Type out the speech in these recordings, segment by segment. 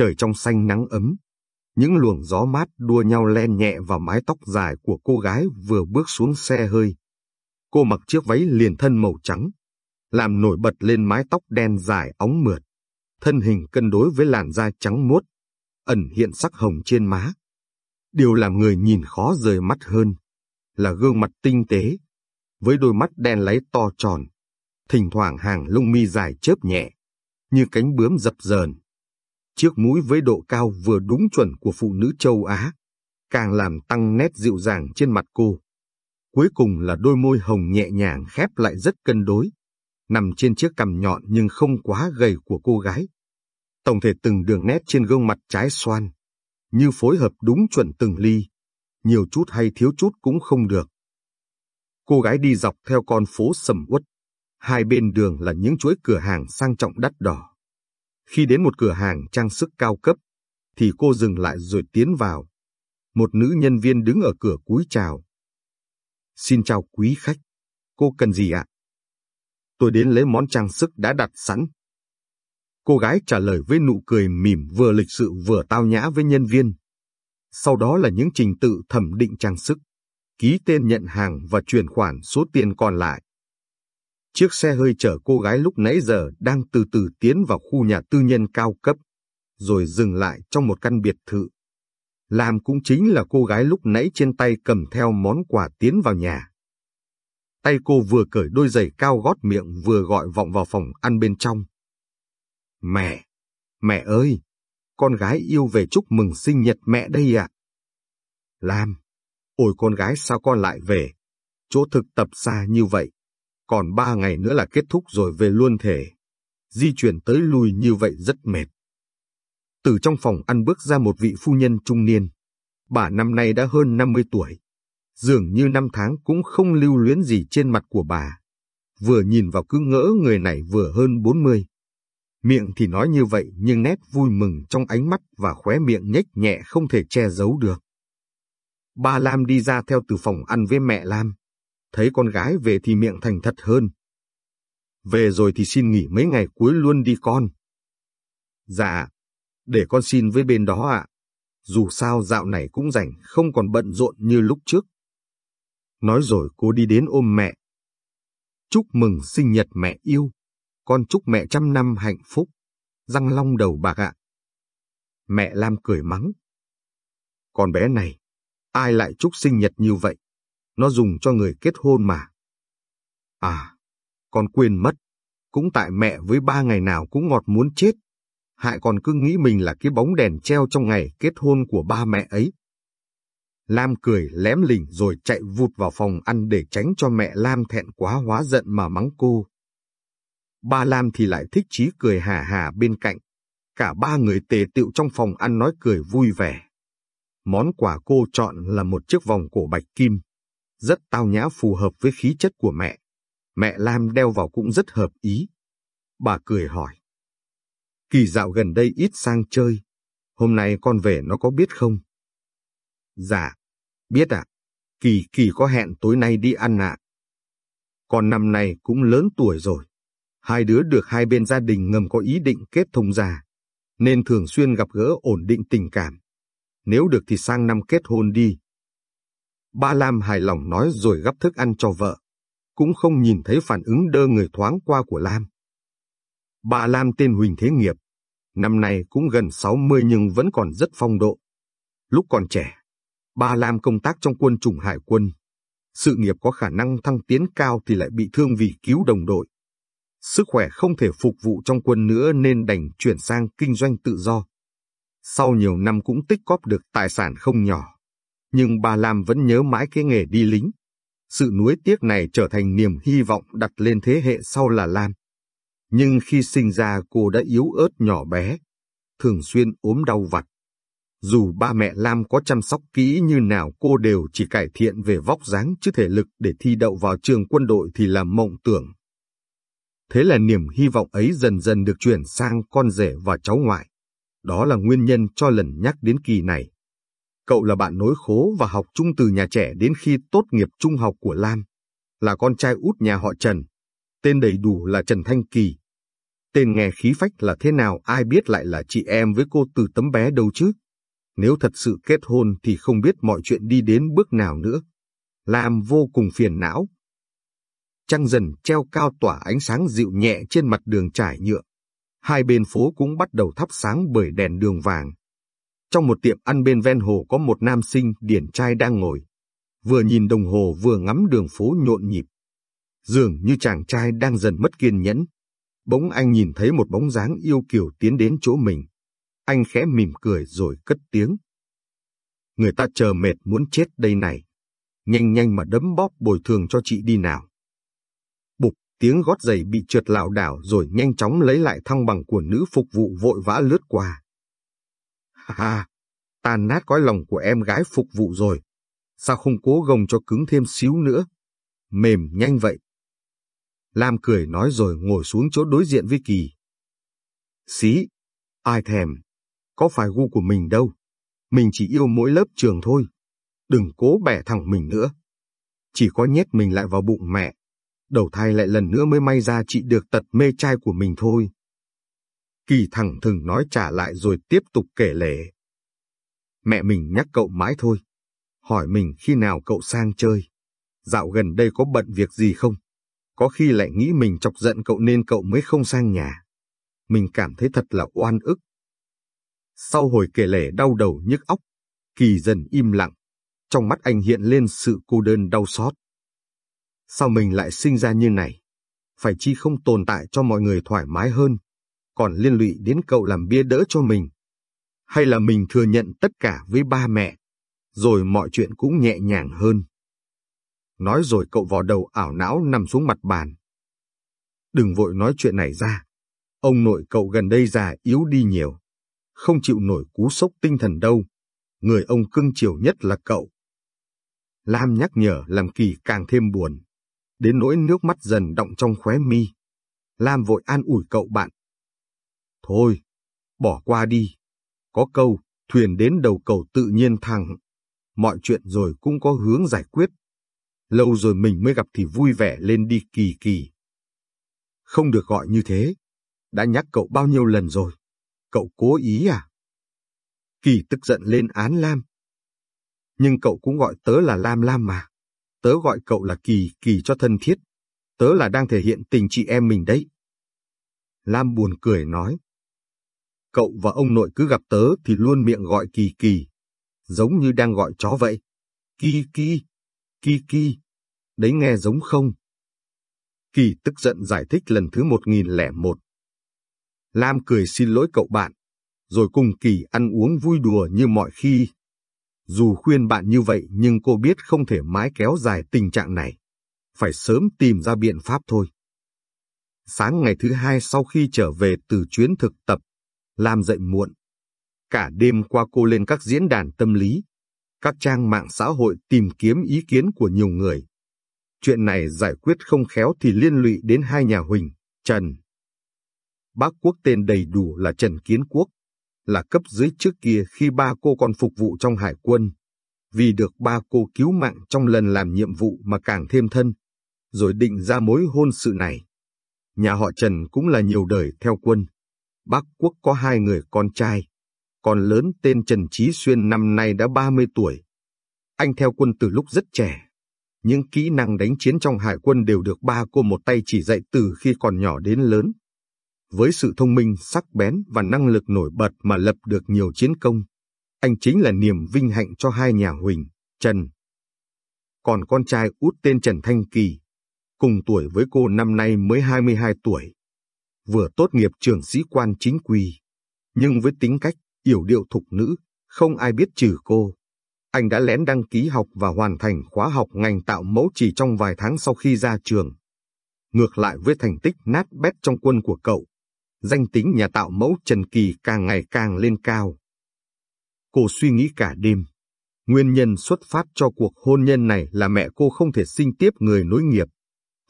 Trời trong xanh nắng ấm, những luồng gió mát đua nhau len nhẹ vào mái tóc dài của cô gái vừa bước xuống xe hơi. Cô mặc chiếc váy liền thân màu trắng, làm nổi bật lên mái tóc đen dài óng mượt, thân hình cân đối với làn da trắng muốt, ẩn hiện sắc hồng trên má. Điều làm người nhìn khó rời mắt hơn là gương mặt tinh tế, với đôi mắt đen láy to tròn, thỉnh thoảng hàng lông mi dài chớp nhẹ, như cánh bướm dập dờn. Chiếc mũi với độ cao vừa đúng chuẩn của phụ nữ châu Á, càng làm tăng nét dịu dàng trên mặt cô. Cuối cùng là đôi môi hồng nhẹ nhàng khép lại rất cân đối, nằm trên chiếc cằm nhọn nhưng không quá gầy của cô gái. Tổng thể từng đường nét trên gương mặt trái xoan, như phối hợp đúng chuẩn từng ly, nhiều chút hay thiếu chút cũng không được. Cô gái đi dọc theo con phố sầm uất, hai bên đường là những chuỗi cửa hàng sang trọng đắt đỏ. Khi đến một cửa hàng trang sức cao cấp, thì cô dừng lại rồi tiến vào. Một nữ nhân viên đứng ở cửa cúi chào. Xin chào quý khách, cô cần gì ạ? Tôi đến lấy món trang sức đã đặt sẵn. Cô gái trả lời với nụ cười mỉm vừa lịch sự vừa tao nhã với nhân viên. Sau đó là những trình tự thẩm định trang sức, ký tên nhận hàng và chuyển khoản số tiền còn lại. Chiếc xe hơi chở cô gái lúc nãy giờ đang từ từ tiến vào khu nhà tư nhân cao cấp, rồi dừng lại trong một căn biệt thự. Lam cũng chính là cô gái lúc nãy trên tay cầm theo món quà tiến vào nhà. Tay cô vừa cởi đôi giày cao gót miệng vừa gọi vọng vào phòng ăn bên trong. Mẹ! Mẹ ơi! Con gái yêu về chúc mừng sinh nhật mẹ đây ạ. Lam! Ôi con gái sao con lại về? Chỗ thực tập xa như vậy. Còn ba ngày nữa là kết thúc rồi về luôn thể. Di chuyển tới lui như vậy rất mệt. Từ trong phòng ăn bước ra một vị phu nhân trung niên. Bà năm nay đã hơn 50 tuổi. Dường như năm tháng cũng không lưu luyến gì trên mặt của bà. Vừa nhìn vào cứ ngỡ người này vừa hơn 40. Miệng thì nói như vậy nhưng nét vui mừng trong ánh mắt và khóe miệng nhếch nhẹ không thể che giấu được. Ba Lam đi ra theo từ phòng ăn với mẹ Lam. Thấy con gái về thì miệng thành thật hơn. Về rồi thì xin nghỉ mấy ngày cuối luôn đi con. Dạ, để con xin với bên đó ạ. Dù sao dạo này cũng rảnh, không còn bận rộn như lúc trước. Nói rồi cô đi đến ôm mẹ. Chúc mừng sinh nhật mẹ yêu. Con chúc mẹ trăm năm hạnh phúc. Răng long đầu bạc ạ. Mẹ Lam cười mắng. Con bé này, ai lại chúc sinh nhật như vậy? Nó dùng cho người kết hôn mà. À, con quên mất. Cũng tại mẹ với ba ngày nào cũng ngọt muốn chết. Hại còn cứ nghĩ mình là cái bóng đèn treo trong ngày kết hôn của ba mẹ ấy. Lam cười lém lỉnh rồi chạy vụt vào phòng ăn để tránh cho mẹ Lam thẹn quá hóa giận mà mắng cô. Ba Lam thì lại thích chí cười hà hà bên cạnh. Cả ba người tề tựu trong phòng ăn nói cười vui vẻ. Món quà cô chọn là một chiếc vòng cổ bạch kim, rất tao nhã phù hợp với khí chất của mẹ. Mẹ Lam đeo vào cũng rất hợp ý. Bà cười hỏi. Kỳ dạo gần đây ít sang chơi, hôm nay con về nó có biết không? Dạ, biết ạ. Kỳ Kỳ có hẹn tối nay đi ăn ạ. Con năm nay cũng lớn tuổi rồi. Hai đứa được hai bên gia đình ngầm có ý định kết thông gia, nên thường xuyên gặp gỡ ổn định tình cảm. Nếu được thì sang năm kết hôn đi. Ba Lam hài lòng nói rồi gấp thức ăn cho vợ. Cũng không nhìn thấy phản ứng đơ người thoáng qua của Lam. Bà Lam tên Huỳnh Thế Nghiệp. Năm nay cũng gần 60 nhưng vẫn còn rất phong độ. Lúc còn trẻ, bà Lam công tác trong quân chủng hải quân. Sự nghiệp có khả năng thăng tiến cao thì lại bị thương vì cứu đồng đội. Sức khỏe không thể phục vụ trong quân nữa nên đành chuyển sang kinh doanh tự do. Sau nhiều năm cũng tích cóp được tài sản không nhỏ. Nhưng bà Lam vẫn nhớ mãi cái nghề đi lính. Sự nuối tiếc này trở thành niềm hy vọng đặt lên thế hệ sau là Lam. Nhưng khi sinh ra cô đã yếu ớt nhỏ bé, thường xuyên ốm đau vặt. Dù ba mẹ Lam có chăm sóc kỹ như nào cô đều chỉ cải thiện về vóc dáng chứ thể lực để thi đậu vào trường quân đội thì là mộng tưởng. Thế là niềm hy vọng ấy dần dần được chuyển sang con rể và cháu ngoại. Đó là nguyên nhân cho lần nhắc đến kỳ này. Cậu là bạn nối khố và học chung từ nhà trẻ đến khi tốt nghiệp trung học của Lam. Là con trai út nhà họ Trần. Tên đầy đủ là Trần Thanh Kỳ. Tên nghe khí phách là thế nào, ai biết lại là chị em với cô từ tấm bé đâu chứ. Nếu thật sự kết hôn thì không biết mọi chuyện đi đến bước nào nữa. Lam vô cùng phiền não. Trăng dần treo cao tỏa ánh sáng dịu nhẹ trên mặt đường trải nhựa. Hai bên phố cũng bắt đầu thắp sáng bởi đèn đường vàng. Trong một tiệm ăn bên ven hồ có một nam sinh điển trai đang ngồi. Vừa nhìn đồng hồ vừa ngắm đường phố nhộn nhịp. Dường như chàng trai đang dần mất kiên nhẫn. Bỗng anh nhìn thấy một bóng dáng yêu kiều tiến đến chỗ mình. Anh khẽ mỉm cười rồi cất tiếng. Người ta chờ mệt muốn chết đây này. Nhanh nhanh mà đấm bóp bồi thường cho chị đi nào. Bục, tiếng gót giày bị trượt lảo đảo rồi nhanh chóng lấy lại thăng bằng của nữ phục vụ vội vã lướt qua. Ha tàn tan nát cõi lòng của em gái phục vụ rồi. Sao không cố gồng cho cứng thêm xíu nữa? Mềm nhanh vậy. Lam cười nói rồi ngồi xuống chỗ đối diện với Kỳ. Xí, ai thèm, có phải gu của mình đâu. Mình chỉ yêu mỗi lớp trường thôi. Đừng cố bẻ thẳng mình nữa. Chỉ có nhét mình lại vào bụng mẹ. Đầu thai lại lần nữa mới may ra chị được tật mê trai của mình thôi. Kỳ thẳng thừng nói trả lại rồi tiếp tục kể lể. Mẹ mình nhắc cậu mãi thôi. Hỏi mình khi nào cậu sang chơi. Dạo gần đây có bận việc gì không? Có khi lại nghĩ mình chọc giận cậu nên cậu mới không sang nhà. Mình cảm thấy thật là oan ức. Sau hồi kể lể đau đầu nhức óc, Kỳ dần im lặng. Trong mắt anh hiện lên sự cô đơn đau xót. Sao mình lại sinh ra như này? Phải chi không tồn tại cho mọi người thoải mái hơn, còn liên lụy đến cậu làm bia đỡ cho mình? Hay là mình thừa nhận tất cả với ba mẹ, rồi mọi chuyện cũng nhẹ nhàng hơn? Nói rồi cậu vò đầu ảo não nằm xuống mặt bàn. Đừng vội nói chuyện này ra. Ông nội cậu gần đây già yếu đi nhiều. Không chịu nổi cú sốc tinh thần đâu. Người ông cưng chiều nhất là cậu. Lam nhắc nhở làm Kỳ càng thêm buồn. Đến nỗi nước mắt dần động trong khóe mi. Lam vội an ủi cậu bạn. Thôi, bỏ qua đi. Có câu, thuyền đến đầu cầu tự nhiên thẳng. Mọi chuyện rồi cũng có hướng giải quyết. Lâu rồi mình mới gặp thì vui vẻ lên đi kỳ kỳ. Không được gọi như thế. Đã nhắc cậu bao nhiêu lần rồi. Cậu cố ý à? Kỳ tức giận lên án Lam. Nhưng cậu cũng gọi tớ là Lam Lam mà. Tớ gọi cậu là Kỳ Kỳ cho thân thiết. Tớ là đang thể hiện tình chị em mình đấy. Lam buồn cười nói. Cậu và ông nội cứ gặp tớ thì luôn miệng gọi Kỳ Kỳ. Giống như đang gọi chó vậy. Kỳ Kỳ, Kỳ Kỳ. Đấy nghe giống không? Kỳ tức giận giải thích lần thứ 1001. Lam cười xin lỗi cậu bạn, rồi cùng Kỳ ăn uống vui đùa như mọi khi. Dù khuyên bạn như vậy nhưng cô biết không thể mãi kéo dài tình trạng này. Phải sớm tìm ra biện pháp thôi. Sáng ngày thứ hai sau khi trở về từ chuyến thực tập, Lam dậy muộn. Cả đêm qua cô lên các diễn đàn tâm lý, các trang mạng xã hội tìm kiếm ý kiến của nhiều người. Chuyện này giải quyết không khéo thì liên lụy đến hai nhà Huỳnh, Trần. Bác Quốc tên đầy đủ là Trần Kiến Quốc, là cấp dưới trước kia khi ba cô còn phục vụ trong hải quân. Vì được ba cô cứu mạng trong lần làm nhiệm vụ mà càng thêm thân, rồi định ra mối hôn sự này. Nhà họ Trần cũng là nhiều đời theo quân. Bác Quốc có hai người con trai, Con lớn tên Trần Trí Xuyên năm nay đã 30 tuổi. Anh theo quân từ lúc rất trẻ. Những kỹ năng đánh chiến trong hải quân đều được ba cô một tay chỉ dạy từ khi còn nhỏ đến lớn. Với sự thông minh, sắc bén và năng lực nổi bật mà lập được nhiều chiến công, anh chính là niềm vinh hạnh cho hai nhà Huỳnh, Trần. Còn con trai út tên Trần Thanh Kỳ, cùng tuổi với cô năm nay mới 22 tuổi. Vừa tốt nghiệp trường sĩ quan chính quy, nhưng với tính cách, yểu điệu thục nữ, không ai biết trừ cô. Anh đã lén đăng ký học và hoàn thành khóa học ngành tạo mẫu chỉ trong vài tháng sau khi ra trường. Ngược lại với thành tích nát bét trong quân của cậu, danh tính nhà tạo mẫu Trần Kỳ càng ngày càng lên cao. Cô suy nghĩ cả đêm. Nguyên nhân xuất phát cho cuộc hôn nhân này là mẹ cô không thể sinh tiếp người nối nghiệp,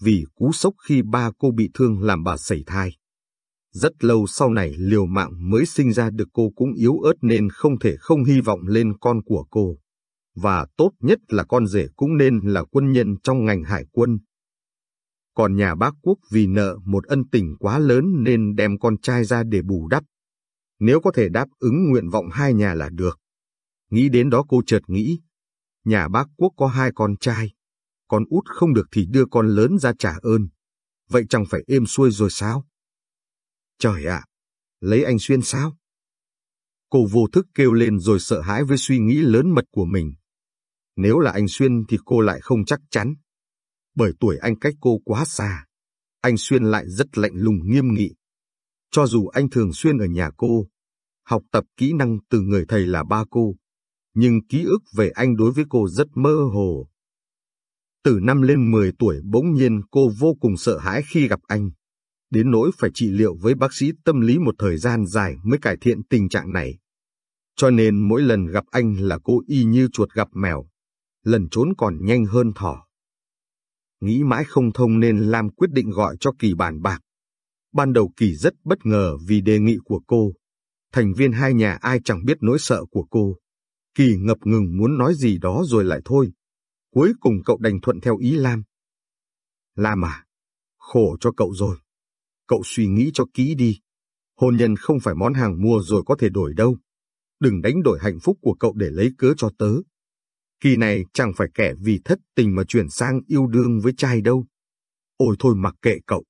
vì cú sốc khi ba cô bị thương làm bà sẩy thai. Rất lâu sau này liều mạng mới sinh ra được cô cũng yếu ớt nên không thể không hy vọng lên con của cô. Và tốt nhất là con rể cũng nên là quân nhân trong ngành hải quân. Còn nhà bác Quốc vì nợ một ân tình quá lớn nên đem con trai ra để bù đắp. Nếu có thể đáp ứng nguyện vọng hai nhà là được. Nghĩ đến đó cô chợt nghĩ, nhà bác Quốc có hai con trai, con út không được thì đưa con lớn ra trả ơn. Vậy chẳng phải êm xuôi rồi sao? Trời ạ, lấy anh Xuyên sao? Cô vô thức kêu lên rồi sợ hãi với suy nghĩ lớn mật của mình. Nếu là anh Xuyên thì cô lại không chắc chắn. Bởi tuổi anh cách cô quá xa, anh Xuyên lại rất lạnh lùng nghiêm nghị. Cho dù anh thường xuyên ở nhà cô, học tập kỹ năng từ người thầy là ba cô, nhưng ký ức về anh đối với cô rất mơ hồ. Từ năm lên 10 tuổi bỗng nhiên cô vô cùng sợ hãi khi gặp anh. Đến nỗi phải trị liệu với bác sĩ tâm lý một thời gian dài mới cải thiện tình trạng này. Cho nên mỗi lần gặp anh là cô y như chuột gặp mèo, lần trốn còn nhanh hơn thỏ. Nghĩ mãi không thông nên Lam quyết định gọi cho Kỳ bàn bạc. Ban đầu Kỳ rất bất ngờ vì đề nghị của cô. Thành viên hai nhà ai chẳng biết nỗi sợ của cô. Kỳ ngập ngừng muốn nói gì đó rồi lại thôi. Cuối cùng cậu đành thuận theo ý Lam. Lam à, khổ cho cậu rồi. Cậu suy nghĩ cho kỹ đi. Hôn nhân không phải món hàng mua rồi có thể đổi đâu. Đừng đánh đổi hạnh phúc của cậu để lấy cớ cho tớ. Kỳ này chẳng phải kẻ vì thất tình mà chuyển sang yêu đương với trai đâu. Ôi thôi mặc kệ cậu,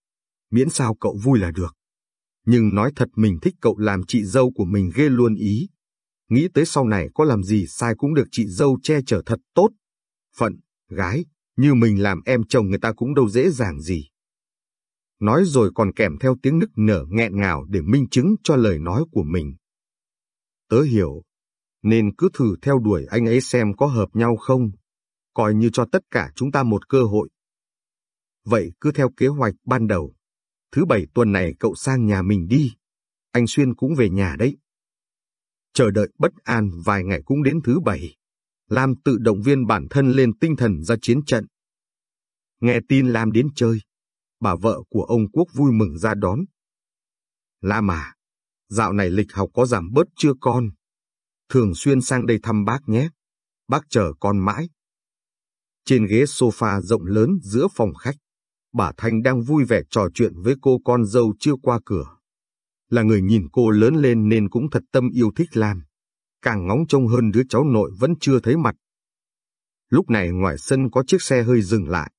miễn sao cậu vui là được. Nhưng nói thật mình thích cậu làm chị dâu của mình ghê luôn ý. Nghĩ tới sau này có làm gì sai cũng được chị dâu che chở thật tốt. Phận, gái, như mình làm em chồng người ta cũng đâu dễ dàng gì. Nói rồi còn kèm theo tiếng nức nở nghẹn ngào để minh chứng cho lời nói của mình. Tớ hiểu, nên cứ thử theo đuổi anh ấy xem có hợp nhau không, coi như cho tất cả chúng ta một cơ hội. Vậy cứ theo kế hoạch ban đầu, thứ bảy tuần này cậu sang nhà mình đi, anh Xuyên cũng về nhà đấy. Chờ đợi bất an vài ngày cũng đến thứ bảy, Lam tự động viên bản thân lên tinh thần ra chiến trận. Nghe tin Lam đến chơi, bà vợ của ông Quốc vui mừng ra đón. Lạ mà, dạo này lịch học có giảm bớt chưa con? thường xuyên sang đây thăm bác nhé. Bác chờ con mãi. Trên ghế sofa rộng lớn giữa phòng khách, bà Thanh đang vui vẻ trò chuyện với cô con dâu chưa qua cửa. Là người nhìn cô lớn lên nên cũng thật tâm yêu thích Lam. Càng ngóng trông hơn đứa cháu nội vẫn chưa thấy mặt. Lúc này ngoài sân có chiếc xe hơi dừng lại.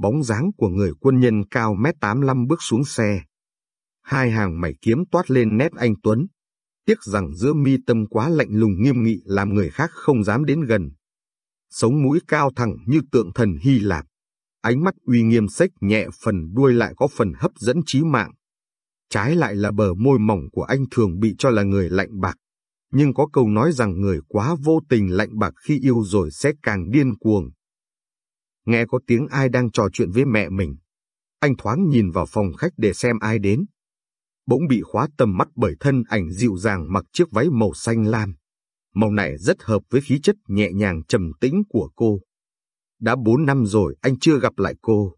Bóng dáng của người quân nhân cao mét 85 bước xuống xe. Hai hàng mảy kiếm toát lên nét anh Tuấn, tiếc rằng giữa mi tâm quá lạnh lùng nghiêm nghị làm người khác không dám đến gần. Sống mũi cao thẳng như tượng thần Hy Lạp, ánh mắt uy nghiêm sách nhẹ phần đuôi lại có phần hấp dẫn trí mạng. Trái lại là bờ môi mỏng của anh thường bị cho là người lạnh bạc. Nhưng có câu nói rằng người quá vô tình lạnh bạc khi yêu rồi sẽ càng điên cuồng. Nghe có tiếng ai đang trò chuyện với mẹ mình. Anh thoáng nhìn vào phòng khách để xem ai đến bỗng bị khóa tầm mắt bởi thân ảnh dịu dàng mặc chiếc váy màu xanh lam. Màu này rất hợp với khí chất nhẹ nhàng trầm tĩnh của cô. Đã bốn năm rồi anh chưa gặp lại cô.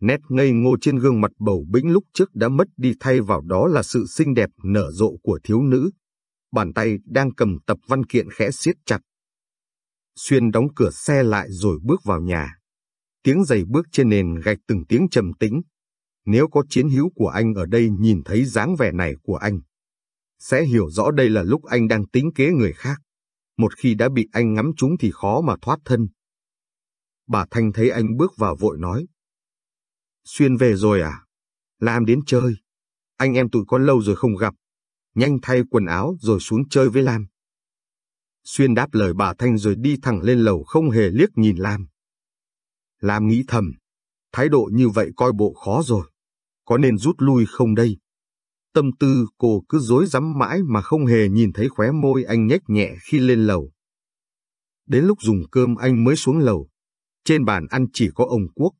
Nét ngây ngô trên gương mặt bầu bĩnh lúc trước đã mất đi thay vào đó là sự xinh đẹp nở rộ của thiếu nữ. Bàn tay đang cầm tập văn kiện khẽ siết chặt. Xuyên đóng cửa xe lại rồi bước vào nhà. Tiếng giày bước trên nền gạch từng tiếng trầm tĩnh, nếu có chiến hữu của anh ở đây nhìn thấy dáng vẻ này của anh, sẽ hiểu rõ đây là lúc anh đang tính kế người khác. Một khi đã bị anh ngắm trúng thì khó mà thoát thân. Bà Thanh thấy anh bước vào vội nói. Xuyên về rồi à? Lam đến chơi. Anh em tụi con lâu rồi không gặp. Nhanh thay quần áo rồi xuống chơi với Lam. Xuyên đáp lời bà Thanh rồi đi thẳng lên lầu không hề liếc nhìn Lam. Lam nghĩ thầm, thái độ như vậy coi bộ khó rồi có nên rút lui không đây? Tâm tư cô cứ dối rắm mãi mà không hề nhìn thấy khóe môi anh nhếch nhẹ khi lên lầu. Đến lúc dùng cơm anh mới xuống lầu. Trên bàn ăn chỉ có ông Quốc,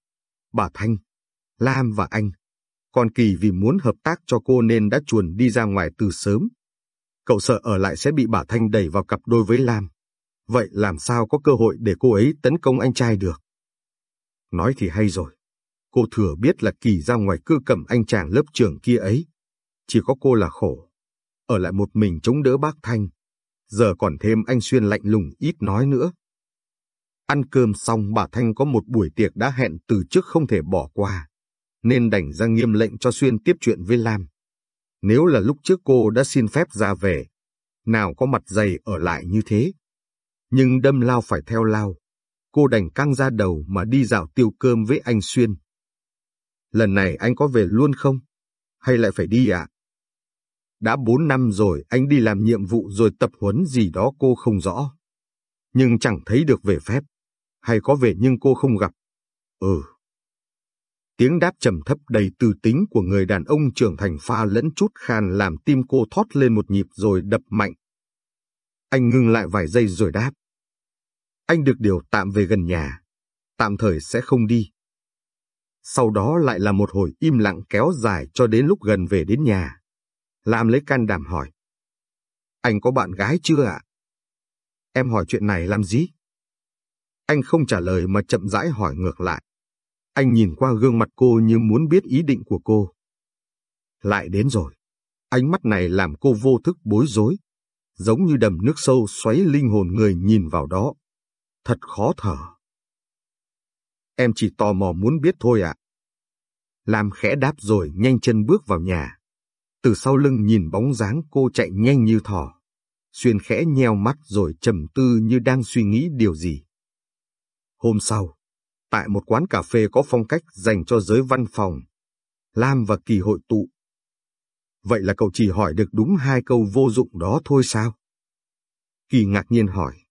bà Thanh, Lam và anh. Còn Kỳ vì muốn hợp tác cho cô nên đã chuồn đi ra ngoài từ sớm. Cậu sợ ở lại sẽ bị bà Thanh đẩy vào cặp đôi với Lam. Vậy làm sao có cơ hội để cô ấy tấn công anh trai được? Nói thì hay rồi. Cô thừa biết là kỳ ra ngoài cưa cầm anh chàng lớp trưởng kia ấy. Chỉ có cô là khổ. Ở lại một mình chống đỡ bác Thanh. Giờ còn thêm anh Xuyên lạnh lùng ít nói nữa. Ăn cơm xong bà Thanh có một buổi tiệc đã hẹn từ trước không thể bỏ qua. nên đành ra nghiêm lệnh cho Xuyên tiếp chuyện với Lam. Nếu là lúc trước cô đã xin phép ra về, nào có mặt dày ở lại như thế. Nhưng đâm lao phải theo lao, cô đành căng ra đầu mà đi dạo tiêu cơm với anh Xuyên. Lần này anh có về luôn không? Hay lại phải đi ạ? À? Đã bốn năm rồi, anh đi làm nhiệm vụ rồi tập huấn gì đó cô không rõ. Nhưng chẳng thấy được về phép. Hay có về nhưng cô không gặp. Ừ. Tiếng đáp trầm thấp đầy tư tính của người đàn ông trưởng thành pha lẫn chút khan làm tim cô thót lên một nhịp rồi đập mạnh. Anh ngưng lại vài giây rồi đáp. Anh được điều tạm về gần nhà. Tạm thời sẽ không đi. Sau đó lại là một hồi im lặng kéo dài cho đến lúc gần về đến nhà. Lam lấy can đảm hỏi. Anh có bạn gái chưa ạ? Em hỏi chuyện này làm gì? Anh không trả lời mà chậm rãi hỏi ngược lại. Anh nhìn qua gương mặt cô như muốn biết ý định của cô. Lại đến rồi. Ánh mắt này làm cô vô thức bối rối. Giống như đầm nước sâu xoáy linh hồn người nhìn vào đó. Thật khó thở. Em chỉ tò mò muốn biết thôi ạ. Lam khẽ đáp rồi nhanh chân bước vào nhà. Từ sau lưng nhìn bóng dáng cô chạy nhanh như thỏ. Xuyên khẽ nheo mắt rồi trầm tư như đang suy nghĩ điều gì. Hôm sau, tại một quán cà phê có phong cách dành cho giới văn phòng, Lam và Kỳ hội tụ. Vậy là cậu chỉ hỏi được đúng hai câu vô dụng đó thôi sao? Kỳ ngạc nhiên hỏi.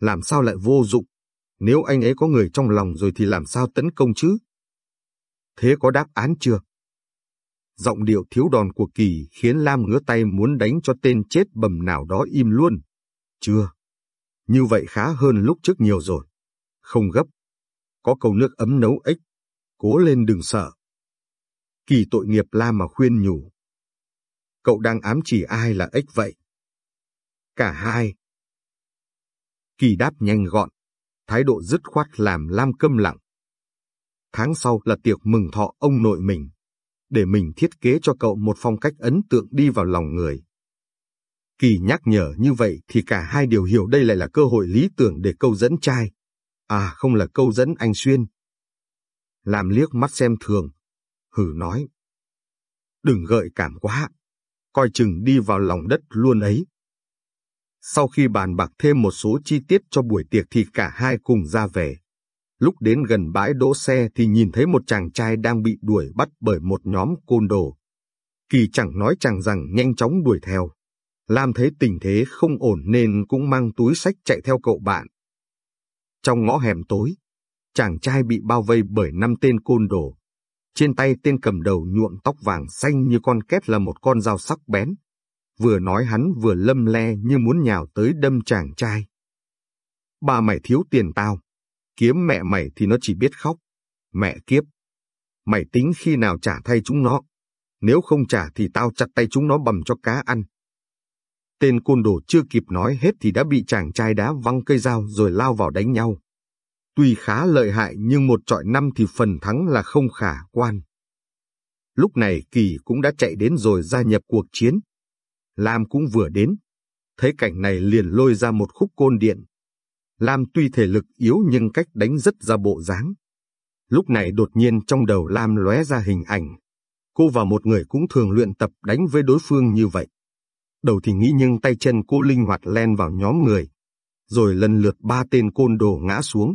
Làm sao lại vô dụng? Nếu anh ấy có người trong lòng rồi thì làm sao tấn công chứ? Thế có đáp án chưa? Giọng điệu thiếu đòn của Kỳ khiến Lam ngứa tay muốn đánh cho tên chết bầm nào đó im luôn. Chưa. Như vậy khá hơn lúc trước nhiều rồi. Không gấp. Có câu nước ấm nấu ếch. Cố lên đừng sợ. Kỳ tội nghiệp Lam mà khuyên nhủ. Cậu đang ám chỉ ai là ếch vậy? Cả hai. Kỳ đáp nhanh gọn. Thái độ dứt khoát làm Lam câm lặng. Tháng sau là tiệc mừng thọ ông nội mình để mình thiết kế cho cậu một phong cách ấn tượng đi vào lòng người. Kỳ nhắc nhở như vậy thì cả hai đều hiểu đây lại là cơ hội lý tưởng để câu dẫn trai. À không là câu dẫn anh Xuyên. Làm liếc mắt xem thường. Hử nói. Đừng gợi cảm quá. Coi chừng đi vào lòng đất luôn ấy. Sau khi bàn bạc thêm một số chi tiết cho buổi tiệc thì cả hai cùng ra về. Lúc đến gần bãi đỗ xe thì nhìn thấy một chàng trai đang bị đuổi bắt bởi một nhóm côn đồ. Kỳ chẳng nói chẳng rằng nhanh chóng đuổi theo. Lam thấy tình thế không ổn nên cũng mang túi sách chạy theo cậu bạn. Trong ngõ hẻm tối, chàng trai bị bao vây bởi năm tên côn đồ. Trên tay tên cầm đầu nhuộm tóc vàng xanh như con két là một con dao sắc bén. Vừa nói hắn vừa lâm le như muốn nhào tới đâm chàng trai. Ba mày thiếu tiền tao, kiếm mẹ mày thì nó chỉ biết khóc. Mẹ kiếp! Mày tính khi nào trả thay chúng nó. Nếu không trả thì tao chặt tay chúng nó bầm cho cá ăn. Tên côn đồ chưa kịp nói hết thì đã bị chàng trai đá văng cây dao rồi lao vào đánh nhau. Tuy khá lợi hại nhưng một trọi năm thì phần thắng là không khả quan. Lúc này Kỳ cũng đã chạy đến rồi gia nhập cuộc chiến. Lam cũng vừa đến. Thấy cảnh này liền lôi ra một khúc côn điện, Lam tuy thể lực yếu nhưng cách đánh rất ra bộ dáng. Lúc này đột nhiên trong đầu Lam lóe ra hình ảnh. Cô và một người cũng thường luyện tập đánh với đối phương như vậy. Đầu thì nghĩ nhưng tay chân cô linh hoạt len vào nhóm người. Rồi lần lượt ba tên côn đồ ngã xuống.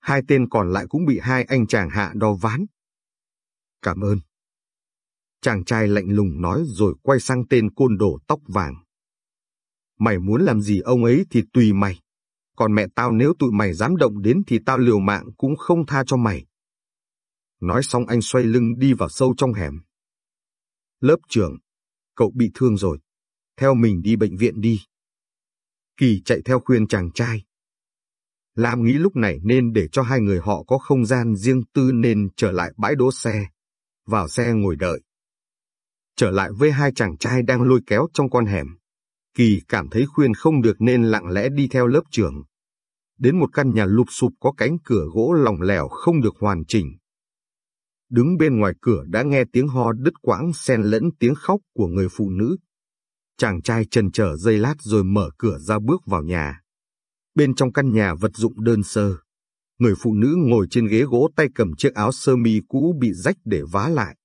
Hai tên còn lại cũng bị hai anh chàng hạ đo ván. Cảm ơn. Chàng trai lạnh lùng nói rồi quay sang tên côn đồ tóc vàng. Mày muốn làm gì ông ấy thì tùy mày còn mẹ tao nếu tụi mày dám động đến thì tao liều mạng cũng không tha cho mày. Nói xong anh xoay lưng đi vào sâu trong hẻm. Lớp trưởng, cậu bị thương rồi, theo mình đi bệnh viện đi. Kỳ chạy theo khuyên chàng trai. Lam nghĩ lúc này nên để cho hai người họ có không gian riêng tư nên trở lại bãi đỗ xe, vào xe ngồi đợi. Trở lại với hai chàng trai đang lôi kéo trong con hẻm. Kỳ cảm thấy khuyên không được nên lặng lẽ đi theo lớp trưởng. Đến một căn nhà lụp sụp có cánh cửa gỗ lỏng lẻo không được hoàn chỉnh. Đứng bên ngoài cửa đã nghe tiếng ho đứt quãng xen lẫn tiếng khóc của người phụ nữ. Chàng trai trần trở dây lát rồi mở cửa ra bước vào nhà. Bên trong căn nhà vật dụng đơn sơ. Người phụ nữ ngồi trên ghế gỗ tay cầm chiếc áo sơ mi cũ bị rách để vá lại.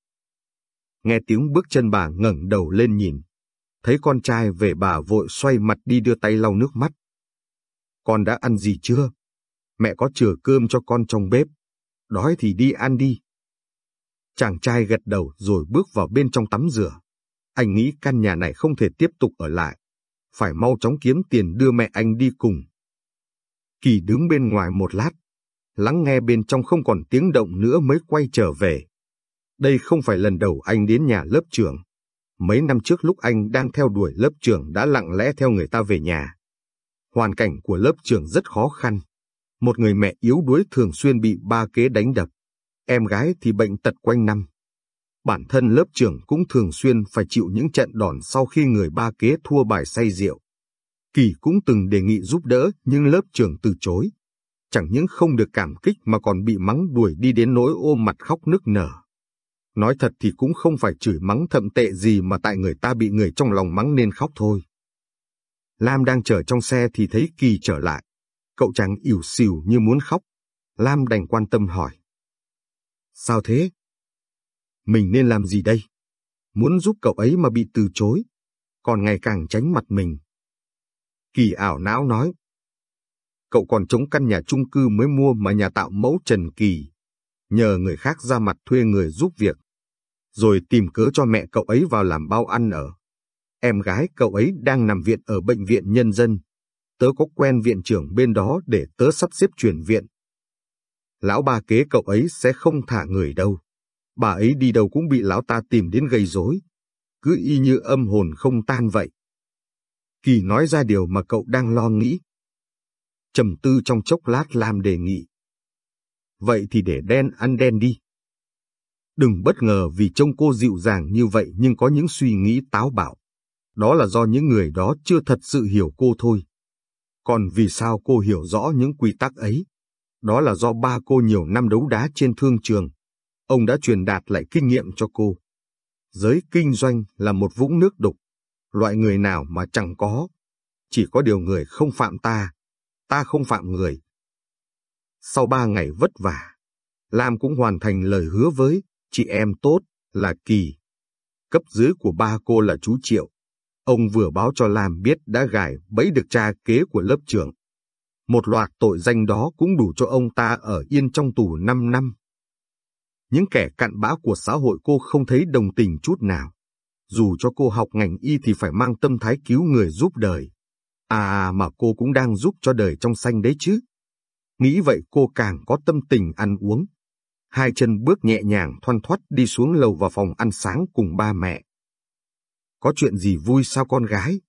Nghe tiếng bước chân bà ngẩng đầu lên nhìn. Thấy con trai về bà vội xoay mặt đi đưa tay lau nước mắt. Con đã ăn gì chưa? Mẹ có chừa cơm cho con trong bếp. Đói thì đi ăn đi. Chàng trai gật đầu rồi bước vào bên trong tắm rửa. Anh nghĩ căn nhà này không thể tiếp tục ở lại. Phải mau chóng kiếm tiền đưa mẹ anh đi cùng. Kỳ đứng bên ngoài một lát, lắng nghe bên trong không còn tiếng động nữa mới quay trở về. Đây không phải lần đầu anh đến nhà lớp trưởng. Mấy năm trước lúc anh đang theo đuổi lớp trưởng đã lặng lẽ theo người ta về nhà. Hoàn cảnh của lớp trưởng rất khó khăn. Một người mẹ yếu đuối thường xuyên bị ba kế đánh đập. Em gái thì bệnh tật quanh năm. Bản thân lớp trưởng cũng thường xuyên phải chịu những trận đòn sau khi người ba kế thua bài say rượu. Kỳ cũng từng đề nghị giúp đỡ, nhưng lớp trưởng từ chối. Chẳng những không được cảm kích mà còn bị mắng đuổi đi đến nỗi ôm mặt khóc nức nở. Nói thật thì cũng không phải chửi mắng thậm tệ gì mà tại người ta bị người trong lòng mắng nên khóc thôi. Lam đang chờ trong xe thì thấy Kỳ trở lại. Cậu chàng ỉu xìu như muốn khóc. Lam đành quan tâm hỏi. Sao thế? Mình nên làm gì đây? Muốn giúp cậu ấy mà bị từ chối, còn ngày càng tránh mặt mình. Kỳ ảo não nói. Cậu còn chống căn nhà chung cư mới mua mà nhà tạo mẫu Trần Kỳ. Nhờ người khác ra mặt thuê người giúp việc. Rồi tìm cớ cho mẹ cậu ấy vào làm bao ăn ở. Em gái cậu ấy đang nằm viện ở bệnh viện nhân dân. Tớ có quen viện trưởng bên đó để tớ sắp xếp chuyển viện. Lão ba kế cậu ấy sẽ không thả người đâu. Bà ấy đi đâu cũng bị lão ta tìm đến gây rối. Cứ y như âm hồn không tan vậy. Kỳ nói ra điều mà cậu đang lo nghĩ. trầm tư trong chốc lát làm đề nghị. Vậy thì để đen ăn đen đi. Đừng bất ngờ vì trông cô dịu dàng như vậy nhưng có những suy nghĩ táo bạo. Đó là do những người đó chưa thật sự hiểu cô thôi. Còn vì sao cô hiểu rõ những quy tắc ấy? Đó là do ba cô nhiều năm đấu đá trên thương trường. Ông đã truyền đạt lại kinh nghiệm cho cô. Giới kinh doanh là một vũng nước đục. Loại người nào mà chẳng có. Chỉ có điều người không phạm ta. Ta không phạm người. Sau ba ngày vất vả, Lam cũng hoàn thành lời hứa với chị em tốt là Kỳ. Cấp dưới của ba cô là chú Triệu. Ông vừa báo cho Lam biết đã gài bẫy được cha kế của lớp trưởng. Một loạt tội danh đó cũng đủ cho ông ta ở yên trong tù 5 năm. Những kẻ cặn bã của xã hội cô không thấy đồng tình chút nào. Dù cho cô học ngành y thì phải mang tâm thái cứu người giúp đời. À mà cô cũng đang giúp cho đời trong xanh đấy chứ. Nghĩ vậy cô càng có tâm tình ăn uống. Hai chân bước nhẹ nhàng thoăn thoắt đi xuống lầu vào phòng ăn sáng cùng ba mẹ. Có chuyện gì vui sao con gái?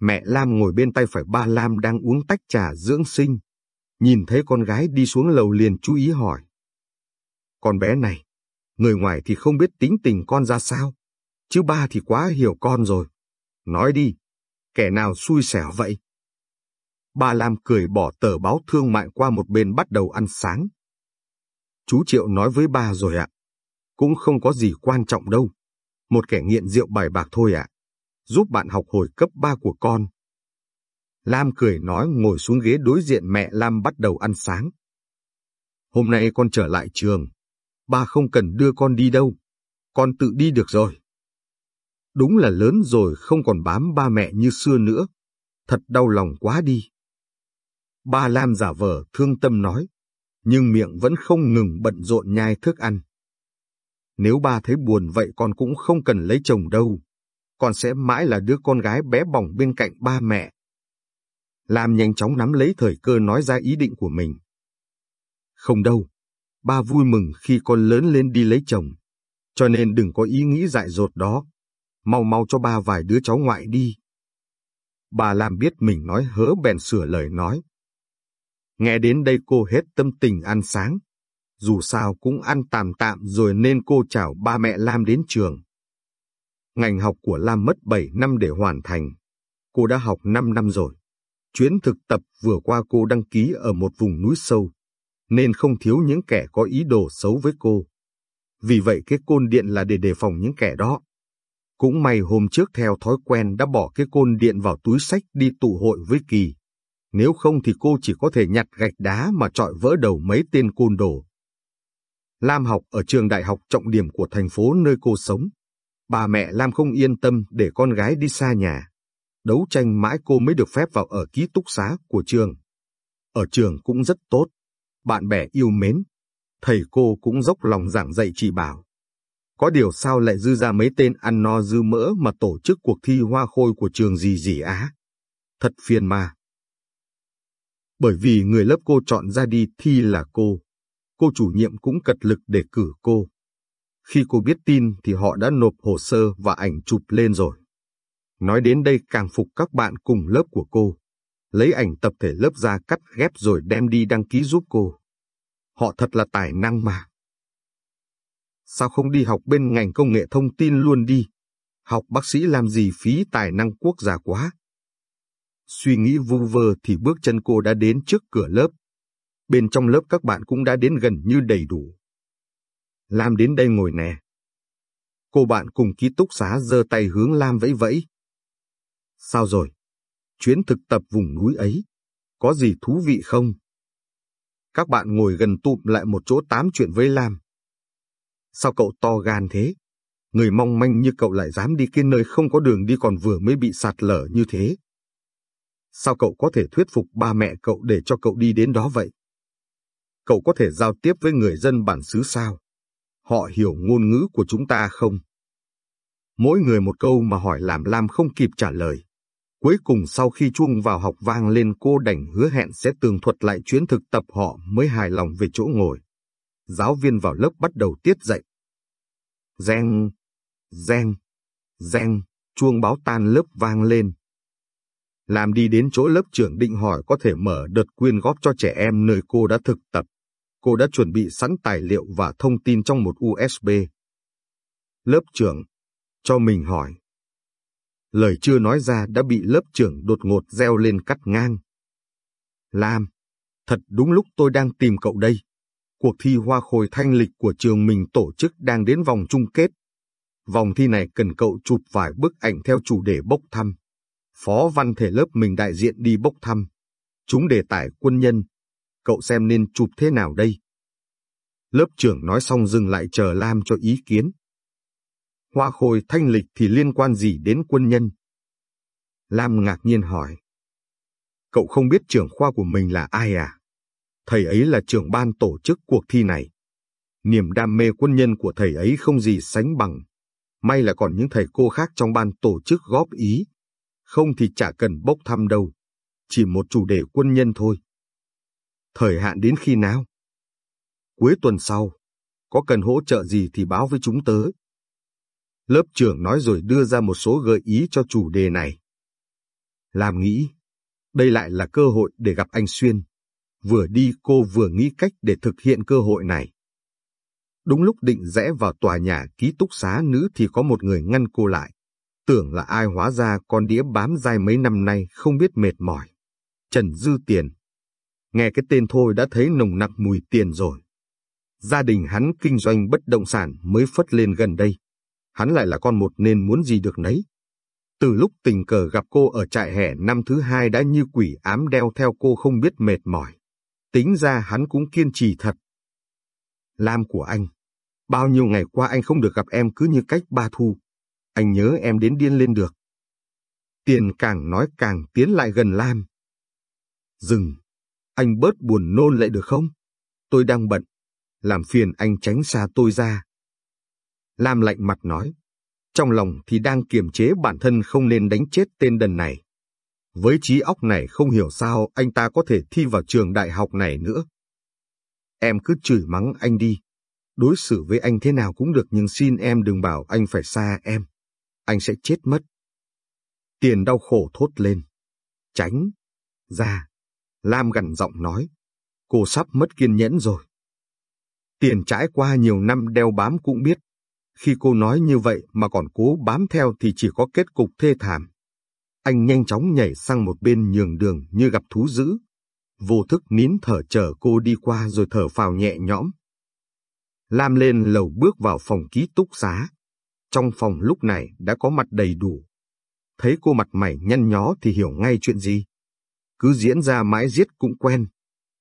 Mẹ Lam ngồi bên tay phải ba Lam đang uống tách trà dưỡng sinh. Nhìn thấy con gái đi xuống lầu liền chú ý hỏi. Con bé này, người ngoài thì không biết tính tình con ra sao, chứ ba thì quá hiểu con rồi. Nói đi, kẻ nào xui xẻo vậy? Ba Lam cười bỏ tờ báo thương mại qua một bên bắt đầu ăn sáng. Chú Triệu nói với ba rồi ạ. Cũng không có gì quan trọng đâu. Một kẻ nghiện rượu bài bạc thôi ạ. Giúp bạn học hồi cấp 3 của con. Lam cười nói ngồi xuống ghế đối diện mẹ Lam bắt đầu ăn sáng. Hôm nay con trở lại trường. Ba không cần đưa con đi đâu. Con tự đi được rồi. Đúng là lớn rồi không còn bám ba mẹ như xưa nữa. Thật đau lòng quá đi. Ba Lam giả vờ thương tâm nói, nhưng miệng vẫn không ngừng bận rộn nhai thức ăn. Nếu ba thấy buồn vậy con cũng không cần lấy chồng đâu. Con sẽ mãi là đứa con gái bé bỏng bên cạnh ba mẹ. Lam nhanh chóng nắm lấy thời cơ nói ra ý định của mình. Không đâu, ba vui mừng khi con lớn lên đi lấy chồng. Cho nên đừng có ý nghĩ dại dột đó. Mau mau cho ba vài đứa cháu ngoại đi. Bà làm biết mình nói hớ bèn sửa lời nói. Nghe đến đây cô hết tâm tình ăn sáng. Dù sao cũng ăn tạm tạm rồi nên cô chào ba mẹ Lam đến trường. Ngành học của Lam mất 7 năm để hoàn thành. Cô đã học 5 năm rồi. Chuyến thực tập vừa qua cô đăng ký ở một vùng núi sâu, nên không thiếu những kẻ có ý đồ xấu với cô. Vì vậy cái côn điện là để đề phòng những kẻ đó. Cũng may hôm trước theo thói quen đã bỏ cái côn điện vào túi sách đi tụ hội với Kỳ nếu không thì cô chỉ có thể nhặt gạch đá mà trọi vỡ đầu mấy tên côn đồ. Lam học ở trường đại học trọng điểm của thành phố nơi cô sống. Bà mẹ Lam không yên tâm để con gái đi xa nhà. Đấu tranh mãi cô mới được phép vào ở ký túc xá của trường. Ở trường cũng rất tốt, bạn bè yêu mến, thầy cô cũng dốc lòng giảng dạy chỉ bảo. Có điều sao lại dư ra mấy tên ăn no dư mỡ mà tổ chức cuộc thi hoa khôi của trường gì gì á? Thật phiền mà. Bởi vì người lớp cô chọn ra đi thi là cô, cô chủ nhiệm cũng cật lực để cử cô. Khi cô biết tin thì họ đã nộp hồ sơ và ảnh chụp lên rồi. Nói đến đây càng phục các bạn cùng lớp của cô. Lấy ảnh tập thể lớp ra cắt ghép rồi đem đi đăng ký giúp cô. Họ thật là tài năng mà. Sao không đi học bên ngành công nghệ thông tin luôn đi? Học bác sĩ làm gì phí tài năng quốc gia quá? Suy nghĩ vu vơ thì bước chân cô đã đến trước cửa lớp. Bên trong lớp các bạn cũng đã đến gần như đầy đủ. Lam đến đây ngồi nè. Cô bạn cùng ký túc xá giơ tay hướng Lam vẫy vẫy. Sao rồi? Chuyến thực tập vùng núi ấy, có gì thú vị không? Các bạn ngồi gần tụm lại một chỗ tám chuyện với Lam. Sao cậu to gan thế? Người mong manh như cậu lại dám đi cái nơi không có đường đi còn vừa mới bị sạt lở như thế. Sao cậu có thể thuyết phục ba mẹ cậu để cho cậu đi đến đó vậy? Cậu có thể giao tiếp với người dân bản xứ sao? Họ hiểu ngôn ngữ của chúng ta không? Mỗi người một câu mà hỏi làm Lam không kịp trả lời. Cuối cùng sau khi chuông vào học vang lên cô đành hứa hẹn sẽ tường thuật lại chuyến thực tập họ mới hài lòng về chỗ ngồi. Giáo viên vào lớp bắt đầu tiết dạy. Reng, reng, reng, chuông báo tan lớp vang lên. Làm đi đến chỗ lớp trưởng định hỏi có thể mở đợt quyên góp cho trẻ em nơi cô đã thực tập. Cô đã chuẩn bị sẵn tài liệu và thông tin trong một USB. Lớp trưởng, cho mình hỏi. Lời chưa nói ra đã bị lớp trưởng đột ngột reo lên cắt ngang. Lam, thật đúng lúc tôi đang tìm cậu đây. Cuộc thi hoa khôi thanh lịch của trường mình tổ chức đang đến vòng chung kết. Vòng thi này cần cậu chụp vài bức ảnh theo chủ đề bốc thăm. Phó văn thể lớp mình đại diện đi bốc thăm. Chúng đề tải quân nhân. Cậu xem nên chụp thế nào đây? Lớp trưởng nói xong dừng lại chờ Lam cho ý kiến. Hoa khôi thanh lịch thì liên quan gì đến quân nhân? Lam ngạc nhiên hỏi. Cậu không biết trưởng khoa của mình là ai à? Thầy ấy là trưởng ban tổ chức cuộc thi này. Niềm đam mê quân nhân của thầy ấy không gì sánh bằng. May là còn những thầy cô khác trong ban tổ chức góp ý. Không thì chả cần bốc thăm đâu. Chỉ một chủ đề quân nhân thôi. Thời hạn đến khi nào? Cuối tuần sau. Có cần hỗ trợ gì thì báo với chúng tớ. Lớp trưởng nói rồi đưa ra một số gợi ý cho chủ đề này. Làm nghĩ, đây lại là cơ hội để gặp anh Xuyên. Vừa đi cô vừa nghĩ cách để thực hiện cơ hội này. Đúng lúc định rẽ vào tòa nhà ký túc xá nữ thì có một người ngăn cô lại. Tưởng là ai hóa ra con đĩa bám dai mấy năm nay không biết mệt mỏi. Trần Dư Tiền. Nghe cái tên thôi đã thấy nồng nặc mùi tiền rồi. Gia đình hắn kinh doanh bất động sản mới phất lên gần đây hắn lại là con một nên muốn gì được nấy. Từ lúc tình cờ gặp cô ở trại hè năm thứ hai đã như quỷ ám đeo theo cô không biết mệt mỏi. Tính ra hắn cũng kiên trì thật. Lam của anh, bao nhiêu ngày qua anh không được gặp em cứ như cách ba thu. Anh nhớ em đến điên lên được. Tiền càng nói càng tiến lại gần Lam. Dừng, anh bớt buồn nôn lại được không? Tôi đang bận, làm phiền anh tránh xa tôi ra. Lam lạnh mặt nói. Trong lòng thì đang kiềm chế bản thân không nên đánh chết tên đần này. Với trí óc này không hiểu sao anh ta có thể thi vào trường đại học này nữa. Em cứ chửi mắng anh đi. Đối xử với anh thế nào cũng được nhưng xin em đừng bảo anh phải xa em. Anh sẽ chết mất. Tiền đau khổ thốt lên. Tránh. Ra. Lam gằn giọng nói. Cô sắp mất kiên nhẫn rồi. Tiền trải qua nhiều năm đeo bám cũng biết khi cô nói như vậy mà còn cố bám theo thì chỉ có kết cục thê thảm. Anh nhanh chóng nhảy sang một bên nhường đường như gặp thú dữ. Vô thức nín thở chờ cô đi qua rồi thở phào nhẹ nhõm. Lam lên lầu bước vào phòng ký túc xá. Trong phòng lúc này đã có mặt đầy đủ. Thấy cô mặt mày nhăn nhó thì hiểu ngay chuyện gì. Cứ diễn ra mãi giết cũng quen,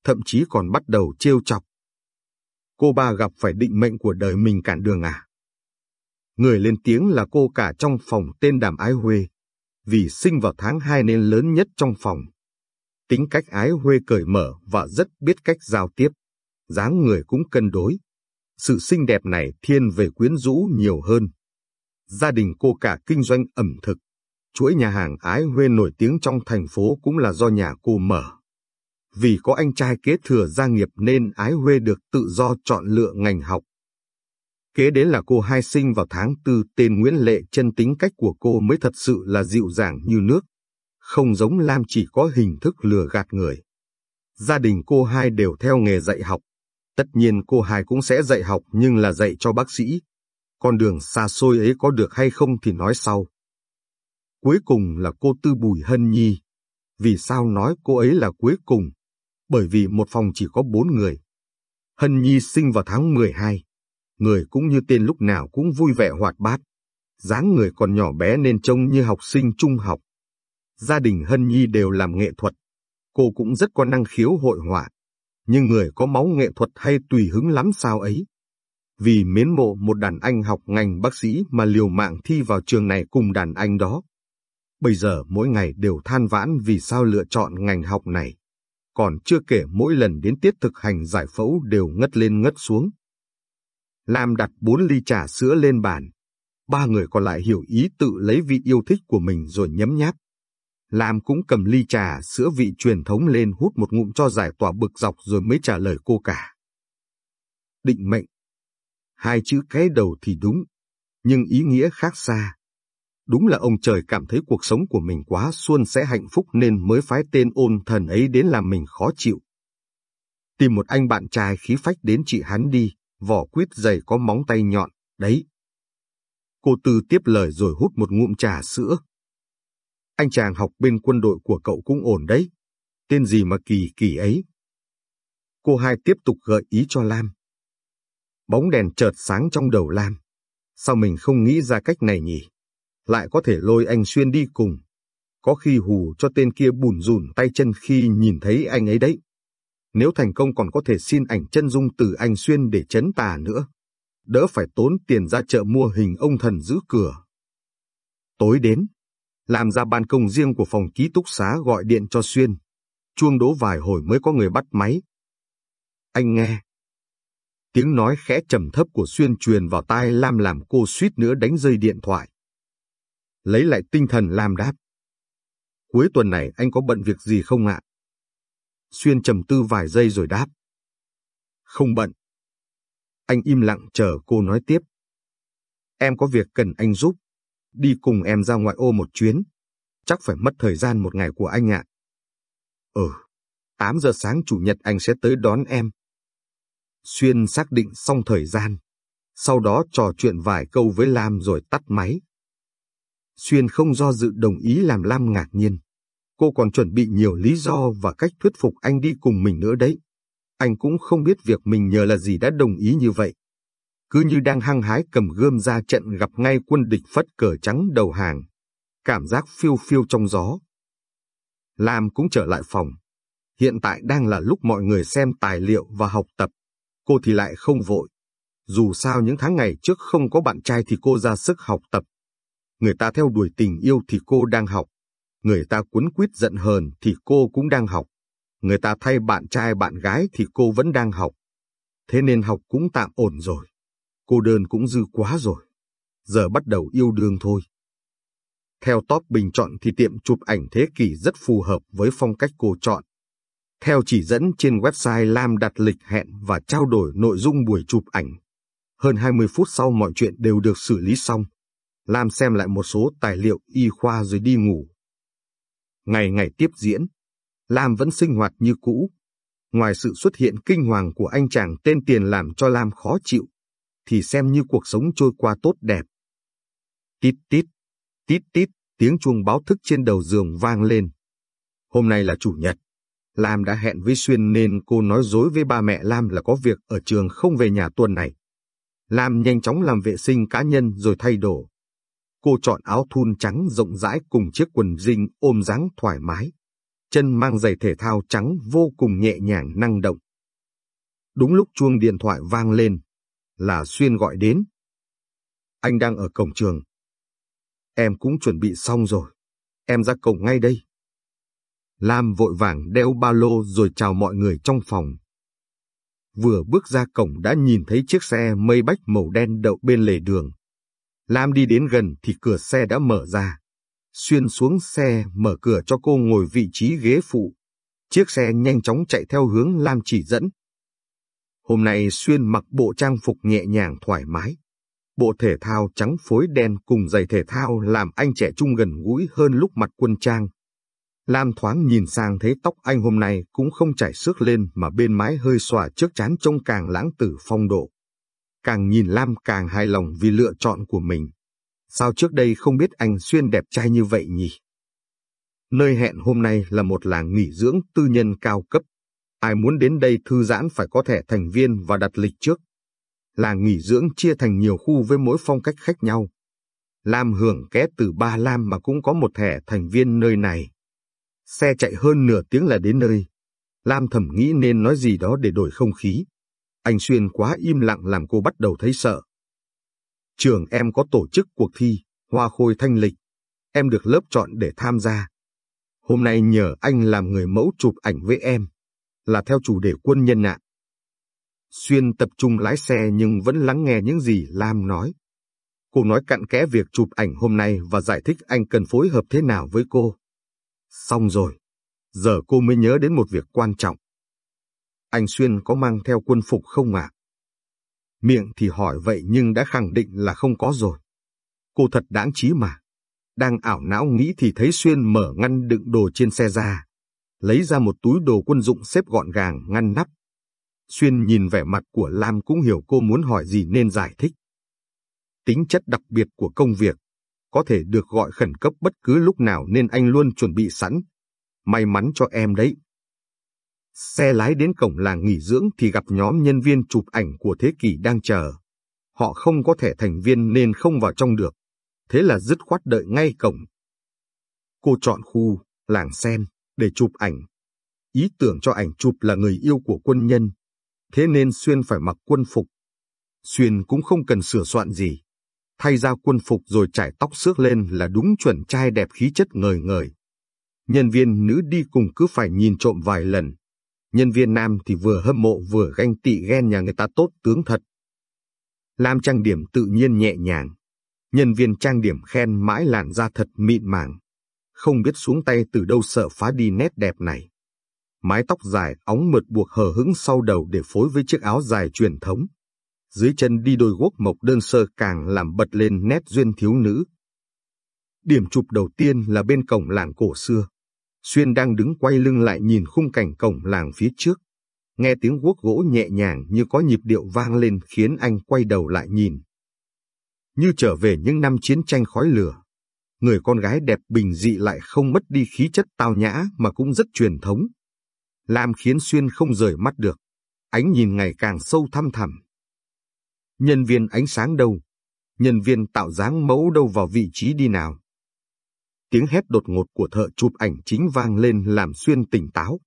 thậm chí còn bắt đầu trêu chọc. Cô ba gặp phải định mệnh của đời mình cản đường à? Người lên tiếng là cô cả trong phòng tên Đàm Ái Huê, vì sinh vào tháng 2 nên lớn nhất trong phòng. Tính cách Ái Huê cởi mở và rất biết cách giao tiếp, dáng người cũng cân đối. Sự xinh đẹp này thiên về quyến rũ nhiều hơn. Gia đình cô cả kinh doanh ẩm thực, chuỗi nhà hàng Ái Huê nổi tiếng trong thành phố cũng là do nhà cô mở. Vì có anh trai kế thừa gia nghiệp nên Ái Huê được tự do chọn lựa ngành học. Kế đến là cô hai sinh vào tháng tư tên Nguyễn Lệ chân tính cách của cô mới thật sự là dịu dàng như nước, không giống Lam chỉ có hình thức lừa gạt người. Gia đình cô hai đều theo nghề dạy học. Tất nhiên cô hai cũng sẽ dạy học nhưng là dạy cho bác sĩ. Con đường xa xôi ấy có được hay không thì nói sau. Cuối cùng là cô Tư Bùi Hân Nhi. Vì sao nói cô ấy là cuối cùng? Bởi vì một phòng chỉ có bốn người. Hân Nhi sinh vào tháng 12 người cũng như tên lúc nào cũng vui vẻ hoạt bát. dáng người còn nhỏ bé nên trông như học sinh trung học. Gia đình Hân Nhi đều làm nghệ thuật. Cô cũng rất có năng khiếu hội họa. Nhưng người có máu nghệ thuật hay tùy hứng lắm sao ấy. Vì mến mộ một đàn anh học ngành bác sĩ mà liều mạng thi vào trường này cùng đàn anh đó. Bây giờ mỗi ngày đều than vãn vì sao lựa chọn ngành học này. Còn chưa kể mỗi lần đến tiết thực hành giải phẫu đều ngất lên ngất xuống. Lam đặt bốn ly trà sữa lên bàn. Ba người còn lại hiểu ý tự lấy vị yêu thích của mình rồi nhấm nháp. Lam cũng cầm ly trà sữa vị truyền thống lên hút một ngụm cho giải tỏa bực dọc rồi mới trả lời cô cả. Định mệnh. Hai chữ cái đầu thì đúng, nhưng ý nghĩa khác xa. Đúng là ông trời cảm thấy cuộc sống của mình quá xuân sẽ hạnh phúc nên mới phái tên ôn thần ấy đến làm mình khó chịu. Tìm một anh bạn trai khí phách đến chị hắn đi, vỏ quýt dày có móng tay nhọn, đấy. Cô Tư tiếp lời rồi hút một ngụm trà sữa. Anh chàng học bên quân đội của cậu cũng ổn đấy. Tên gì mà kỳ kỳ ấy? Cô hai tiếp tục gợi ý cho Lam. Bóng đèn chợt sáng trong đầu Lam. Sao mình không nghĩ ra cách này nhỉ? Lại có thể lôi anh Xuyên đi cùng. Có khi hù cho tên kia bùn rùn tay chân khi nhìn thấy anh ấy đấy. Nếu thành công còn có thể xin ảnh chân dung từ anh Xuyên để chấn tà nữa. Đỡ phải tốn tiền ra chợ mua hình ông thần giữ cửa. Tối đến, làm ra ban công riêng của phòng ký túc xá gọi điện cho Xuyên. Chuông đố vài hồi mới có người bắt máy. Anh nghe. Tiếng nói khẽ trầm thấp của Xuyên truyền vào tai Lam làm cô suýt nữa đánh rơi điện thoại. Lấy lại tinh thần Lam đáp. Cuối tuần này anh có bận việc gì không ạ? Xuyên trầm tư vài giây rồi đáp. Không bận. Anh im lặng chờ cô nói tiếp. Em có việc cần anh giúp. Đi cùng em ra ngoại ô một chuyến. Chắc phải mất thời gian một ngày của anh ạ. Ừ, 8 giờ sáng chủ nhật anh sẽ tới đón em. Xuyên xác định xong thời gian. Sau đó trò chuyện vài câu với Lam rồi tắt máy. Xuyên không do dự đồng ý làm Lam ngạc nhiên. Cô còn chuẩn bị nhiều lý do và cách thuyết phục anh đi cùng mình nữa đấy. Anh cũng không biết việc mình nhờ là gì đã đồng ý như vậy. Cứ như đang hăng hái cầm gươm ra trận gặp ngay quân địch phất cờ trắng đầu hàng. Cảm giác phiêu phiêu trong gió. Lam cũng trở lại phòng. Hiện tại đang là lúc mọi người xem tài liệu và học tập. Cô thì lại không vội. Dù sao những tháng ngày trước không có bạn trai thì cô ra sức học tập. Người ta theo đuổi tình yêu thì cô đang học. Người ta cuốn quýt giận hờn thì cô cũng đang học. Người ta thay bạn trai bạn gái thì cô vẫn đang học. Thế nên học cũng tạm ổn rồi. Cô đơn cũng dư quá rồi. Giờ bắt đầu yêu đương thôi. Theo top bình chọn thì tiệm chụp ảnh thế kỷ rất phù hợp với phong cách cô chọn. Theo chỉ dẫn trên website Lam đặt lịch hẹn và trao đổi nội dung buổi chụp ảnh. Hơn 20 phút sau mọi chuyện đều được xử lý xong. Lam xem lại một số tài liệu y khoa rồi đi ngủ. Ngày ngày tiếp diễn, Lam vẫn sinh hoạt như cũ. Ngoài sự xuất hiện kinh hoàng của anh chàng tên Tiền làm cho Lam khó chịu, thì xem như cuộc sống trôi qua tốt đẹp. Tít tít, tít tít, tiếng chuông báo thức trên đầu giường vang lên. Hôm nay là chủ nhật. Lam đã hẹn với Xuyên nên cô nói dối với ba mẹ Lam là có việc ở trường không về nhà tuần này. Lam nhanh chóng làm vệ sinh cá nhân rồi thay đồ. Cô chọn áo thun trắng rộng rãi cùng chiếc quần jean ôm dáng thoải mái. chân mang giày thể thao trắng vô cùng nhẹ nhàng năng động. Đúng lúc chuông điện thoại vang lên, là Xuyên gọi đến. Anh đang ở cổng trường. Em cũng chuẩn bị xong rồi. Em ra cổng ngay đây. Lam vội vàng đeo ba lô rồi chào mọi người trong phòng. Vừa bước ra cổng đã nhìn thấy chiếc xe mây bách màu đen đậu bên lề đường. Lam đi đến gần thì cửa xe đã mở ra. Xuyên xuống xe, mở cửa cho cô ngồi vị trí ghế phụ. Chiếc xe nhanh chóng chạy theo hướng Lam chỉ dẫn. Hôm nay Xuyên mặc bộ trang phục nhẹ nhàng thoải mái. Bộ thể thao trắng phối đen cùng giày thể thao làm anh trẻ trung gần gũi hơn lúc mặt quân trang. Lam thoáng nhìn sang thấy tóc anh hôm nay cũng không chảy xước lên mà bên mái hơi xòa trước chán trông càng lãng tử phong độ. Càng nhìn Lam càng hài lòng vì lựa chọn của mình. Sao trước đây không biết anh Xuyên đẹp trai như vậy nhỉ? Nơi hẹn hôm nay là một làng nghỉ dưỡng tư nhân cao cấp. Ai muốn đến đây thư giãn phải có thẻ thành viên và đặt lịch trước. Làng nghỉ dưỡng chia thành nhiều khu với mỗi phong cách khác nhau. Lam hưởng ké từ Ba Lam mà cũng có một thẻ thành viên nơi này. Xe chạy hơn nửa tiếng là đến nơi. Lam thầm nghĩ nên nói gì đó để đổi không khí. Anh Xuyên quá im lặng làm cô bắt đầu thấy sợ. Trường em có tổ chức cuộc thi, hoa khôi thanh lịch. Em được lớp chọn để tham gia. Hôm nay nhờ anh làm người mẫu chụp ảnh với em, là theo chủ đề quân nhân ạ. Xuyên tập trung lái xe nhưng vẫn lắng nghe những gì Lam nói. Cô nói cặn kẽ việc chụp ảnh hôm nay và giải thích anh cần phối hợp thế nào với cô. Xong rồi, giờ cô mới nhớ đến một việc quan trọng. Anh Xuyên có mang theo quân phục không ạ? Miệng thì hỏi vậy nhưng đã khẳng định là không có rồi. Cô thật đáng trí mà. Đang ảo não nghĩ thì thấy Xuyên mở ngăn đựng đồ trên xe ra. Lấy ra một túi đồ quân dụng xếp gọn gàng ngăn nắp. Xuyên nhìn vẻ mặt của Lam cũng hiểu cô muốn hỏi gì nên giải thích. Tính chất đặc biệt của công việc, có thể được gọi khẩn cấp bất cứ lúc nào nên anh luôn chuẩn bị sẵn. May mắn cho em đấy. Xe lái đến cổng làng nghỉ dưỡng thì gặp nhóm nhân viên chụp ảnh của Thế Kỷ đang chờ. Họ không có thẻ thành viên nên không vào trong được. Thế là dứt khoát đợi ngay cổng. Cô chọn khu, làng sen, để chụp ảnh. Ý tưởng cho ảnh chụp là người yêu của quân nhân. Thế nên Xuyên phải mặc quân phục. Xuyên cũng không cần sửa soạn gì. Thay ra quân phục rồi trải tóc xước lên là đúng chuẩn trai đẹp khí chất ngời ngời. Nhân viên nữ đi cùng cứ phải nhìn trộm vài lần Nhân viên nam thì vừa hâm mộ vừa ganh tị ghen nhà người ta tốt tướng thật. Lam trang điểm tự nhiên nhẹ nhàng. Nhân viên trang điểm khen mãi làn da thật mịn màng. Không biết xuống tay từ đâu sợ phá đi nét đẹp này. Mái tóc dài óng mượt buộc hờ hững sau đầu để phối với chiếc áo dài truyền thống. Dưới chân đi đôi guốc mộc đơn sơ càng làm bật lên nét duyên thiếu nữ. Điểm chụp đầu tiên là bên cổng làng cổ xưa. Xuyên đang đứng quay lưng lại nhìn khung cảnh cổng làng phía trước. Nghe tiếng guốc gỗ nhẹ nhàng như có nhịp điệu vang lên khiến anh quay đầu lại nhìn. Như trở về những năm chiến tranh khói lửa. Người con gái đẹp bình dị lại không mất đi khí chất tao nhã mà cũng rất truyền thống. Làm khiến Xuyên không rời mắt được. Ánh nhìn ngày càng sâu thăm thẳm. Nhân viên ánh sáng đâu? Nhân viên tạo dáng mẫu đâu vào vị trí đi nào? Tiếng hét đột ngột của thợ chụp ảnh chính vang lên làm Xuyên tỉnh táo.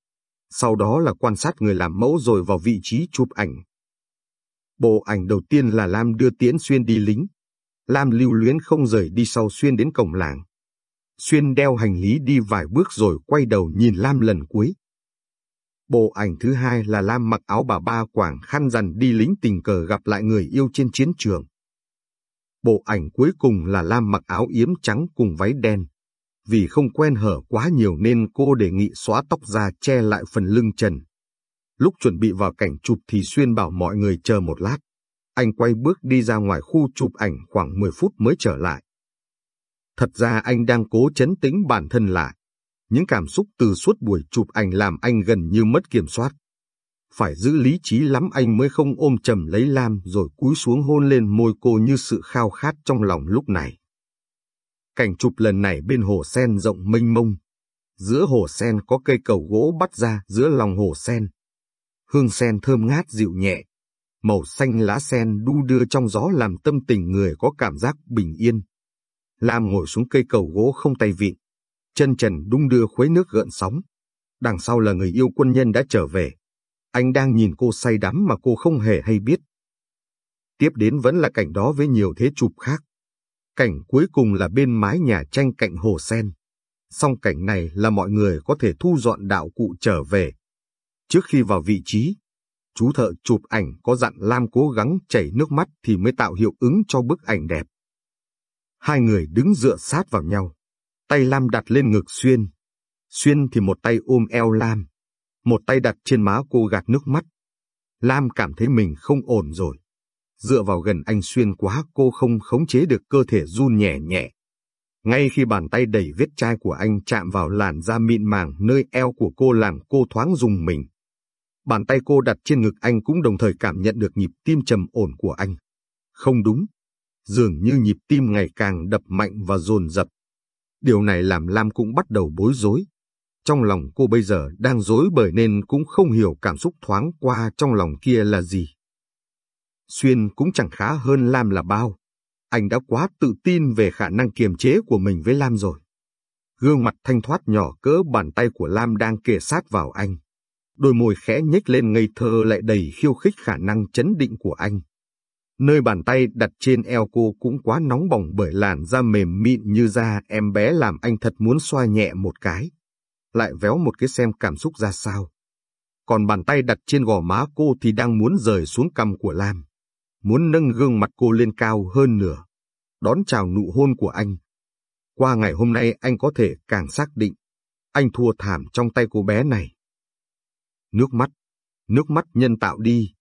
Sau đó là quan sát người làm mẫu rồi vào vị trí chụp ảnh. Bộ ảnh đầu tiên là Lam đưa Tiễn Xuyên đi lính. Lam lưu luyến không rời đi sau Xuyên đến cổng làng. Xuyên đeo hành lý đi vài bước rồi quay đầu nhìn Lam lần cuối. Bộ ảnh thứ hai là Lam mặc áo bà ba quảng khăn rằn đi lính tình cờ gặp lại người yêu trên chiến trường. Bộ ảnh cuối cùng là Lam mặc áo yếm trắng cùng váy đen. Vì không quen hở quá nhiều nên cô đề nghị xóa tóc ra che lại phần lưng trần. Lúc chuẩn bị vào cảnh chụp thì Xuyên bảo mọi người chờ một lát. Anh quay bước đi ra ngoài khu chụp ảnh khoảng 10 phút mới trở lại. Thật ra anh đang cố chấn tĩnh bản thân lại. Những cảm xúc từ suốt buổi chụp ảnh làm anh gần như mất kiểm soát. Phải giữ lý trí lắm anh mới không ôm chầm lấy Lam rồi cúi xuống hôn lên môi cô như sự khao khát trong lòng lúc này. Cảnh chụp lần này bên hồ sen rộng mênh mông. Giữa hồ sen có cây cầu gỗ bắt ra giữa lòng hồ sen. Hương sen thơm ngát dịu nhẹ. Màu xanh lá sen đu đưa trong gió làm tâm tình người có cảm giác bình yên. Lam ngồi xuống cây cầu gỗ không tay vịn. Chân trần đung đưa khuấy nước gợn sóng. Đằng sau là người yêu quân nhân đã trở về. Anh đang nhìn cô say đắm mà cô không hề hay biết. Tiếp đến vẫn là cảnh đó với nhiều thế chụp khác. Cảnh cuối cùng là bên mái nhà tranh cạnh hồ sen. Song cảnh này là mọi người có thể thu dọn đạo cụ trở về. Trước khi vào vị trí, chú thợ chụp ảnh có dặn Lam cố gắng chảy nước mắt thì mới tạo hiệu ứng cho bức ảnh đẹp. Hai người đứng dựa sát vào nhau, tay Lam đặt lên ngực Xuyên. Xuyên thì một tay ôm eo Lam, một tay đặt trên má cô gạt nước mắt. Lam cảm thấy mình không ổn rồi. Dựa vào gần anh Xuyên quá cô không khống chế được cơ thể run nhẹ nhẹ. Ngay khi bàn tay đầy vết chai của anh chạm vào làn da mịn màng nơi eo của cô làm cô thoáng dùng mình. Bàn tay cô đặt trên ngực anh cũng đồng thời cảm nhận được nhịp tim trầm ổn của anh. Không đúng. Dường như nhịp tim ngày càng đập mạnh và dồn dập. Điều này làm Lam cũng bắt đầu bối rối. Trong lòng cô bây giờ đang rối bởi nên cũng không hiểu cảm xúc thoáng qua trong lòng kia là gì. Xuyên cũng chẳng khá hơn Lam là bao. Anh đã quá tự tin về khả năng kiềm chế của mình với Lam rồi. Gương mặt thanh thoát nhỏ cỡ bàn tay của Lam đang kề sát vào anh. Đôi môi khẽ nhếch lên ngây thơ lại đầy khiêu khích khả năng chấn định của anh. Nơi bàn tay đặt trên eo cô cũng quá nóng bỏng bởi làn da mềm mịn như da em bé làm anh thật muốn xoa nhẹ một cái. Lại véo một cái xem cảm xúc ra sao. Còn bàn tay đặt trên gò má cô thì đang muốn rời xuống cằm của Lam. Muốn nâng gương mặt cô lên cao hơn nửa. Đón chào nụ hôn của anh. Qua ngày hôm nay anh có thể càng xác định. Anh thua thảm trong tay cô bé này. Nước mắt. Nước mắt nhân tạo đi.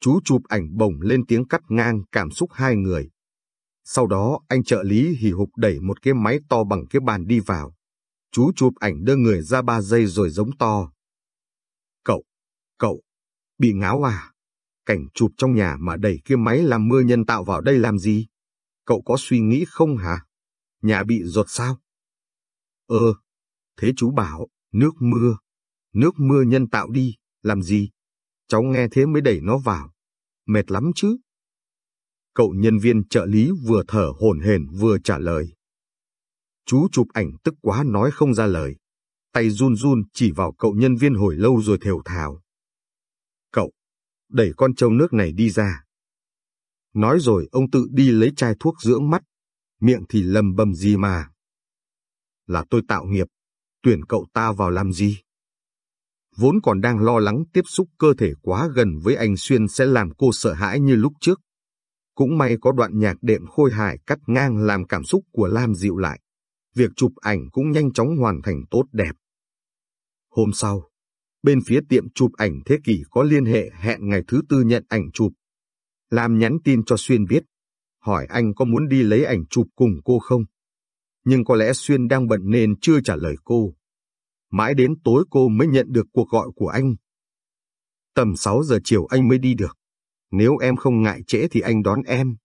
Chú chụp ảnh bổng lên tiếng cắt ngang cảm xúc hai người. Sau đó anh trợ lý hì hục đẩy một cái máy to bằng cái bàn đi vào. Chú chụp ảnh đưa người ra ba giây rồi giống to. Cậu, cậu, bị ngáo à? Cảnh chụp trong nhà mà đẩy cái máy làm mưa nhân tạo vào đây làm gì? Cậu có suy nghĩ không hả? Nhà bị rột sao? Ờ, thế chú bảo, nước mưa, nước mưa nhân tạo đi, làm gì? Cháu nghe thế mới đẩy nó vào. Mệt lắm chứ. Cậu nhân viên trợ lý vừa thở hổn hển vừa trả lời. Chú chụp ảnh tức quá nói không ra lời. Tay run run chỉ vào cậu nhân viên hồi lâu rồi thều thào. Cậu, đẩy con trâu nước này đi ra. Nói rồi ông tự đi lấy chai thuốc dưỡng mắt, miệng thì lầm bầm gì mà. Là tôi tạo nghiệp, tuyển cậu ta vào làm gì? Vốn còn đang lo lắng tiếp xúc cơ thể quá gần với anh Xuyên sẽ làm cô sợ hãi như lúc trước. Cũng may có đoạn nhạc đệm khôi hài cắt ngang làm cảm xúc của Lam dịu lại. Việc chụp ảnh cũng nhanh chóng hoàn thành tốt đẹp. Hôm sau, bên phía tiệm chụp ảnh thế kỷ có liên hệ hẹn ngày thứ tư nhận ảnh chụp. Lam nhắn tin cho Xuyên biết, hỏi anh có muốn đi lấy ảnh chụp cùng cô không? Nhưng có lẽ Xuyên đang bận nên chưa trả lời cô. Mãi đến tối cô mới nhận được cuộc gọi của anh. Tầm 6 giờ chiều anh mới đi được. Nếu em không ngại trễ thì anh đón em.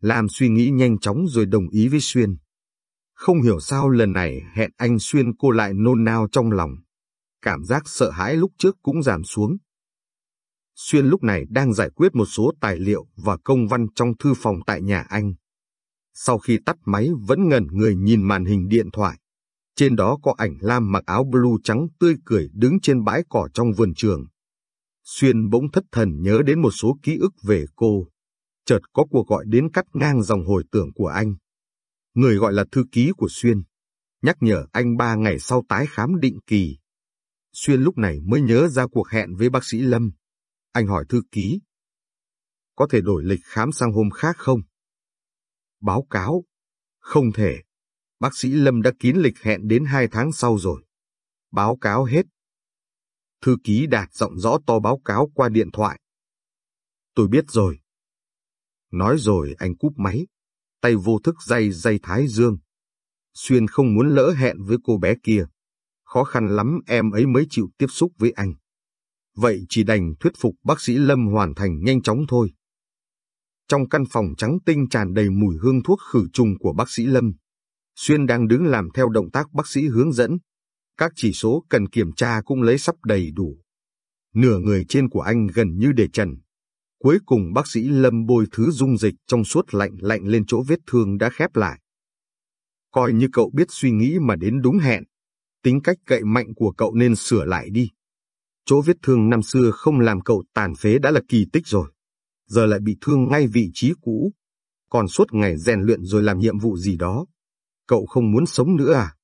Lam suy nghĩ nhanh chóng rồi đồng ý với Xuyên. Không hiểu sao lần này hẹn anh Xuyên cô lại nôn nao trong lòng. Cảm giác sợ hãi lúc trước cũng giảm xuống. Xuyên lúc này đang giải quyết một số tài liệu và công văn trong thư phòng tại nhà anh. Sau khi tắt máy vẫn ngẩn người nhìn màn hình điện thoại. Trên đó có ảnh Lam mặc áo blue trắng tươi cười đứng trên bãi cỏ trong vườn trường. Xuyên bỗng thất thần nhớ đến một số ký ức về cô. Chợt có cuộc gọi đến cắt ngang dòng hồi tưởng của anh. Người gọi là thư ký của Xuyên. Nhắc nhở anh ba ngày sau tái khám định kỳ. Xuyên lúc này mới nhớ ra cuộc hẹn với bác sĩ Lâm. Anh hỏi thư ký. Có thể đổi lịch khám sang hôm khác không? Báo cáo. Không thể. Bác sĩ Lâm đã kín lịch hẹn đến hai tháng sau rồi. Báo cáo hết. Thư ký đạt giọng rõ to báo cáo qua điện thoại. Tôi biết rồi. Nói rồi anh cúp máy, tay vô thức dây dây thái dương. Xuyên không muốn lỡ hẹn với cô bé kia. Khó khăn lắm em ấy mới chịu tiếp xúc với anh. Vậy chỉ đành thuyết phục bác sĩ Lâm hoàn thành nhanh chóng thôi. Trong căn phòng trắng tinh tràn đầy mùi hương thuốc khử trùng của bác sĩ Lâm, Xuyên đang đứng làm theo động tác bác sĩ hướng dẫn. Các chỉ số cần kiểm tra cũng lấy sắp đầy đủ. Nửa người trên của anh gần như để trần. Cuối cùng bác sĩ Lâm bôi thứ dung dịch trong suốt lạnh lạnh lên chỗ vết thương đã khép lại. Coi như cậu biết suy nghĩ mà đến đúng hẹn. Tính cách cậy mạnh của cậu nên sửa lại đi. Chỗ vết thương năm xưa không làm cậu tàn phế đã là kỳ tích rồi. Giờ lại bị thương ngay vị trí cũ. Còn suốt ngày rèn luyện rồi làm nhiệm vụ gì đó. Cậu không muốn sống nữa à?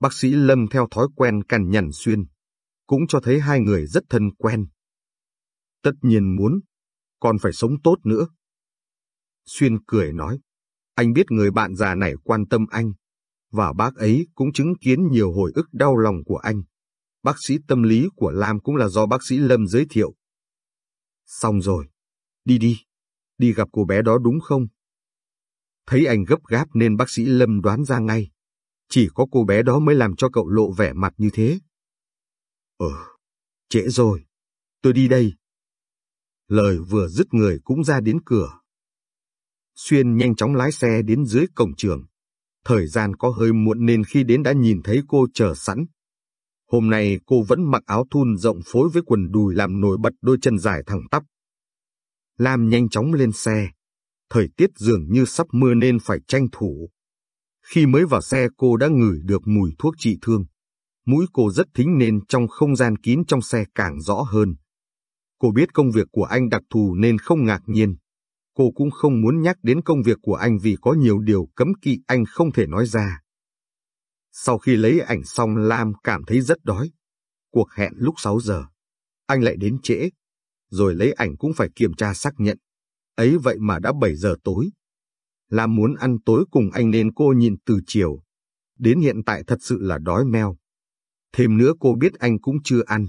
Bác sĩ Lâm theo thói quen cằn nhằn xuyên. Cũng cho thấy hai người rất thân quen. Tất nhiên muốn. Còn phải sống tốt nữa. Xuyên cười nói. Anh biết người bạn già này quan tâm anh. Và bác ấy cũng chứng kiến nhiều hồi ức đau lòng của anh. Bác sĩ tâm lý của Lam cũng là do bác sĩ Lâm giới thiệu. Xong rồi. Đi đi. Đi gặp cô bé đó đúng không? Thấy anh gấp gáp nên bác sĩ Lâm đoán ra ngay. Chỉ có cô bé đó mới làm cho cậu lộ vẻ mặt như thế. Ờ, trễ rồi. Tôi đi đây. Lời vừa dứt người cũng ra đến cửa. Xuyên nhanh chóng lái xe đến dưới cổng trường. Thời gian có hơi muộn nên khi đến đã nhìn thấy cô chờ sẵn. Hôm nay cô vẫn mặc áo thun rộng phối với quần đùi làm nổi bật đôi chân dài thẳng tắp. Lam nhanh chóng lên xe. Thời tiết dường như sắp mưa nên phải tranh thủ. Khi mới vào xe, cô đã ngửi được mùi thuốc trị thương. Mũi cô rất thính nên trong không gian kín trong xe càng rõ hơn. Cô biết công việc của anh đặc thù nên không ngạc nhiên. Cô cũng không muốn nhắc đến công việc của anh vì có nhiều điều cấm kỵ anh không thể nói ra. Sau khi lấy ảnh xong, Lam cảm thấy rất đói. Cuộc hẹn lúc 6 giờ. Anh lại đến trễ. Rồi lấy ảnh cũng phải kiểm tra xác nhận. Ấy vậy mà đã 7 giờ tối. Lam muốn ăn tối cùng anh nên cô nhìn từ chiều. Đến hiện tại thật sự là đói meo. Thêm nữa cô biết anh cũng chưa ăn.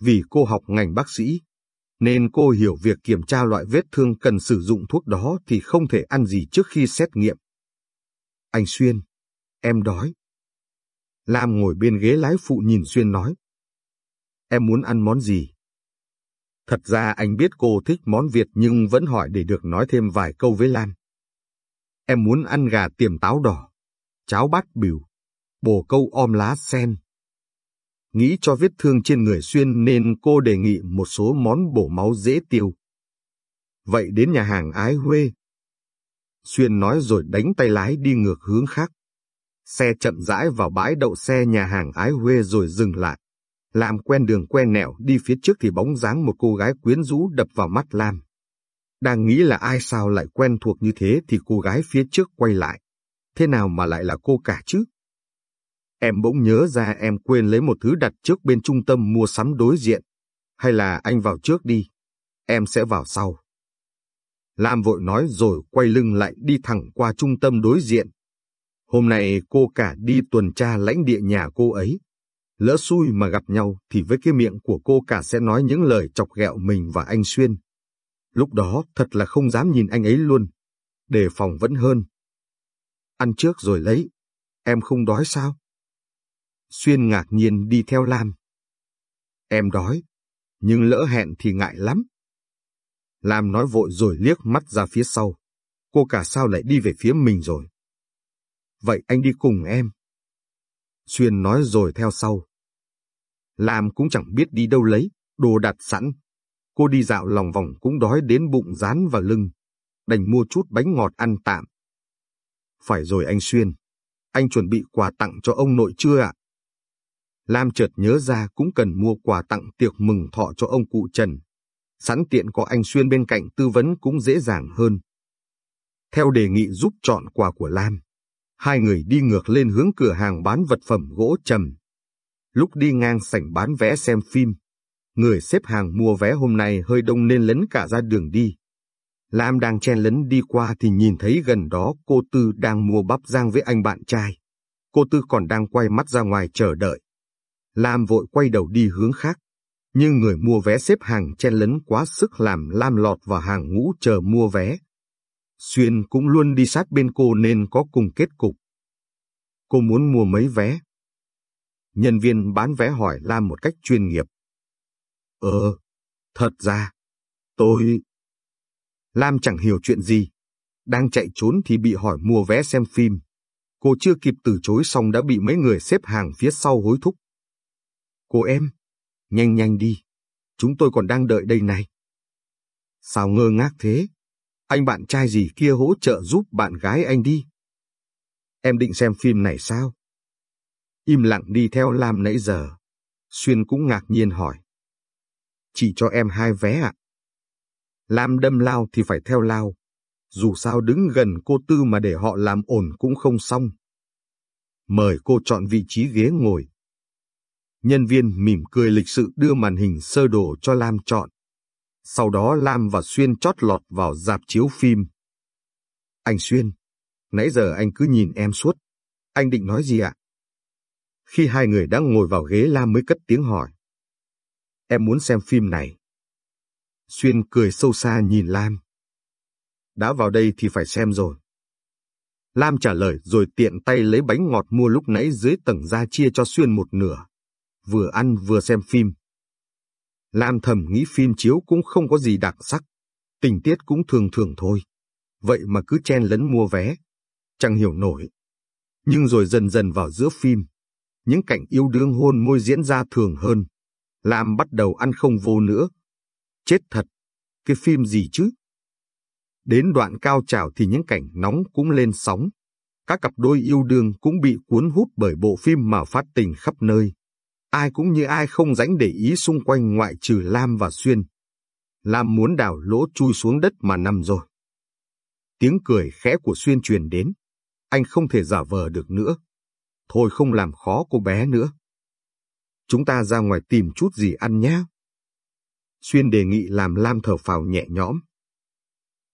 Vì cô học ngành bác sĩ. Nên cô hiểu việc kiểm tra loại vết thương cần sử dụng thuốc đó thì không thể ăn gì trước khi xét nghiệm. Anh Xuyên, em đói. Lam ngồi bên ghế lái phụ nhìn Xuyên nói. Em muốn ăn món gì? Thật ra anh biết cô thích món Việt nhưng vẫn hỏi để được nói thêm vài câu với Lan. Em muốn ăn gà tiềm táo đỏ, cháo bát bìu, bồ câu om lá sen. Nghĩ cho vết thương trên người Xuyên nên cô đề nghị một số món bổ máu dễ tiêu. Vậy đến nhà hàng Ái Huê. Xuyên nói rồi đánh tay lái đi ngược hướng khác. Xe chậm rãi vào bãi đậu xe nhà hàng Ái Huê rồi dừng lại. Làm quen đường quen nẻo đi phía trước thì bóng dáng một cô gái quyến rũ đập vào mắt Lam. Đang nghĩ là ai sao lại quen thuộc như thế thì cô gái phía trước quay lại. Thế nào mà lại là cô cả chứ? Em bỗng nhớ ra em quên lấy một thứ đặt trước bên trung tâm mua sắm đối diện. Hay là anh vào trước đi, em sẽ vào sau. Lam vội nói rồi quay lưng lại đi thẳng qua trung tâm đối diện. Hôm nay cô cả đi tuần tra lãnh địa nhà cô ấy. Lỡ xui mà gặp nhau thì với cái miệng của cô cả sẽ nói những lời chọc ghẹo mình và anh Xuyên. Lúc đó thật là không dám nhìn anh ấy luôn. Đề phòng vẫn hơn. Ăn trước rồi lấy. Em không đói sao? Xuyên ngạc nhiên đi theo Lam. Em đói, nhưng lỡ hẹn thì ngại lắm. Lam nói vội rồi liếc mắt ra phía sau. Cô cả sao lại đi về phía mình rồi? Vậy anh đi cùng em. Xuyên nói rồi theo sau. Lam cũng chẳng biết đi đâu lấy, đồ đặt sẵn. Cô đi dạo lòng vòng cũng đói đến bụng rán và lưng. Đành mua chút bánh ngọt ăn tạm. Phải rồi anh Xuyên. Anh chuẩn bị quà tặng cho ông nội chưa ạ? Lam chợt nhớ ra cũng cần mua quà tặng tiệc mừng thọ cho ông cụ Trần. Sẵn tiện có anh Xuyên bên cạnh tư vấn cũng dễ dàng hơn. Theo đề nghị giúp chọn quà của Lam, hai người đi ngược lên hướng cửa hàng bán vật phẩm gỗ trầm. Lúc đi ngang sảnh bán vé xem phim, người xếp hàng mua vé hôm nay hơi đông nên lấn cả ra đường đi. Lam đang chen lấn đi qua thì nhìn thấy gần đó cô Tư đang mua bắp rang với anh bạn trai. Cô Tư còn đang quay mắt ra ngoài chờ đợi. Lam vội quay đầu đi hướng khác, nhưng người mua vé xếp hàng chen lấn quá sức làm Lam lọt vào hàng ngũ chờ mua vé. Xuyên cũng luôn đi sát bên cô nên có cùng kết cục. Cô muốn mua mấy vé? Nhân viên bán vé hỏi Lam một cách chuyên nghiệp. Ờ, thật ra, tôi... Lam chẳng hiểu chuyện gì. Đang chạy trốn thì bị hỏi mua vé xem phim. Cô chưa kịp từ chối xong đã bị mấy người xếp hàng phía sau hối thúc. Cô em, nhanh nhanh đi, chúng tôi còn đang đợi đây này. Sao ngơ ngác thế? Anh bạn trai gì kia hỗ trợ giúp bạn gái anh đi. Em định xem phim này sao? im lặng đi theo Lam nãy giờ. Xuyên cũng ngạc nhiên hỏi. Chỉ cho em hai vé ạ. Lam đâm lao thì phải theo lao. Dù sao đứng gần cô Tư mà để họ làm ổn cũng không xong. Mời cô chọn vị trí ghế ngồi. Nhân viên mỉm cười lịch sự đưa màn hình sơ đồ cho Lam chọn. Sau đó Lam và Xuyên chót lọt vào dạp chiếu phim. Anh Xuyên, nãy giờ anh cứ nhìn em suốt. Anh định nói gì ạ? Khi hai người đang ngồi vào ghế Lam mới cất tiếng hỏi. Em muốn xem phim này. Xuyên cười sâu xa nhìn Lam. Đã vào đây thì phải xem rồi. Lam trả lời rồi tiện tay lấy bánh ngọt mua lúc nãy dưới tầng ra chia cho Xuyên một nửa. Vừa ăn vừa xem phim. Lam thầm nghĩ phim chiếu cũng không có gì đặc sắc. Tình tiết cũng thường thường thôi. Vậy mà cứ chen lấn mua vé. Chẳng hiểu nổi. Nhưng rồi dần dần vào giữa phim. Những cảnh yêu đương hôn môi diễn ra thường hơn. Lam bắt đầu ăn không vô nữa. Chết thật. Cái phim gì chứ? Đến đoạn cao trào thì những cảnh nóng cũng lên sóng. Các cặp đôi yêu đương cũng bị cuốn hút bởi bộ phim mà phát tình khắp nơi. Ai cũng như ai không dánh để ý xung quanh ngoại trừ Lam và Xuyên. Lam muốn đào lỗ chui xuống đất mà nằm rồi. Tiếng cười khẽ của Xuyên truyền đến. Anh không thể giả vờ được nữa. Thôi không làm khó cô bé nữa. Chúng ta ra ngoài tìm chút gì ăn nhé. Xuyên đề nghị làm Lam thở phào nhẹ nhõm.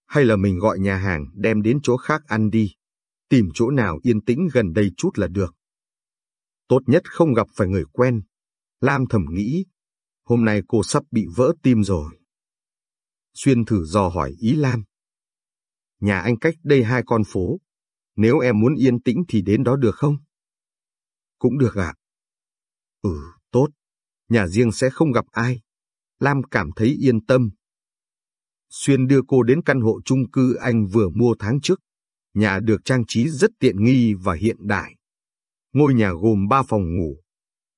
Hay là mình gọi nhà hàng đem đến chỗ khác ăn đi. Tìm chỗ nào yên tĩnh gần đây chút là được. Tốt nhất không gặp phải người quen. Lam thầm nghĩ, hôm nay cô sắp bị vỡ tim rồi. Xuyên thử dò hỏi ý Lam. Nhà anh cách đây hai con phố. Nếu em muốn yên tĩnh thì đến đó được không? Cũng được ạ. Ừ, tốt. Nhà riêng sẽ không gặp ai. Lam cảm thấy yên tâm. Xuyên đưa cô đến căn hộ chung cư anh vừa mua tháng trước. Nhà được trang trí rất tiện nghi và hiện đại. Ngôi nhà gồm ba phòng ngủ,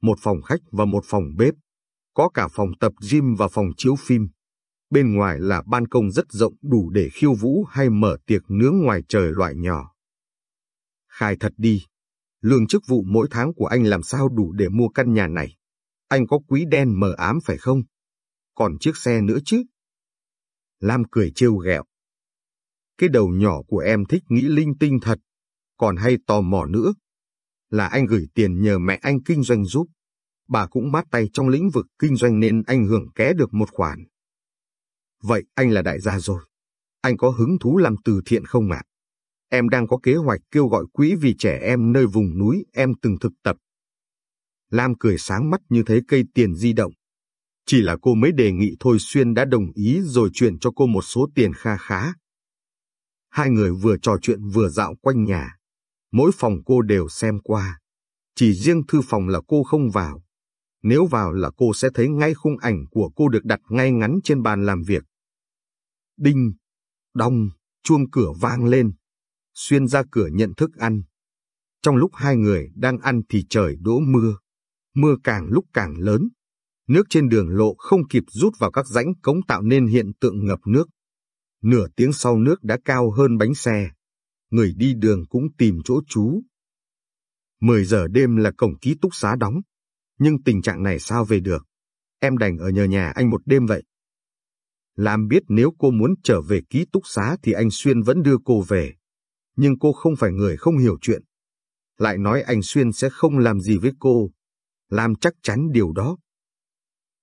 một phòng khách và một phòng bếp. Có cả phòng tập gym và phòng chiếu phim. Bên ngoài là ban công rất rộng đủ để khiêu vũ hay mở tiệc nướng ngoài trời loại nhỏ. Khai thật đi, lương chức vụ mỗi tháng của anh làm sao đủ để mua căn nhà này? Anh có quý đen mờ ám phải không? Còn chiếc xe nữa chứ? Lam cười trêu ghẹo. Cái đầu nhỏ của em thích nghĩ linh tinh thật, còn hay tò mò nữa. Là anh gửi tiền nhờ mẹ anh kinh doanh giúp. Bà cũng bắt tay trong lĩnh vực kinh doanh nên anh hưởng ké được một khoản. Vậy anh là đại gia rồi. Anh có hứng thú làm từ thiện không ạ? Em đang có kế hoạch kêu gọi quỹ vì trẻ em nơi vùng núi em từng thực tập. Lam cười sáng mắt như thấy cây tiền di động. Chỉ là cô mới đề nghị Thôi Xuyên đã đồng ý rồi chuyển cho cô một số tiền kha khá. Hai người vừa trò chuyện vừa dạo quanh nhà. Mỗi phòng cô đều xem qua. Chỉ riêng thư phòng là cô không vào. Nếu vào là cô sẽ thấy ngay khung ảnh của cô được đặt ngay ngắn trên bàn làm việc. Đinh, đong, chuông cửa vang lên. Xuyên ra cửa nhận thức ăn. Trong lúc hai người đang ăn thì trời đổ mưa. Mưa càng lúc càng lớn. Nước trên đường lộ không kịp rút vào các rãnh cống tạo nên hiện tượng ngập nước. Nửa tiếng sau nước đã cao hơn bánh xe. Người đi đường cũng tìm chỗ trú. Mười giờ đêm là cổng ký túc xá đóng. Nhưng tình trạng này sao về được? Em đành ở nhờ nhà anh một đêm vậy. Lam biết nếu cô muốn trở về ký túc xá thì anh Xuyên vẫn đưa cô về. Nhưng cô không phải người không hiểu chuyện. Lại nói anh Xuyên sẽ không làm gì với cô. Lam chắc chắn điều đó.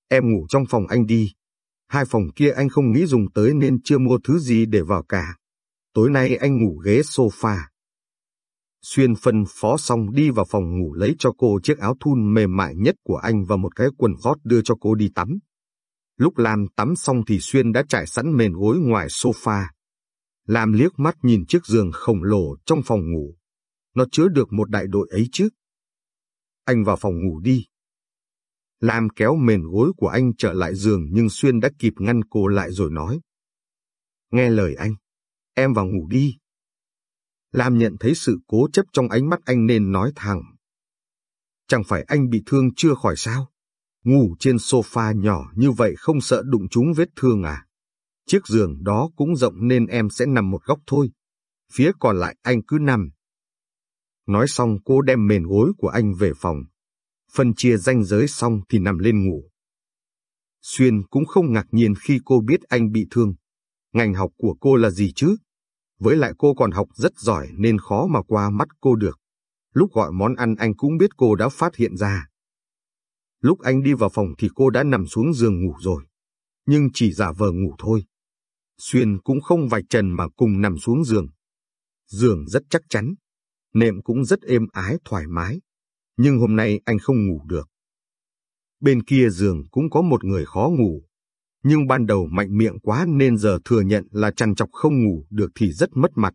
Em ngủ trong phòng anh đi. Hai phòng kia anh không nghĩ dùng tới nên chưa mua thứ gì để vào cả. Tối nay anh ngủ ghế sofa. Xuyên phân phó xong đi vào phòng ngủ lấy cho cô chiếc áo thun mềm mại nhất của anh và một cái quần gót đưa cho cô đi tắm. Lúc Lam tắm xong thì Xuyên đã trải sẵn mền gối ngoài sofa. Lam liếc mắt nhìn chiếc giường khổng lồ trong phòng ngủ. Nó chứa được một đại đội ấy chứ. Anh vào phòng ngủ đi. Lam kéo mền gối của anh trở lại giường nhưng Xuyên đã kịp ngăn cô lại rồi nói. Nghe lời anh, em vào ngủ đi. Lam nhận thấy sự cố chấp trong ánh mắt anh nên nói thẳng. Chẳng phải anh bị thương chưa khỏi sao? Ngủ trên sofa nhỏ như vậy không sợ đụng trúng vết thương à? Chiếc giường đó cũng rộng nên em sẽ nằm một góc thôi. Phía còn lại anh cứ nằm. Nói xong cô đem mền gối của anh về phòng. Phân chia ranh giới xong thì nằm lên ngủ. Xuyên cũng không ngạc nhiên khi cô biết anh bị thương. Ngành học của cô là gì chứ? Với lại cô còn học rất giỏi nên khó mà qua mắt cô được. Lúc gọi món ăn anh cũng biết cô đã phát hiện ra. Lúc anh đi vào phòng thì cô đã nằm xuống giường ngủ rồi. Nhưng chỉ giả vờ ngủ thôi. Xuyên cũng không vạch trần mà cùng nằm xuống giường. Giường rất chắc chắn, nệm cũng rất êm ái thoải mái. Nhưng hôm nay anh không ngủ được. Bên kia giường cũng có một người khó ngủ. Nhưng ban đầu mạnh miệng quá nên giờ thừa nhận là chăn chọc không ngủ được thì rất mất mặt.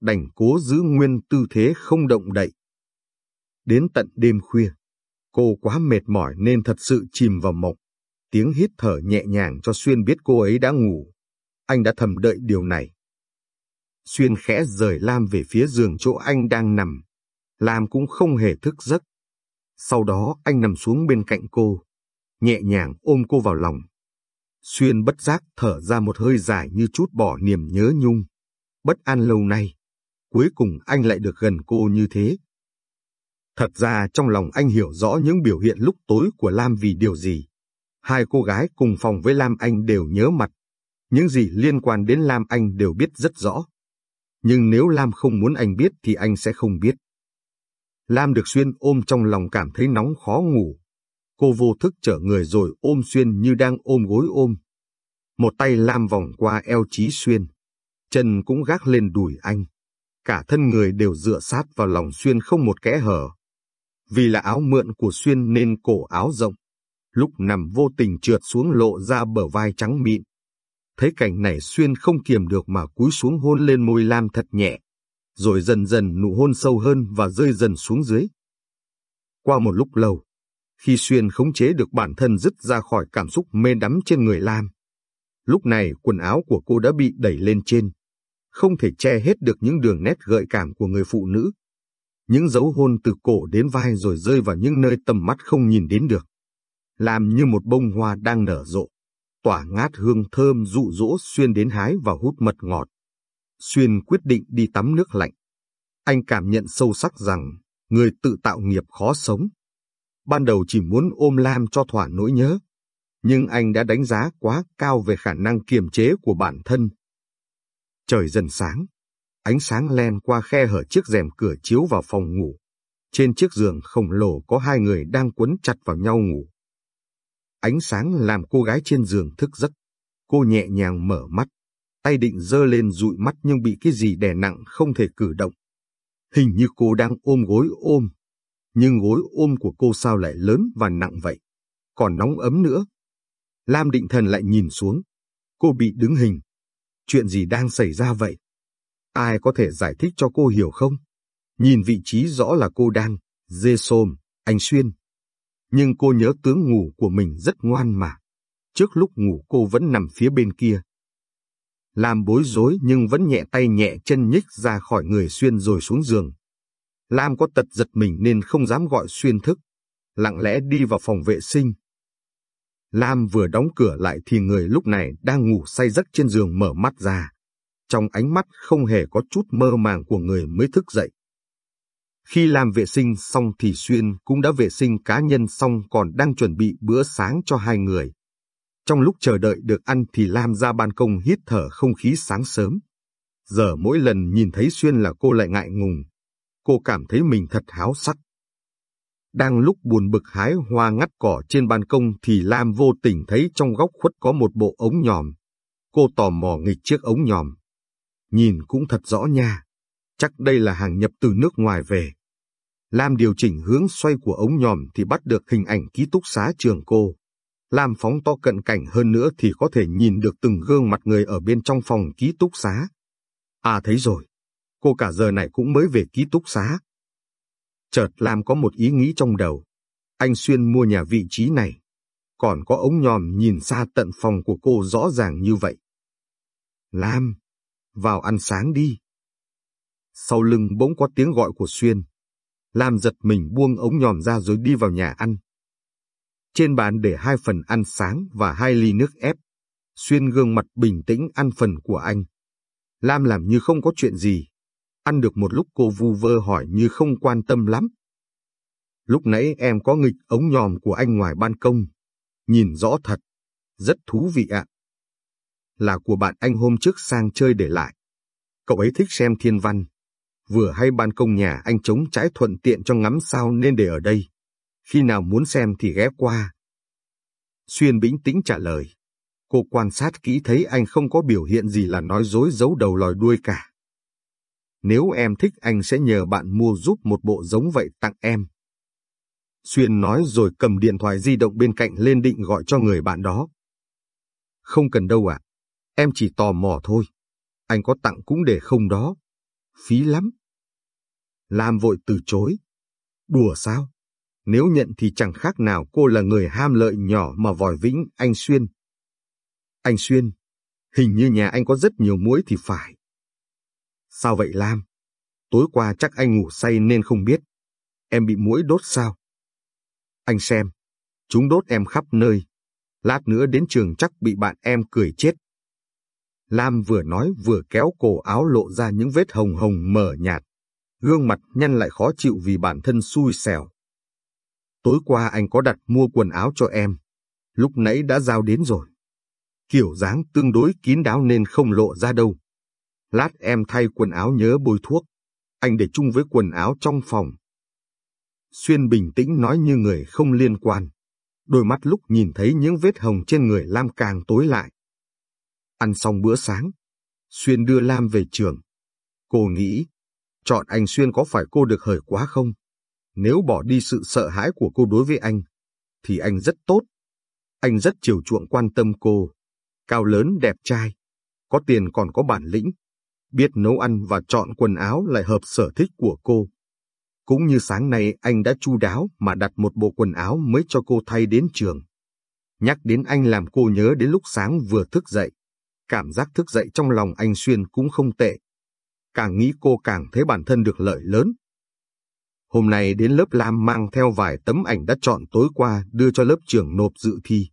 Đành cố giữ nguyên tư thế không động đậy. Đến tận đêm khuya, cô quá mệt mỏi nên thật sự chìm vào mộng. Tiếng hít thở nhẹ nhàng cho Xuyên biết cô ấy đã ngủ. Anh đã thầm đợi điều này. Xuyên khẽ rời Lam về phía giường chỗ anh đang nằm. Lam cũng không hề thức giấc. Sau đó anh nằm xuống bên cạnh cô, nhẹ nhàng ôm cô vào lòng. Xuyên bất giác thở ra một hơi dài như chút bỏ niềm nhớ nhung. Bất an lâu nay, cuối cùng anh lại được gần cô như thế. Thật ra trong lòng anh hiểu rõ những biểu hiện lúc tối của Lam vì điều gì. Hai cô gái cùng phòng với Lam Anh đều nhớ mặt. Những gì liên quan đến Lam Anh đều biết rất rõ. Nhưng nếu Lam không muốn anh biết thì anh sẽ không biết. Lam được Xuyên ôm trong lòng cảm thấy nóng khó ngủ. Cô vô thức trở người rồi ôm Xuyên như đang ôm gối ôm. Một tay Lam vòng qua eo Chí Xuyên. Chân cũng gác lên đùi anh. Cả thân người đều dựa sát vào lòng Xuyên không một kẽ hở. Vì là áo mượn của Xuyên nên cổ áo rộng. Lúc nằm vô tình trượt xuống lộ ra bờ vai trắng mịn. Thấy cảnh này Xuyên không kiềm được mà cúi xuống hôn lên môi Lam thật nhẹ rồi dần dần nụ hôn sâu hơn và rơi dần xuống dưới. Qua một lúc lâu, khi Xuyên khống chế được bản thân dứt ra khỏi cảm xúc mê đắm trên người Lam. Lúc này quần áo của cô đã bị đẩy lên trên, không thể che hết được những đường nét gợi cảm của người phụ nữ. Những dấu hôn từ cổ đến vai rồi rơi vào những nơi tầm mắt không nhìn đến được. Làm như một bông hoa đang nở rộ, tỏa ngát hương thơm dụ dỗ Xuyên đến hái và hút mật ngọt. Xuyên quyết định đi tắm nước lạnh. Anh cảm nhận sâu sắc rằng người tự tạo nghiệp khó sống. Ban đầu chỉ muốn ôm Lam cho thỏa nỗi nhớ, nhưng anh đã đánh giá quá cao về khả năng kiềm chế của bản thân. Trời dần sáng, ánh sáng len qua khe hở chiếc rèm cửa chiếu vào phòng ngủ. Trên chiếc giường khổng lồ có hai người đang quấn chặt vào nhau ngủ. Ánh sáng làm cô gái trên giường thức giấc. Cô nhẹ nhàng mở mắt, tay định giơ lên dụi mắt nhưng bị cái gì đè nặng không thể cử động. Hình như cô đang ôm gối ôm, nhưng gối ôm của cô sao lại lớn và nặng vậy, còn nóng ấm nữa. Lam định thần lại nhìn xuống, cô bị đứng hình. Chuyện gì đang xảy ra vậy? Ai có thể giải thích cho cô hiểu không? Nhìn vị trí rõ là cô đang, dê xôm, anh Xuyên. Nhưng cô nhớ tướng ngủ của mình rất ngoan mà. Trước lúc ngủ cô vẫn nằm phía bên kia, Lam bối rối nhưng vẫn nhẹ tay nhẹ chân nhích ra khỏi người Xuyên rồi xuống giường. Lam có tật giật mình nên không dám gọi Xuyên thức, lặng lẽ đi vào phòng vệ sinh. Lam vừa đóng cửa lại thì người lúc này đang ngủ say giấc trên giường mở mắt ra. Trong ánh mắt không hề có chút mơ màng của người mới thức dậy. Khi làm vệ sinh xong thì Xuyên cũng đã vệ sinh cá nhân xong còn đang chuẩn bị bữa sáng cho hai người. Trong lúc chờ đợi được ăn thì Lam ra ban công hít thở không khí sáng sớm. Giờ mỗi lần nhìn thấy Xuyên là cô lại ngại ngùng. Cô cảm thấy mình thật háo sắc. Đang lúc buồn bực hái hoa ngắt cỏ trên ban công thì Lam vô tình thấy trong góc khuất có một bộ ống nhòm. Cô tò mò nghịch chiếc ống nhòm. Nhìn cũng thật rõ nha. Chắc đây là hàng nhập từ nước ngoài về. Lam điều chỉnh hướng xoay của ống nhòm thì bắt được hình ảnh ký túc xá trường cô. Lam phóng to cận cảnh hơn nữa thì có thể nhìn được từng gương mặt người ở bên trong phòng ký túc xá. À thấy rồi, cô cả giờ này cũng mới về ký túc xá. Chợt Lam có một ý nghĩ trong đầu. Anh Xuyên mua nhà vị trí này. Còn có ống nhòm nhìn xa tận phòng của cô rõ ràng như vậy. Lam, vào ăn sáng đi. Sau lưng bỗng có tiếng gọi của Xuyên. Lam giật mình buông ống nhòm ra rồi đi vào nhà ăn. Trên bàn để hai phần ăn sáng và hai ly nước ép. Xuyên gương mặt bình tĩnh ăn phần của anh. Lam làm như không có chuyện gì. Ăn được một lúc cô vu vơ hỏi như không quan tâm lắm. Lúc nãy em có nghịch ống nhòm của anh ngoài ban công. Nhìn rõ thật. Rất thú vị ạ. Là của bạn anh hôm trước sang chơi để lại. Cậu ấy thích xem thiên văn. Vừa hay ban công nhà anh chống trái thuận tiện cho ngắm sao nên để ở đây. Khi nào muốn xem thì ghé qua. Xuyên bĩnh tĩnh trả lời. Cô quan sát kỹ thấy anh không có biểu hiện gì là nói dối giấu đầu lòi đuôi cả. Nếu em thích anh sẽ nhờ bạn mua giúp một bộ giống vậy tặng em. Xuyên nói rồi cầm điện thoại di động bên cạnh lên định gọi cho người bạn đó. Không cần đâu ạ, em chỉ tò mò thôi. Anh có tặng cũng để không đó. Phí lắm. Lam vội từ chối. Đùa sao? Nếu nhận thì chẳng khác nào cô là người ham lợi nhỏ mà vòi vĩnh anh Xuyên. Anh Xuyên, hình như nhà anh có rất nhiều muối thì phải. Sao vậy Lam? Tối qua chắc anh ngủ say nên không biết. Em bị muỗi đốt sao? Anh xem, chúng đốt em khắp nơi. Lát nữa đến trường chắc bị bạn em cười chết. Lam vừa nói vừa kéo cổ áo lộ ra những vết hồng hồng mờ nhạt. Gương mặt nhăn lại khó chịu vì bản thân xui xẻo. Tối qua anh có đặt mua quần áo cho em. Lúc nãy đã giao đến rồi. Kiểu dáng tương đối kín đáo nên không lộ ra đâu. Lát em thay quần áo nhớ bôi thuốc. Anh để chung với quần áo trong phòng. Xuyên bình tĩnh nói như người không liên quan. Đôi mắt lúc nhìn thấy những vết hồng trên người Lam càng tối lại. Ăn xong bữa sáng, Xuyên đưa Lam về trường. Cô nghĩ, chọn anh Xuyên có phải cô được hời quá không? Nếu bỏ đi sự sợ hãi của cô đối với anh, thì anh rất tốt. Anh rất chiều chuộng quan tâm cô. Cao lớn đẹp trai, có tiền còn có bản lĩnh, biết nấu ăn và chọn quần áo lại hợp sở thích của cô. Cũng như sáng nay, anh đã chu đáo mà đặt một bộ quần áo mới cho cô thay đến trường. Nhắc đến anh làm cô nhớ đến lúc sáng vừa thức dậy. Cảm giác thức dậy trong lòng anh Xuyên cũng không tệ. Càng nghĩ cô càng thấy bản thân được lợi lớn. Hôm nay đến lớp Lam mang theo vài tấm ảnh đã chọn tối qua đưa cho lớp trưởng nộp dự thi.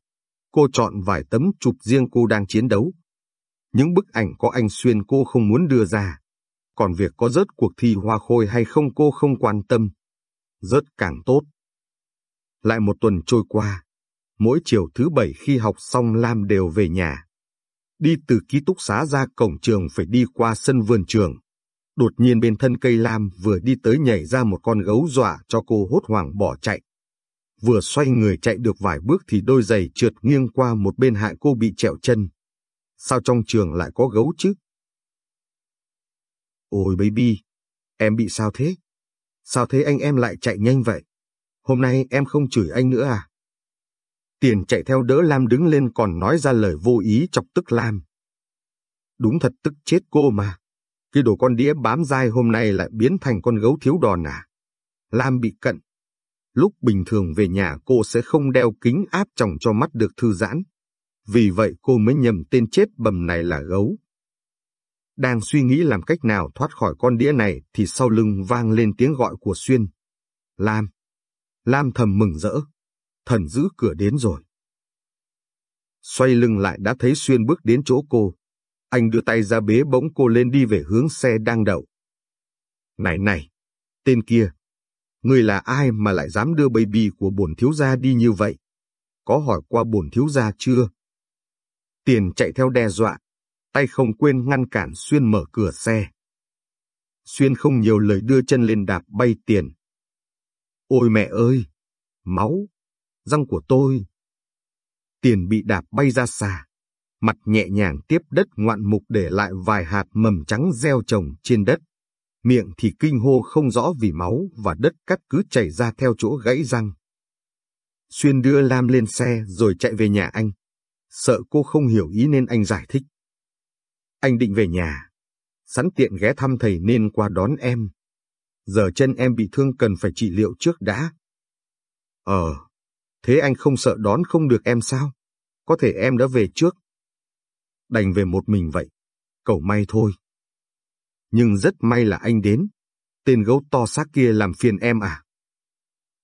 Cô chọn vài tấm chụp riêng cô đang chiến đấu. Những bức ảnh có anh Xuyên cô không muốn đưa ra. Còn việc có rớt cuộc thi hoa khôi hay không cô không quan tâm. Rớt càng tốt. Lại một tuần trôi qua. Mỗi chiều thứ bảy khi học xong Lam đều về nhà. Đi từ ký túc xá ra cổng trường phải đi qua sân vườn trường. Đột nhiên bên thân cây lam vừa đi tới nhảy ra một con gấu dọa cho cô hốt hoảng bỏ chạy. Vừa xoay người chạy được vài bước thì đôi giày trượt nghiêng qua một bên hại cô bị trẹo chân. Sao trong trường lại có gấu chứ? Ôi baby, em bị sao thế? Sao thế anh em lại chạy nhanh vậy? Hôm nay em không chửi anh nữa à? Tiền chạy theo đỡ Lam đứng lên còn nói ra lời vô ý chọc tức Lam. Đúng thật tức chết cô mà. Cái đồ con đĩa bám dai hôm nay lại biến thành con gấu thiếu đòn à? Lam bị cận. Lúc bình thường về nhà cô sẽ không đeo kính áp tròng cho mắt được thư giãn. Vì vậy cô mới nhầm tên chết bầm này là gấu. Đang suy nghĩ làm cách nào thoát khỏi con đĩa này thì sau lưng vang lên tiếng gọi của Xuyên. Lam. Lam thầm mừng rỡ. Thần giữ cửa đến rồi. Xoay lưng lại đã thấy Xuyên bước đến chỗ cô. Anh đưa tay ra bế bỗng cô lên đi về hướng xe đang đậu. Này này, tên kia, người là ai mà lại dám đưa baby của bổn thiếu gia đi như vậy? Có hỏi qua bổn thiếu gia chưa? Tiền chạy theo đe dọa, tay không quên ngăn cản Xuyên mở cửa xe. Xuyên không nhiều lời đưa chân lên đạp bay tiền. Ôi mẹ ơi! Máu! Răng của tôi! Tiền bị đạp bay ra xa mặt nhẹ nhàng tiếp đất ngoạn mục để lại vài hạt mầm trắng gieo trồng trên đất. Miệng thì kinh hô không rõ vì máu và đất cắt cứ chảy ra theo chỗ gãy răng. Xuyên đưa Lam lên xe rồi chạy về nhà anh. Sợ cô không hiểu ý nên anh giải thích. Anh định về nhà. Sẵn tiện ghé thăm thầy nên qua đón em. Giờ chân em bị thương cần phải trị liệu trước đã. Ờ, thế anh không sợ đón không được em sao? Có thể em đã về trước đành về một mình vậy. Cầu may thôi. Nhưng rất may là anh đến. Tên gấu to xác kia làm phiền em à?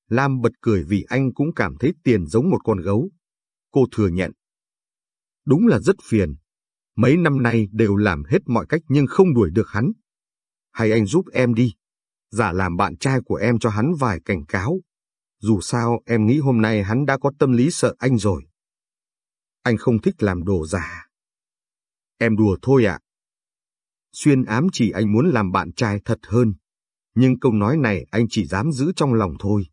Lam bật cười vì anh cũng cảm thấy tiền giống một con gấu. Cô thừa nhận. Đúng là rất phiền. Mấy năm nay đều làm hết mọi cách nhưng không đuổi được hắn. hay anh giúp em đi, giả làm bạn trai của em cho hắn vài cảnh cáo. Dù sao em nghĩ hôm nay hắn đã có tâm lý sợ anh rồi. Anh không thích làm đồ giả. Em đùa thôi ạ. Xuyên ám chỉ anh muốn làm bạn trai thật hơn. Nhưng câu nói này anh chỉ dám giữ trong lòng thôi.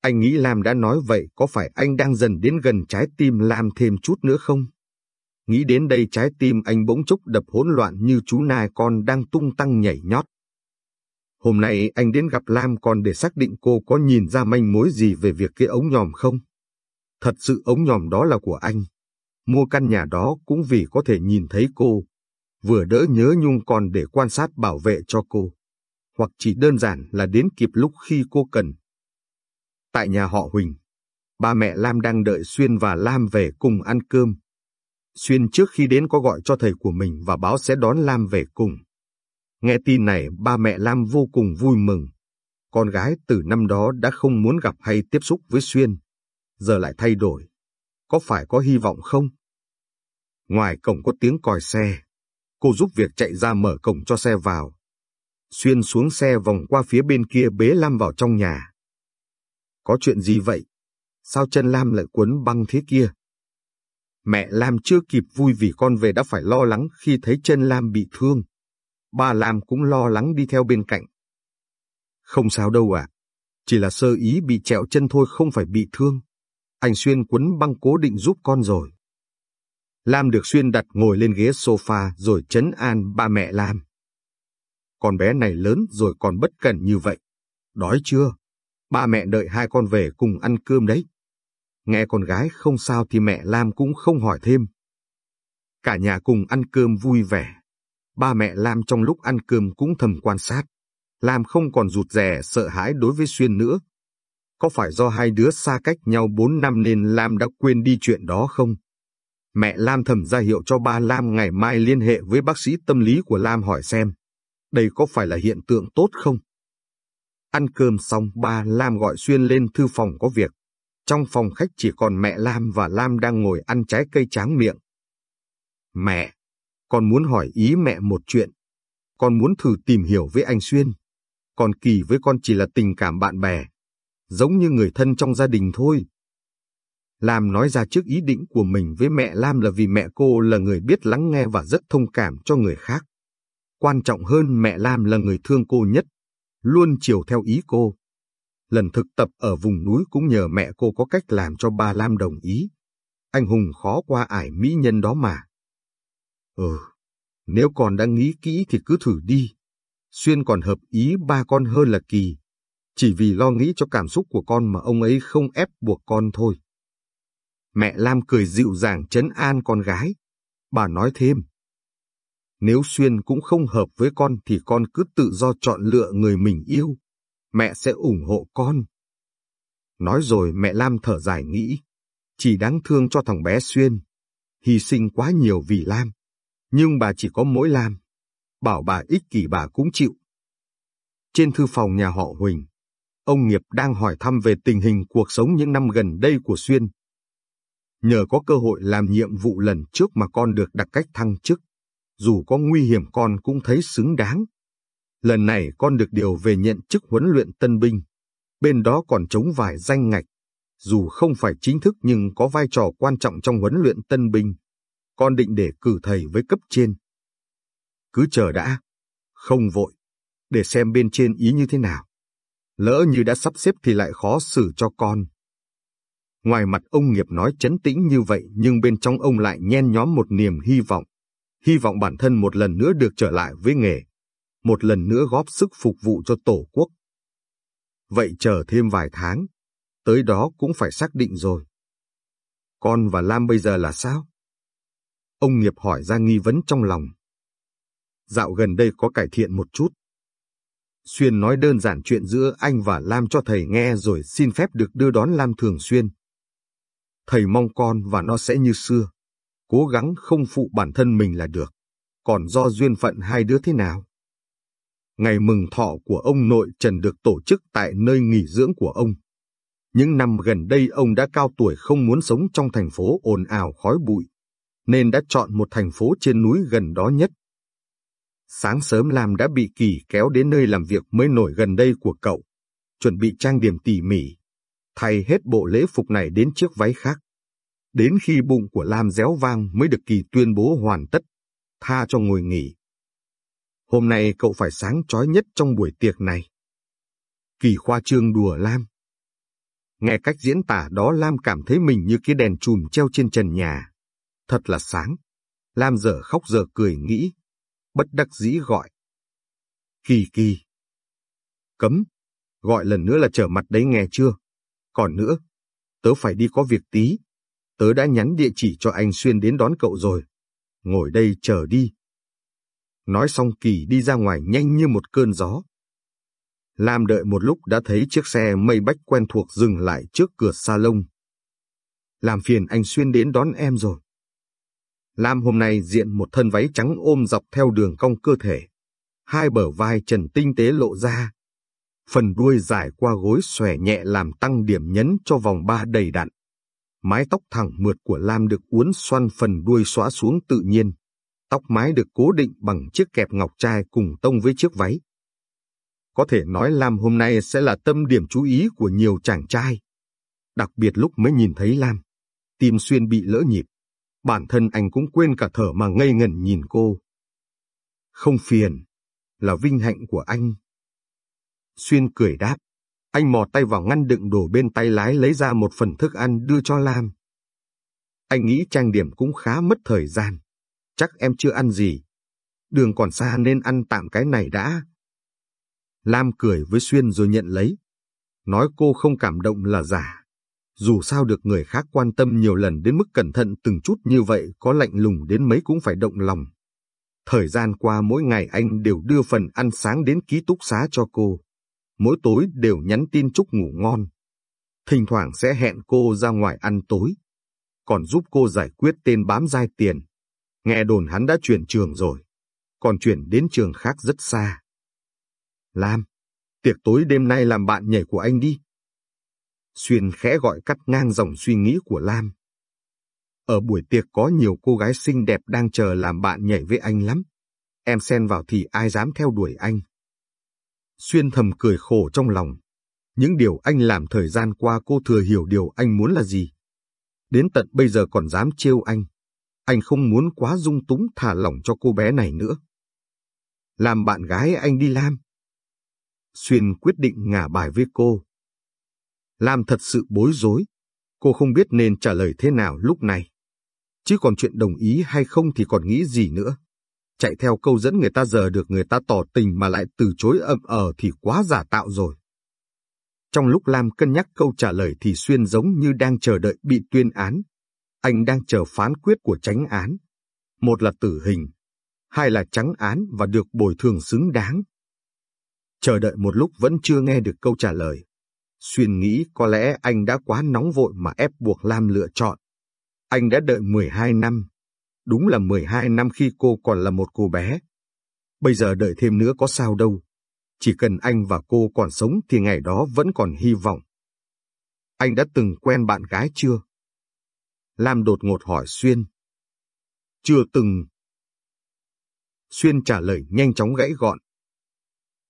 Anh nghĩ Lam đã nói vậy có phải anh đang dần đến gần trái tim Lam thêm chút nữa không? Nghĩ đến đây trái tim anh bỗng chốc đập hỗn loạn như chú nai con đang tung tăng nhảy nhót. Hôm nay anh đến gặp Lam còn để xác định cô có nhìn ra manh mối gì về việc cái ống nhòm không? Thật sự ống nhòm đó là của anh. Mua căn nhà đó cũng vì có thể nhìn thấy cô. Vừa đỡ nhớ nhung còn để quan sát bảo vệ cho cô. Hoặc chỉ đơn giản là đến kịp lúc khi cô cần. Tại nhà họ Huỳnh, ba mẹ Lam đang đợi Xuyên và Lam về cùng ăn cơm. Xuyên trước khi đến có gọi cho thầy của mình và báo sẽ đón Lam về cùng. Nghe tin này, ba mẹ Lam vô cùng vui mừng. Con gái từ năm đó đã không muốn gặp hay tiếp xúc với Xuyên. Giờ lại thay đổi. Có phải có hy vọng không? Ngoài cổng có tiếng còi xe. Cô giúp việc chạy ra mở cổng cho xe vào. Xuyên xuống xe vòng qua phía bên kia bế Lam vào trong nhà. Có chuyện gì vậy? Sao chân Lam lại cuốn băng thế kia? Mẹ Lam chưa kịp vui vì con về đã phải lo lắng khi thấy chân Lam bị thương. Ba Lam cũng lo lắng đi theo bên cạnh. Không sao đâu ạ, chỉ là sơ ý bị trẹo chân thôi không phải bị thương. Anh Xuyên quấn băng cố định giúp con rồi. Lam được Xuyên đặt ngồi lên ghế sofa rồi chấn an ba mẹ Lam. Con bé này lớn rồi còn bất cẩn như vậy. Đói chưa? Ba mẹ đợi hai con về cùng ăn cơm đấy. Nghe con gái không sao thì mẹ Lam cũng không hỏi thêm. Cả nhà cùng ăn cơm vui vẻ. Ba mẹ Lam trong lúc ăn cơm cũng thầm quan sát. Lam không còn rụt rè, sợ hãi đối với Xuyên nữa. Có phải do hai đứa xa cách nhau bốn năm nên Lam đã quên đi chuyện đó không? Mẹ Lam thầm ra hiệu cho ba Lam ngày mai liên hệ với bác sĩ tâm lý của Lam hỏi xem. Đây có phải là hiện tượng tốt không? Ăn cơm xong, ba Lam gọi Xuyên lên thư phòng có việc. Trong phòng khách chỉ còn mẹ Lam và Lam đang ngồi ăn trái cây tráng miệng. Mẹ, con muốn hỏi ý mẹ một chuyện. Con muốn thử tìm hiểu với anh Xuyên. Còn Kỳ với con chỉ là tình cảm bạn bè, giống như người thân trong gia đình thôi. Lam nói ra trước ý định của mình với mẹ Lam là vì mẹ cô là người biết lắng nghe và rất thông cảm cho người khác. Quan trọng hơn mẹ Lam là người thương cô nhất, luôn chiều theo ý cô. Lần thực tập ở vùng núi cũng nhờ mẹ cô có cách làm cho ba Lam đồng ý. Anh Hùng khó qua ải mỹ nhân đó mà. Ừ, nếu còn đang nghĩ kỹ thì cứ thử đi. Xuyên còn hợp ý ba con hơn là kỳ. Chỉ vì lo nghĩ cho cảm xúc của con mà ông ấy không ép buộc con thôi. Mẹ Lam cười dịu dàng chấn an con gái. Bà nói thêm. Nếu Xuyên cũng không hợp với con thì con cứ tự do chọn lựa người mình yêu. Mẹ sẽ ủng hộ con. Nói rồi mẹ Lam thở dài nghĩ. Chỉ đáng thương cho thằng bé Xuyên. Hy sinh quá nhiều vì Lam. Nhưng bà chỉ có mỗi Lam. Bảo bà ích kỷ bà cũng chịu. Trên thư phòng nhà họ Huỳnh, ông Nghiệp đang hỏi thăm về tình hình cuộc sống những năm gần đây của Xuyên. Nhờ có cơ hội làm nhiệm vụ lần trước mà con được đặt cách thăng chức. Dù có nguy hiểm con cũng thấy xứng đáng. Lần này con được điều về nhận chức huấn luyện tân binh. Bên đó còn trống vài danh ngạch. Dù không phải chính thức nhưng có vai trò quan trọng trong huấn luyện tân binh con định để cử thầy với cấp trên. Cứ chờ đã, không vội, để xem bên trên ý như thế nào. Lỡ như đã sắp xếp thì lại khó xử cho con. Ngoài mặt ông nghiệp nói chấn tĩnh như vậy nhưng bên trong ông lại nhen nhóm một niềm hy vọng. Hy vọng bản thân một lần nữa được trở lại với nghề. Một lần nữa góp sức phục vụ cho Tổ quốc. Vậy chờ thêm vài tháng, tới đó cũng phải xác định rồi. Con và Lam bây giờ là sao? Ông Nghiệp hỏi ra nghi vấn trong lòng. Dạo gần đây có cải thiện một chút. Xuyên nói đơn giản chuyện giữa anh và Lam cho thầy nghe rồi xin phép được đưa đón Lam thường xuyên. Thầy mong con và nó sẽ như xưa. Cố gắng không phụ bản thân mình là được. Còn do duyên phận hai đứa thế nào? Ngày mừng thọ của ông nội Trần được tổ chức tại nơi nghỉ dưỡng của ông. Những năm gần đây ông đã cao tuổi không muốn sống trong thành phố ồn ào khói bụi nên đã chọn một thành phố trên núi gần đó nhất. Sáng sớm Lam đã bị Kỳ kéo đến nơi làm việc mới nổi gần đây của cậu, chuẩn bị trang điểm tỉ mỉ, thay hết bộ lễ phục này đến chiếc váy khác. Đến khi bụng của Lam réo vang mới được Kỳ tuyên bố hoàn tất, tha cho ngồi nghỉ. Hôm nay cậu phải sáng chói nhất trong buổi tiệc này. Kỳ khoa trương đùa Lam. Nghe cách diễn tả đó Lam cảm thấy mình như cái đèn chùm treo trên trần nhà. Thật là sáng. Lam giờ khóc giờ cười nghĩ. Bất đắc dĩ gọi. Kỳ kỳ. Cấm. Gọi lần nữa là trở mặt đấy nghe chưa? Còn nữa. Tớ phải đi có việc tí. Tớ đã nhắn địa chỉ cho anh Xuyên đến đón cậu rồi. Ngồi đây chờ đi. Nói xong Kỳ đi ra ngoài nhanh như một cơn gió. Lam đợi một lúc đã thấy chiếc xe mây bách quen thuộc dừng lại trước cửa salon. Làm phiền anh Xuyên đến đón em rồi. Lam hôm nay diện một thân váy trắng ôm dọc theo đường cong cơ thể. Hai bờ vai trần tinh tế lộ ra. Phần đuôi dài qua gối xòe nhẹ làm tăng điểm nhấn cho vòng ba đầy đặn. Mái tóc thẳng mượt của Lam được uốn xoăn phần đuôi xóa xuống tự nhiên. Tóc mái được cố định bằng chiếc kẹp ngọc trai cùng tông với chiếc váy. Có thể nói Lam hôm nay sẽ là tâm điểm chú ý của nhiều chàng trai. Đặc biệt lúc mới nhìn thấy Lam, tim xuyên bị lỡ nhịp. Bản thân anh cũng quên cả thở mà ngây ngẩn nhìn cô. Không phiền, là vinh hạnh của anh. Xuyên cười đáp, anh mò tay vào ngăn đựng đồ bên tay lái lấy ra một phần thức ăn đưa cho Lam. Anh nghĩ trang điểm cũng khá mất thời gian. Chắc em chưa ăn gì. Đường còn xa nên ăn tạm cái này đã. Lam cười với Xuyên rồi nhận lấy. Nói cô không cảm động là giả. Dù sao được người khác quan tâm nhiều lần đến mức cẩn thận từng chút như vậy có lạnh lùng đến mấy cũng phải động lòng. Thời gian qua mỗi ngày anh đều đưa phần ăn sáng đến ký túc xá cho cô. Mỗi tối đều nhắn tin chúc ngủ ngon. Thỉnh thoảng sẽ hẹn cô ra ngoài ăn tối. Còn giúp cô giải quyết tên bám dai tiền. Nghe đồn hắn đã chuyển trường rồi. Còn chuyển đến trường khác rất xa. Lam, tiệc tối đêm nay làm bạn nhảy của anh đi. Xuyên khẽ gọi cắt ngang dòng suy nghĩ của Lam. Ở buổi tiệc có nhiều cô gái xinh đẹp đang chờ làm bạn nhảy với anh lắm. Em xen vào thì ai dám theo đuổi anh. Xuyên thầm cười khổ trong lòng. Những điều anh làm thời gian qua cô thừa hiểu điều anh muốn là gì. Đến tận bây giờ còn dám trêu anh. Anh không muốn quá dung túng thả lỏng cho cô bé này nữa. Làm bạn gái anh đi Lam. Xuyên quyết định ngả bài với cô. Lam thật sự bối rối. Cô không biết nên trả lời thế nào lúc này. Chứ còn chuyện đồng ý hay không thì còn nghĩ gì nữa. Chạy theo câu dẫn người ta giờ được người ta tỏ tình mà lại từ chối ậm ờ thì quá giả tạo rồi. Trong lúc Lam cân nhắc câu trả lời thì Xuyên giống như đang chờ đợi bị tuyên án. Anh đang chờ phán quyết của tránh án. Một là tử hình, hai là trắng án và được bồi thường xứng đáng. Chờ đợi một lúc vẫn chưa nghe được câu trả lời. Xuyên nghĩ có lẽ anh đã quá nóng vội mà ép buộc Lam lựa chọn. Anh đã đợi 12 năm. Đúng là 12 năm khi cô còn là một cô bé. Bây giờ đợi thêm nữa có sao đâu. Chỉ cần anh và cô còn sống thì ngày đó vẫn còn hy vọng. Anh đã từng quen bạn gái chưa? Lam đột ngột hỏi Xuyên. Chưa từng. Xuyên trả lời nhanh chóng gãy gọn.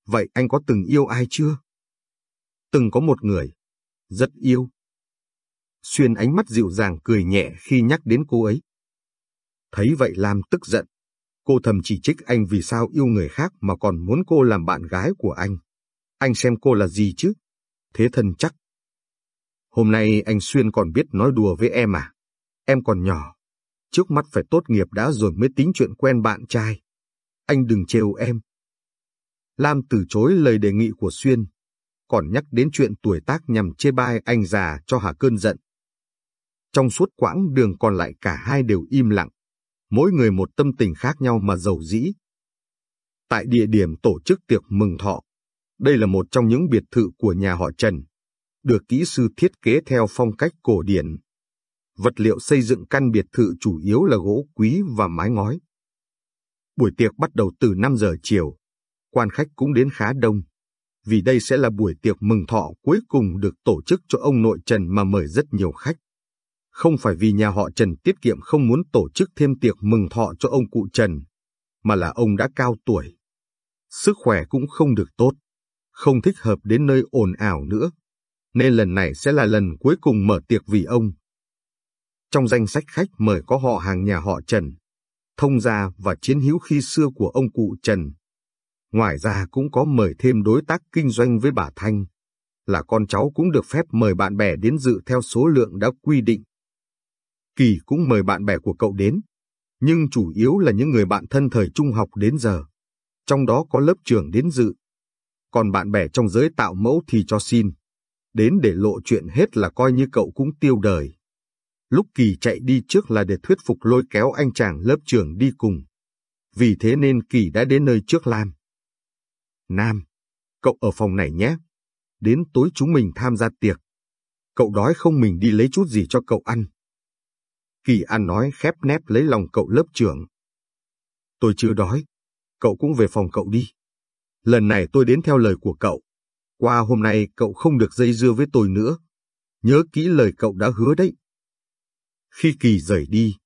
Vậy anh có từng yêu ai chưa? Từng có một người. Rất yêu. Xuyên ánh mắt dịu dàng cười nhẹ khi nhắc đến cô ấy. Thấy vậy Lam tức giận. Cô thầm chỉ trích anh vì sao yêu người khác mà còn muốn cô làm bạn gái của anh. Anh xem cô là gì chứ? Thế thân chắc. Hôm nay anh Xuyên còn biết nói đùa với em à? Em còn nhỏ. Trước mắt phải tốt nghiệp đã rồi mới tính chuyện quen bạn trai. Anh đừng trêu em. Lam từ chối lời đề nghị của Xuyên, còn nhắc đến chuyện tuổi tác nhằm chê bai anh già cho Hà cơn giận. Trong suốt quãng đường còn lại cả hai đều im lặng, mỗi người một tâm tình khác nhau mà giàu dĩ. Tại địa điểm tổ chức tiệc mừng thọ, đây là một trong những biệt thự của nhà họ Trần, được kỹ sư thiết kế theo phong cách cổ điển. Vật liệu xây dựng căn biệt thự chủ yếu là gỗ quý và mái ngói. Buổi tiệc bắt đầu từ 5 giờ chiều, quan khách cũng đến khá đông. Vì đây sẽ là buổi tiệc mừng thọ cuối cùng được tổ chức cho ông nội Trần mà mời rất nhiều khách. Không phải vì nhà họ Trần tiết kiệm không muốn tổ chức thêm tiệc mừng thọ cho ông cụ Trần, mà là ông đã cao tuổi. Sức khỏe cũng không được tốt, không thích hợp đến nơi ồn ào nữa, nên lần này sẽ là lần cuối cùng mở tiệc vì ông. Trong danh sách khách mời có họ hàng nhà họ Trần, thông gia và chiến hữu khi xưa của ông cụ Trần. Ngoài ra cũng có mời thêm đối tác kinh doanh với bà Thanh, là con cháu cũng được phép mời bạn bè đến dự theo số lượng đã quy định. Kỳ cũng mời bạn bè của cậu đến, nhưng chủ yếu là những người bạn thân thời trung học đến giờ, trong đó có lớp trưởng đến dự. Còn bạn bè trong giới tạo mẫu thì cho xin, đến để lộ chuyện hết là coi như cậu cũng tiêu đời. Lúc Kỳ chạy đi trước là để thuyết phục lôi kéo anh chàng lớp trưởng đi cùng. Vì thế nên Kỳ đã đến nơi trước Lam. Nam, cậu ở phòng này nhé. Đến tối chúng mình tham gia tiệc. Cậu đói không mình đi lấy chút gì cho cậu ăn. Kỳ An nói khép nép lấy lòng cậu lớp trưởng. Tôi chưa đói, cậu cũng về phòng cậu đi. Lần này tôi đến theo lời của cậu. Qua hôm nay cậu không được dây dưa với tôi nữa. Nhớ kỹ lời cậu đã hứa đấy. Khi Kỳ rời đi,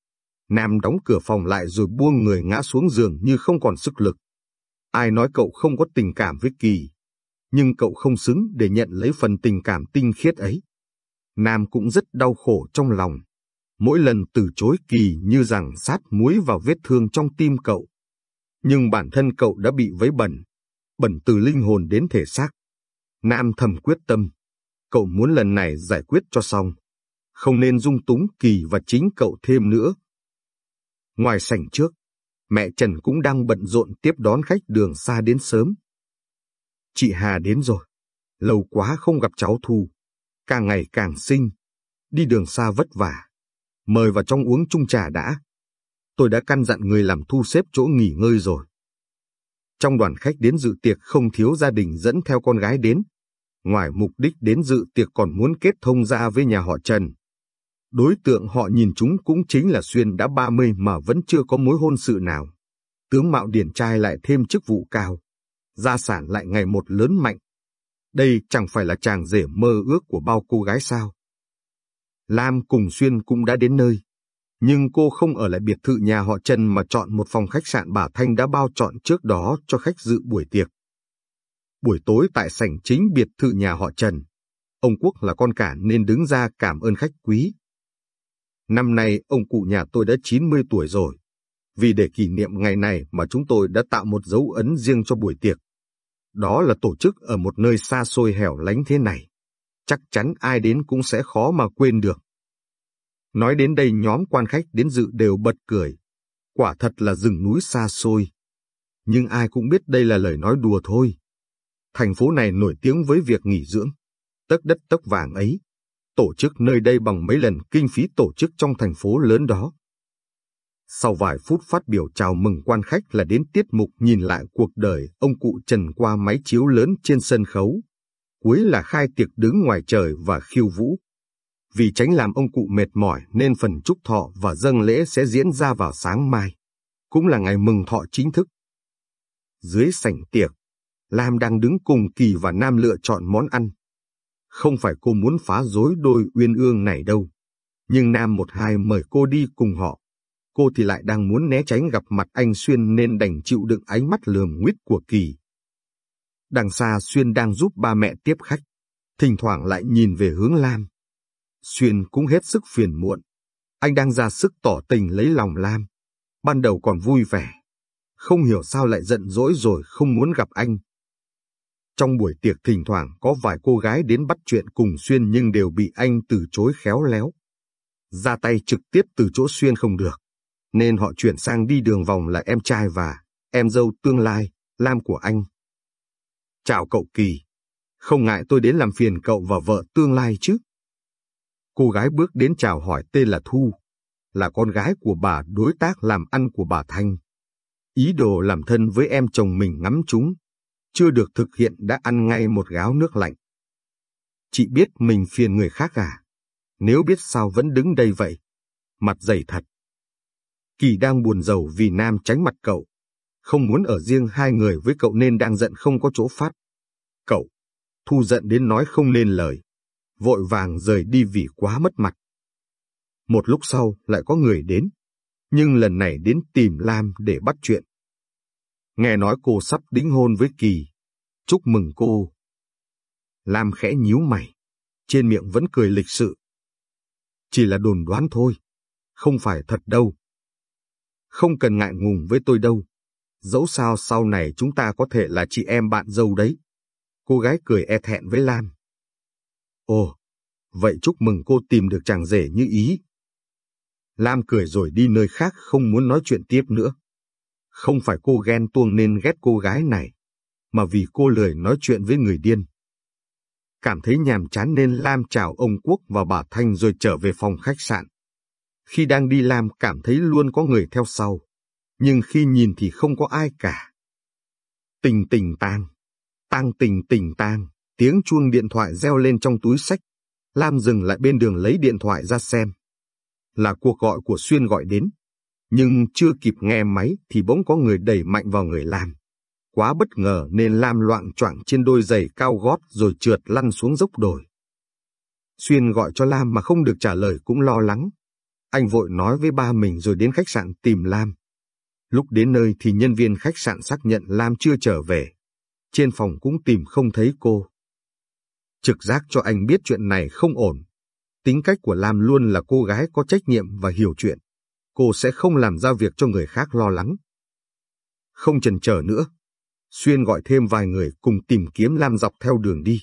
Nam đóng cửa phòng lại rồi buông người ngã xuống giường như không còn sức lực. Ai nói cậu không có tình cảm với Kỳ, nhưng cậu không xứng để nhận lấy phần tình cảm tinh khiết ấy. Nam cũng rất đau khổ trong lòng. Mỗi lần từ chối Kỳ như rằng sát muối vào vết thương trong tim cậu. Nhưng bản thân cậu đã bị vấy bẩn, bẩn từ linh hồn đến thể xác. Nam thầm quyết tâm, cậu muốn lần này giải quyết cho xong không nên dung túng Kỳ và chính cậu thêm nữa. Ngoài sảnh trước, mẹ Trần cũng đang bận rộn tiếp đón khách đường xa đến sớm. Chị Hà đến rồi, lâu quá không gặp cháu Thu, càng ngày càng xinh, đi đường xa vất vả. Mời vào trong uống chung trà đã. Tôi đã căn dặn người làm thu xếp chỗ nghỉ ngơi rồi. Trong đoàn khách đến dự tiệc không thiếu gia đình dẫn theo con gái đến. Ngoài mục đích đến dự tiệc còn muốn kết thông gia với nhà họ Trần. Đối tượng họ nhìn chúng cũng chính là Xuyên đã 30 mà vẫn chưa có mối hôn sự nào. Tướng Mạo Điển trai lại thêm chức vụ cao, gia sản lại ngày một lớn mạnh. Đây chẳng phải là chàng rể mơ ước của bao cô gái sao. Lam cùng Xuyên cũng đã đến nơi, nhưng cô không ở lại biệt thự nhà họ Trần mà chọn một phòng khách sạn bà Thanh đã bao chọn trước đó cho khách dự buổi tiệc. Buổi tối tại sảnh chính biệt thự nhà họ Trần, ông Quốc là con cả nên đứng ra cảm ơn khách quý. Năm nay, ông cụ nhà tôi đã 90 tuổi rồi. Vì để kỷ niệm ngày này mà chúng tôi đã tạo một dấu ấn riêng cho buổi tiệc. Đó là tổ chức ở một nơi xa xôi hẻo lánh thế này. Chắc chắn ai đến cũng sẽ khó mà quên được. Nói đến đây, nhóm quan khách đến dự đều bật cười. Quả thật là rừng núi xa xôi. Nhưng ai cũng biết đây là lời nói đùa thôi. Thành phố này nổi tiếng với việc nghỉ dưỡng. tất đất tốc vàng ấy tổ chức nơi đây bằng mấy lần kinh phí tổ chức trong thành phố lớn đó. Sau vài phút phát biểu chào mừng quan khách là đến tiết mục nhìn lại cuộc đời ông cụ Trần qua máy chiếu lớn trên sân khấu. Cuối là khai tiệc đứng ngoài trời và khiêu vũ. Vì tránh làm ông cụ mệt mỏi nên phần chúc thọ và dâng lễ sẽ diễn ra vào sáng mai. Cũng là ngày mừng thọ chính thức. Dưới sảnh tiệc, Lam đang đứng cùng Kỳ và Nam lựa chọn món ăn. Không phải cô muốn phá rối đôi uyên ương này đâu. Nhưng Nam một hai mời cô đi cùng họ. Cô thì lại đang muốn né tránh gặp mặt anh Xuyên nên đành chịu đựng ánh mắt lườm nguyết của Kỳ. Đằng xa Xuyên đang giúp ba mẹ tiếp khách, thỉnh thoảng lại nhìn về hướng Lam. Xuyên cũng hết sức phiền muộn. Anh đang ra sức tỏ tình lấy lòng Lam. Ban đầu còn vui vẻ. Không hiểu sao lại giận dỗi rồi không muốn gặp anh. Trong buổi tiệc thỉnh thoảng có vài cô gái đến bắt chuyện cùng Xuyên nhưng đều bị anh từ chối khéo léo. Ra tay trực tiếp từ chỗ Xuyên không được, nên họ chuyển sang đi đường vòng là em trai và em dâu tương lai, Lam của anh. Chào cậu Kỳ, không ngại tôi đến làm phiền cậu và vợ tương lai chứ. Cô gái bước đến chào hỏi tên là Thu, là con gái của bà đối tác làm ăn của bà Thanh. Ý đồ làm thân với em chồng mình ngắm chúng, chưa được thực hiện đã ăn ngay một gáo nước lạnh. Chị biết mình phiền người khác à? Nếu biết sao vẫn đứng đây vậy? Mặt dày thật. Kỳ đang buồn rầu vì Nam tránh mặt cậu. Không muốn ở riêng hai người với cậu nên đang giận không có chỗ phát. Cậu, thu giận đến nói không nên lời. Vội vàng rời đi vì quá mất mặt. Một lúc sau lại có người đến. Nhưng lần này đến tìm Lam để bắt chuyện. Nghe nói cô sắp đính hôn với Kỳ. Chúc mừng cô. Lam khẽ nhíu mày. Trên miệng vẫn cười lịch sự. Chỉ là đồn đoán thôi. Không phải thật đâu. Không cần ngại ngùng với tôi đâu. Dẫu sao sau này chúng ta có thể là chị em bạn dâu đấy. Cô gái cười e thẹn với Lam. Ồ, vậy chúc mừng cô tìm được chàng rể như ý. Lam cười rồi đi nơi khác không muốn nói chuyện tiếp nữa. Không phải cô ghen tuông nên ghét cô gái này, mà vì cô lười nói chuyện với người điên. Cảm thấy nhàm chán nên Lam chào ông Quốc và bà Thanh rồi trở về phòng khách sạn. Khi đang đi Lam cảm thấy luôn có người theo sau, nhưng khi nhìn thì không có ai cả. Tình tình tang, tang tình tình tang, tiếng chuông điện thoại reo lên trong túi sách. Lam dừng lại bên đường lấy điện thoại ra xem. Là cuộc gọi của Xuyên gọi đến. Nhưng chưa kịp nghe máy thì bỗng có người đẩy mạnh vào người Lam. Quá bất ngờ nên Lam loạn choạng trên đôi giày cao gót rồi trượt lăn xuống dốc đồi. Xuyên gọi cho Lam mà không được trả lời cũng lo lắng. Anh vội nói với ba mình rồi đến khách sạn tìm Lam. Lúc đến nơi thì nhân viên khách sạn xác nhận Lam chưa trở về. Trên phòng cũng tìm không thấy cô. Trực giác cho anh biết chuyện này không ổn. Tính cách của Lam luôn là cô gái có trách nhiệm và hiểu chuyện. Cô sẽ không làm ra việc cho người khác lo lắng. Không chần chờ nữa, Xuyên gọi thêm vài người cùng tìm kiếm Lam dọc theo đường đi.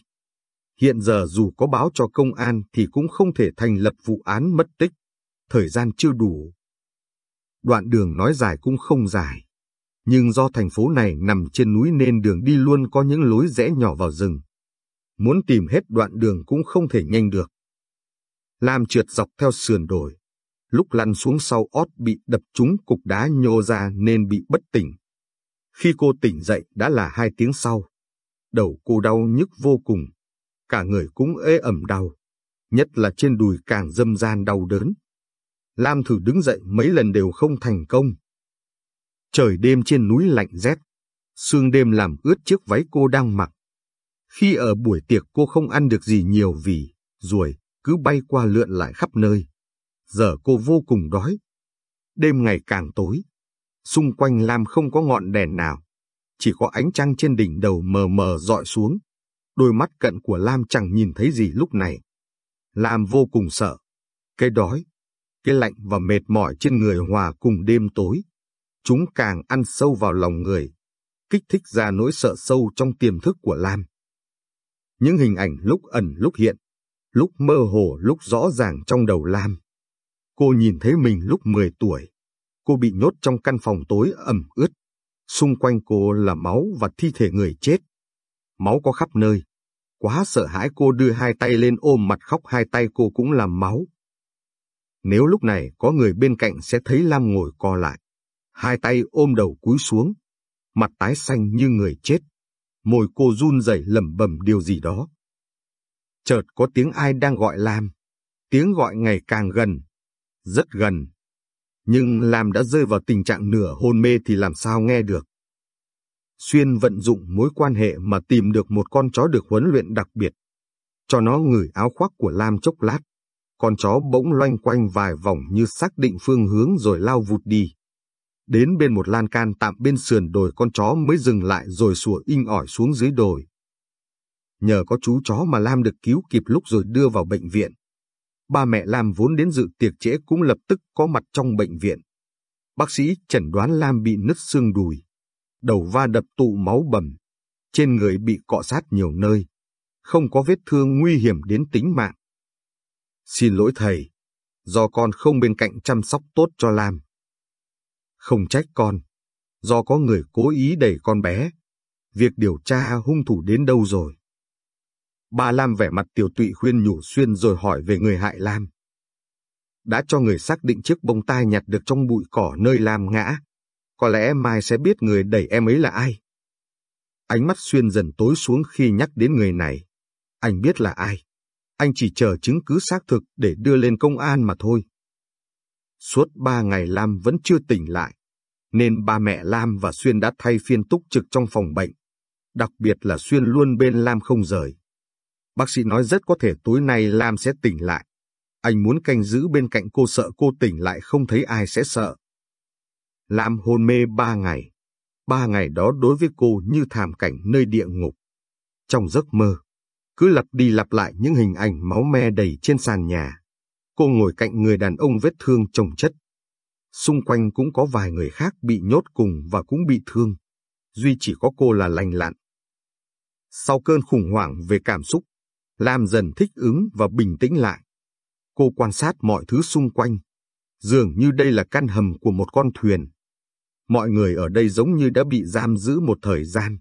Hiện giờ dù có báo cho công an thì cũng không thể thành lập vụ án mất tích. Thời gian chưa đủ. Đoạn đường nói dài cũng không dài. Nhưng do thành phố này nằm trên núi nên đường đi luôn có những lối rẽ nhỏ vào rừng. Muốn tìm hết đoạn đường cũng không thể nhanh được. Lam trượt dọc theo sườn đồi. Lúc lăn xuống sau ót bị đập trúng cục đá nhô ra nên bị bất tỉnh. Khi cô tỉnh dậy đã là hai tiếng sau. Đầu cô đau nhức vô cùng. Cả người cũng ê ẩm đau. Nhất là trên đùi càng dâm gian đau đớn. Lam thử đứng dậy mấy lần đều không thành công. Trời đêm trên núi lạnh rét. Sương đêm làm ướt chiếc váy cô đang mặc. Khi ở buổi tiệc cô không ăn được gì nhiều vì, ruồi, cứ bay qua lượn lại khắp nơi. Giờ cô vô cùng đói. Đêm ngày càng tối, Xung quanh Lam không có ngọn đèn nào, chỉ có ánh trăng trên đỉnh đầu mờ mờ dọi xuống. Đôi mắt cận của Lam chẳng nhìn thấy gì lúc này. Lam vô cùng sợ. Cái đói, cái lạnh và mệt mỏi trên người hòa cùng đêm tối. Chúng càng ăn sâu vào lòng người, kích thích ra nỗi sợ sâu trong tiềm thức của Lam. Những hình ảnh lúc ẩn lúc hiện, lúc mơ hồ lúc rõ ràng trong đầu Lam. Cô nhìn thấy mình lúc 10 tuổi, Cô bị nhốt trong căn phòng tối ẩm ướt. Xung quanh cô là máu và thi thể người chết. Máu có khắp nơi. Quá sợ hãi cô đưa hai tay lên ôm mặt khóc hai tay cô cũng là máu. Nếu lúc này có người bên cạnh sẽ thấy Lam ngồi co lại. Hai tay ôm đầu cúi xuống. Mặt tái xanh như người chết. Môi cô run rẩy lẩm bẩm điều gì đó. Chợt có tiếng ai đang gọi Lam. Tiếng gọi ngày càng gần. Rất gần, nhưng Lam đã rơi vào tình trạng nửa hôn mê thì làm sao nghe được. Xuyên vận dụng mối quan hệ mà tìm được một con chó được huấn luyện đặc biệt. Cho nó ngửi áo khoác của Lam chốc lát. Con chó bỗng loanh quanh vài vòng như xác định phương hướng rồi lao vụt đi. Đến bên một lan can tạm bên sườn đồi con chó mới dừng lại rồi sủa inh ỏi xuống dưới đồi. Nhờ có chú chó mà Lam được cứu kịp lúc rồi đưa vào bệnh viện. Ba mẹ Lam vốn đến dự tiệc trễ cũng lập tức có mặt trong bệnh viện. Bác sĩ chẩn đoán Lam bị nứt xương đùi, đầu va đập tụ máu bầm, trên người bị cọ sát nhiều nơi, không có vết thương nguy hiểm đến tính mạng. Xin lỗi thầy, do con không bên cạnh chăm sóc tốt cho Lam. Không trách con, do có người cố ý đẩy con bé. Việc điều tra hung thủ đến đâu rồi? Bà Lam vẻ mặt tiểu tụy khuyên nhủ Xuyên rồi hỏi về người hại Lam. Đã cho người xác định chiếc bông tai nhặt được trong bụi cỏ nơi Lam ngã. Có lẽ mai sẽ biết người đẩy em ấy là ai. Ánh mắt Xuyên dần tối xuống khi nhắc đến người này. Anh biết là ai. Anh chỉ chờ chứng cứ xác thực để đưa lên công an mà thôi. Suốt ba ngày Lam vẫn chưa tỉnh lại, nên ba mẹ Lam và Xuyên đã thay phiên túc trực trong phòng bệnh. Đặc biệt là Xuyên luôn bên Lam không rời. Bác sĩ nói rất có thể tối nay Lam sẽ tỉnh lại. Anh muốn canh giữ bên cạnh cô sợ cô tỉnh lại không thấy ai sẽ sợ. Lam hôn mê ba ngày. Ba ngày đó đối với cô như thảm cảnh nơi địa ngục. Trong giấc mơ, cứ lặp đi lặp lại những hình ảnh máu me đầy trên sàn nhà. Cô ngồi cạnh người đàn ông vết thương chồng chất. Xung quanh cũng có vài người khác bị nhốt cùng và cũng bị thương. Duy chỉ có cô là lành lặn. Sau cơn khủng hoảng về cảm xúc, Lam dần thích ứng và bình tĩnh lại. Cô quan sát mọi thứ xung quanh. Dường như đây là căn hầm của một con thuyền. Mọi người ở đây giống như đã bị giam giữ một thời gian.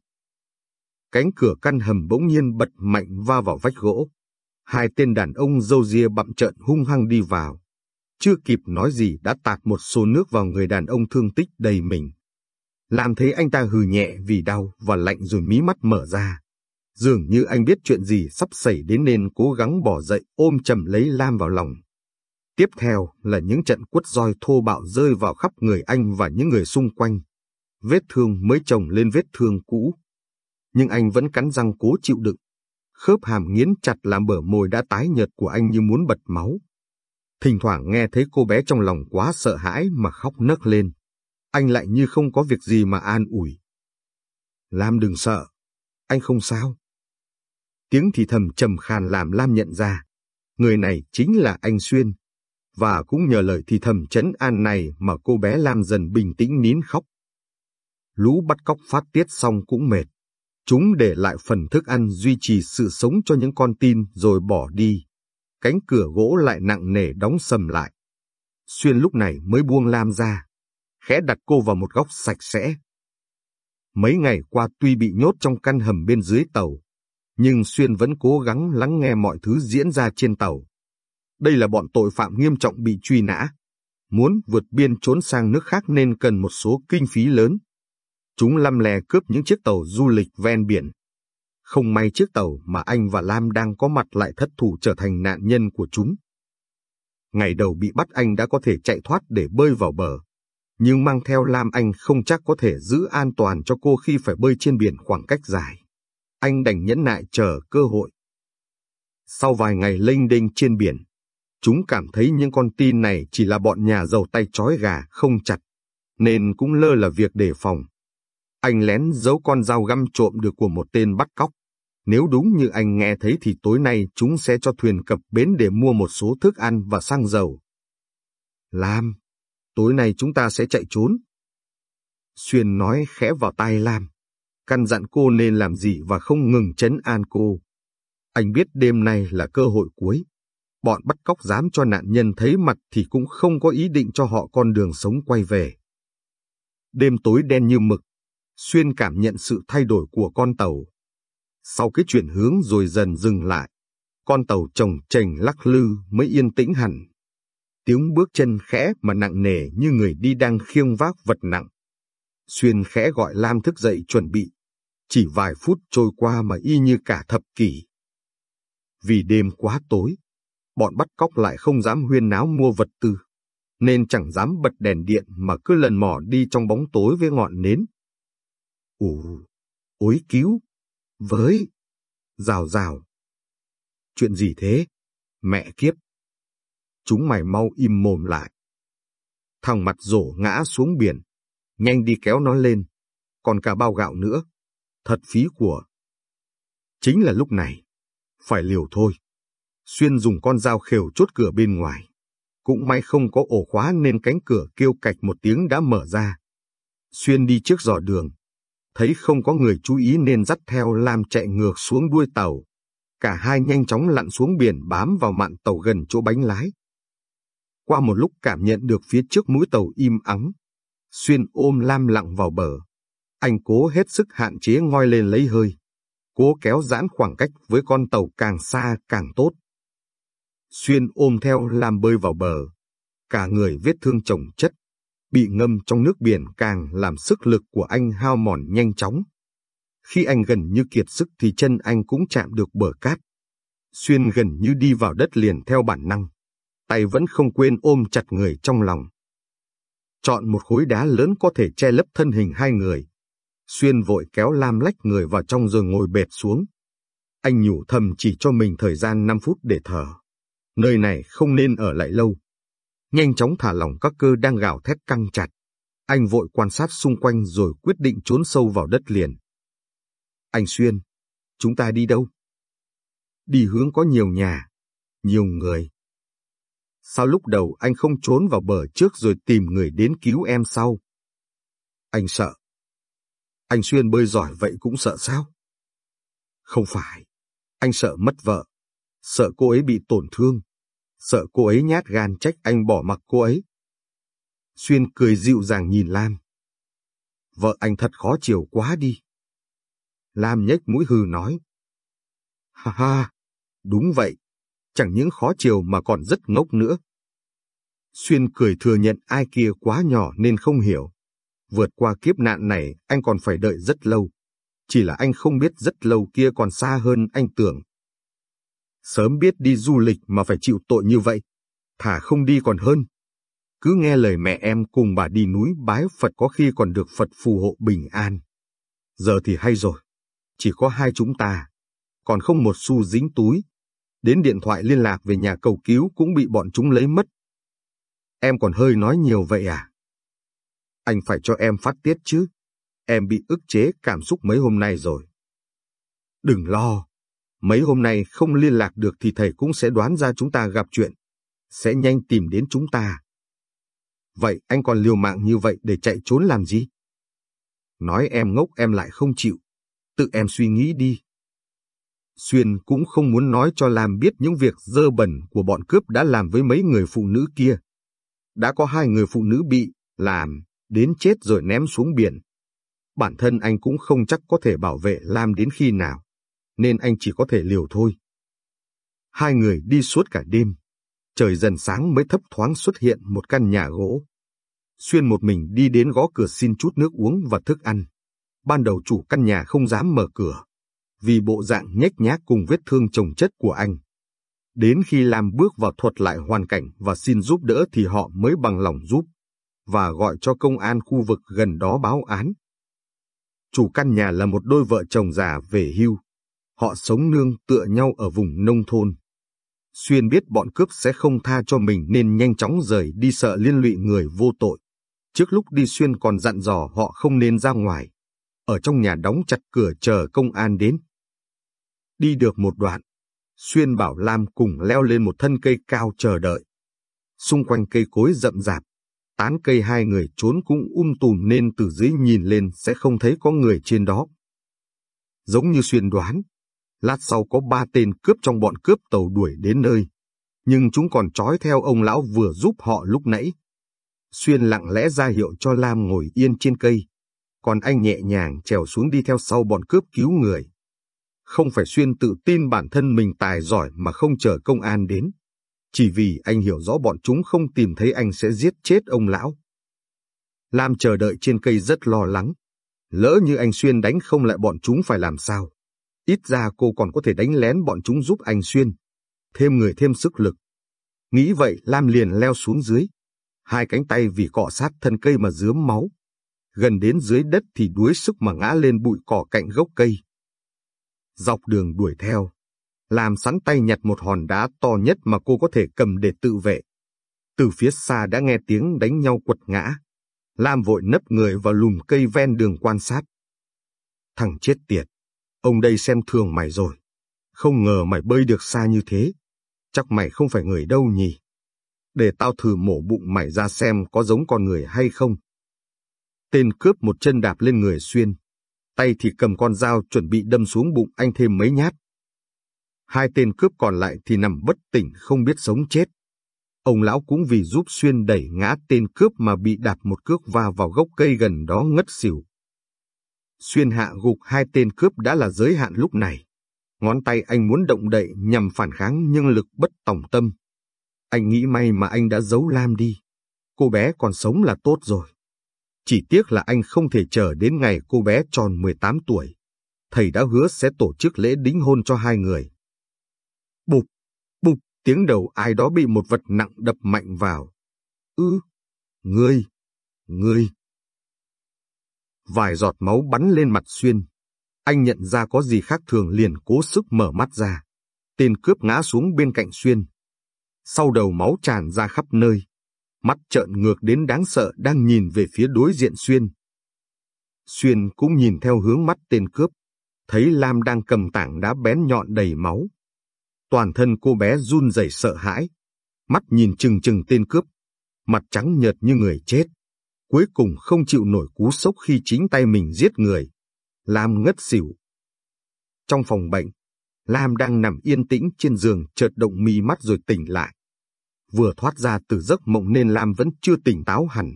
Cánh cửa căn hầm bỗng nhiên bật mạnh va vào vách gỗ. Hai tên đàn ông dâu ria bặm trợn hung hăng đi vào. Chưa kịp nói gì đã tạt một xô nước vào người đàn ông thương tích đầy mình. Làm thấy anh ta hừ nhẹ vì đau và lạnh rồi mí mắt mở ra. Dường như anh biết chuyện gì sắp xảy đến nên cố gắng bỏ dậy ôm chầm lấy Lam vào lòng. Tiếp theo là những trận quất roi thô bạo rơi vào khắp người anh và những người xung quanh. Vết thương mới chồng lên vết thương cũ. Nhưng anh vẫn cắn răng cố chịu đựng. Khớp hàm nghiến chặt làm bờ môi đã tái nhợt của anh như muốn bật máu. Thỉnh thoảng nghe thấy cô bé trong lòng quá sợ hãi mà khóc nấc lên. Anh lại như không có việc gì mà an ủi. Lam đừng sợ, anh không sao. Tiếng thì thầm trầm khàn làm Lam nhận ra, người này chính là anh Xuyên. Và cũng nhờ lời thì thầm chấn an này mà cô bé Lam dần bình tĩnh nín khóc. Lũ bắt cóc phát tiết xong cũng mệt. Chúng để lại phần thức ăn duy trì sự sống cho những con tin rồi bỏ đi. Cánh cửa gỗ lại nặng nề đóng sầm lại. Xuyên lúc này mới buông Lam ra, khẽ đặt cô vào một góc sạch sẽ. Mấy ngày qua tuy bị nhốt trong căn hầm bên dưới tàu, nhưng Xuyên vẫn cố gắng lắng nghe mọi thứ diễn ra trên tàu. Đây là bọn tội phạm nghiêm trọng bị truy nã. Muốn vượt biên trốn sang nước khác nên cần một số kinh phí lớn. Chúng lăm lè cướp những chiếc tàu du lịch ven biển. Không may chiếc tàu mà anh và Lam đang có mặt lại thất thủ trở thành nạn nhân của chúng. Ngày đầu bị bắt anh đã có thể chạy thoát để bơi vào bờ. Nhưng mang theo Lam anh không chắc có thể giữ an toàn cho cô khi phải bơi trên biển khoảng cách dài anh đành nhẫn nại chờ cơ hội. Sau vài ngày lênh đênh trên biển, chúng cảm thấy những con tin này chỉ là bọn nhà giàu tay trói gà không chặt, nên cũng lơ là việc đề phòng. Anh lén giấu con dao găm trộm được của một tên bắt cóc. Nếu đúng như anh nghe thấy thì tối nay chúng sẽ cho thuyền cập bến để mua một số thức ăn và xăng dầu. Lam, tối nay chúng ta sẽ chạy trốn. Xuyên nói khẽ vào tai Lam căn dặn cô nên làm gì và không ngừng chấn an cô. Anh biết đêm nay là cơ hội cuối. Bọn bắt cóc dám cho nạn nhân thấy mặt thì cũng không có ý định cho họ con đường sống quay về. Đêm tối đen như mực, Xuyên cảm nhận sự thay đổi của con tàu. Sau cái chuyển hướng rồi dần dừng lại, con tàu chồng chành lắc lư mới yên tĩnh hẳn. Tiếng bước chân khẽ mà nặng nề như người đi đang khiêng vác vật nặng. Xuyên khẽ gọi Lam thức dậy chuẩn bị. Chỉ vài phút trôi qua mà y như cả thập kỷ. Vì đêm quá tối, bọn bắt cóc lại không dám huyên náo mua vật tư, nên chẳng dám bật đèn điện mà cứ lần mò đi trong bóng tối với ngọn nến. Ủ, ối cứu, với, rào rào. Chuyện gì thế? Mẹ kiếp. Chúng mày mau im mồm lại. Thằng mặt rổ ngã xuống biển, nhanh đi kéo nó lên, còn cả bao gạo nữa thật phí của. Chính là lúc này, phải liều thôi. Xuyên dùng con dao khều chốt cửa bên ngoài. Cũng may không có ổ khóa nên cánh cửa kêu cạch một tiếng đã mở ra. Xuyên đi trước dò đường. Thấy không có người chú ý nên dắt theo Lam chạy ngược xuống đuôi tàu. Cả hai nhanh chóng lặn xuống biển bám vào mạn tàu gần chỗ bánh lái. Qua một lúc cảm nhận được phía trước mũi tàu im ắng, Xuyên ôm Lam lặng vào bờ. Anh cố hết sức hạn chế ngoi lên lấy hơi, cố kéo giãn khoảng cách với con tàu càng xa càng tốt. Xuyên ôm theo làm bơi vào bờ, cả người vết thương chồng chất, bị ngâm trong nước biển càng làm sức lực của anh hao mòn nhanh chóng. Khi anh gần như kiệt sức thì chân anh cũng chạm được bờ cát. Xuyên gần như đi vào đất liền theo bản năng, tay vẫn không quên ôm chặt người trong lòng. Chọn một khối đá lớn có thể che lấp thân hình hai người, Xuyên vội kéo Lam lách người vào trong rồi ngồi bệt xuống. Anh nhủ thầm chỉ cho mình thời gian 5 phút để thở. Nơi này không nên ở lại lâu. Nhanh chóng thả lỏng các cơ đang gào thét căng chặt. Anh vội quan sát xung quanh rồi quyết định trốn sâu vào đất liền. Anh Xuyên, chúng ta đi đâu? Đi hướng có nhiều nhà, nhiều người. Sao lúc đầu anh không trốn vào bờ trước rồi tìm người đến cứu em sau? Anh sợ. Anh Xuyên bơi giỏi vậy cũng sợ sao? Không phải. Anh sợ mất vợ. Sợ cô ấy bị tổn thương. Sợ cô ấy nhát gan trách anh bỏ mặc cô ấy. Xuyên cười dịu dàng nhìn Lam. Vợ anh thật khó chiều quá đi. Lam nhếch mũi hừ nói. Ha ha, đúng vậy. Chẳng những khó chiều mà còn rất ngốc nữa. Xuyên cười thừa nhận ai kia quá nhỏ nên không hiểu. Vượt qua kiếp nạn này, anh còn phải đợi rất lâu. Chỉ là anh không biết rất lâu kia còn xa hơn anh tưởng. Sớm biết đi du lịch mà phải chịu tội như vậy. Thả không đi còn hơn. Cứ nghe lời mẹ em cùng bà đi núi bái Phật có khi còn được Phật phù hộ bình an. Giờ thì hay rồi. Chỉ có hai chúng ta. Còn không một xu dính túi. Đến điện thoại liên lạc về nhà cầu cứu cũng bị bọn chúng lấy mất. Em còn hơi nói nhiều vậy à? Anh phải cho em phát tiết chứ. Em bị ức chế cảm xúc mấy hôm nay rồi. Đừng lo. Mấy hôm nay không liên lạc được thì thầy cũng sẽ đoán ra chúng ta gặp chuyện. Sẽ nhanh tìm đến chúng ta. Vậy anh còn liều mạng như vậy để chạy trốn làm gì? Nói em ngốc em lại không chịu. Tự em suy nghĩ đi. Xuyên cũng không muốn nói cho Lam biết những việc dơ bẩn của bọn cướp đã làm với mấy người phụ nữ kia. Đã có hai người phụ nữ bị làm, đến chết rồi ném xuống biển. Bản thân anh cũng không chắc có thể bảo vệ Lam đến khi nào, nên anh chỉ có thể liều thôi. Hai người đi suốt cả đêm, trời dần sáng mới thấp thoáng xuất hiện một căn nhà gỗ. Xuyên một mình đi đến gõ cửa xin chút nước uống và thức ăn. Ban đầu chủ căn nhà không dám mở cửa, vì bộ dạng nhếch nhác cùng vết thương chồng chất của anh. Đến khi Lam bước vào thuật lại hoàn cảnh và xin giúp đỡ thì họ mới bằng lòng giúp, và gọi cho công an khu vực gần đó báo án. Chủ căn nhà là một đôi vợ chồng già về hưu. Họ sống nương tựa nhau ở vùng nông thôn. Xuyên biết bọn cướp sẽ không tha cho mình nên nhanh chóng rời đi sợ liên lụy người vô tội. Trước lúc đi Xuyên còn dặn dò họ không nên ra ngoài. Ở trong nhà đóng chặt cửa chờ công an đến. Đi được một đoạn, Xuyên bảo Lam cùng leo lên một thân cây cao chờ đợi. Xung quanh cây cối rậm rạp, tán cây hai người trốn cũng um tùm nên từ dưới nhìn lên sẽ không thấy có người trên đó. Giống như Xuyên đoán, lát sau có ba tên cướp trong bọn cướp tàu đuổi đến nơi, nhưng chúng còn trói theo ông lão vừa giúp họ lúc nãy. Xuyên lặng lẽ ra hiệu cho Lam ngồi yên trên cây, còn anh nhẹ nhàng trèo xuống đi theo sau bọn cướp cứu người. Không phải Xuyên tự tin bản thân mình tài giỏi mà không chờ công an đến. Chỉ vì anh hiểu rõ bọn chúng không tìm thấy anh sẽ giết chết ông lão. Lam chờ đợi trên cây rất lo lắng. Lỡ như anh Xuyên đánh không lại bọn chúng phải làm sao? Ít ra cô còn có thể đánh lén bọn chúng giúp anh Xuyên. Thêm người thêm sức lực. Nghĩ vậy, Lam liền leo xuống dưới. Hai cánh tay vì cọ sát thân cây mà dướm máu. Gần đến dưới đất thì đuối sức mà ngã lên bụi cỏ cạnh gốc cây dọc đường đuổi theo. Làm sẵn tay nhặt một hòn đá to nhất mà cô có thể cầm để tự vệ. Từ phía xa đã nghe tiếng đánh nhau quật ngã. Lam vội nấp người vào lùm cây ven đường quan sát. Thằng chết tiệt, ông đây xem thường mày rồi. Không ngờ mày bơi được xa như thế. Chắc mày không phải người đâu nhỉ. Để tao thử mổ bụng mày ra xem có giống con người hay không. Tên cướp một chân đạp lên người Xuyên, tay thì cầm con dao chuẩn bị đâm xuống bụng anh thêm mấy nhát. Hai tên cướp còn lại thì nằm bất tỉnh không biết sống chết. Ông lão cũng vì giúp Xuyên đẩy ngã tên cướp mà bị đạp một cước va vào gốc cây gần đó ngất xỉu. Xuyên hạ gục hai tên cướp đã là giới hạn lúc này. Ngón tay anh muốn động đậy nhằm phản kháng nhưng lực bất tòng tâm. Anh nghĩ may mà anh đã giấu Lam đi. Cô bé còn sống là tốt rồi. Chỉ tiếc là anh không thể chờ đến ngày cô bé tròn 18 tuổi. Thầy đã hứa sẽ tổ chức lễ đính hôn cho hai người. Bụp, bụp, tiếng đầu ai đó bị một vật nặng đập mạnh vào. Ư, ngươi, ngươi. Vài giọt máu bắn lên mặt Xuyên. Anh nhận ra có gì khác thường liền cố sức mở mắt ra. Tên cướp ngã xuống bên cạnh Xuyên. Sau đầu máu tràn ra khắp nơi. mắt trợn ngược đến đáng sợ đang nhìn về phía đối diện Xuyên. Xuyên cũng nhìn theo hướng mắt tên cướp, thấy Lam đang cầm tảng đá bén nhọn đầy máu. Toàn thân cô bé run rẩy sợ hãi, mắt nhìn chừng chừng tên cướp, mặt trắng nhợt như người chết. Cuối cùng không chịu nổi cú sốc khi chính tay mình giết người. Lam ngất xỉu. Trong phòng bệnh, Lam đang nằm yên tĩnh trên giường chợt động mí mắt rồi tỉnh lại. Vừa thoát ra từ giấc mộng nên Lam vẫn chưa tỉnh táo hẳn.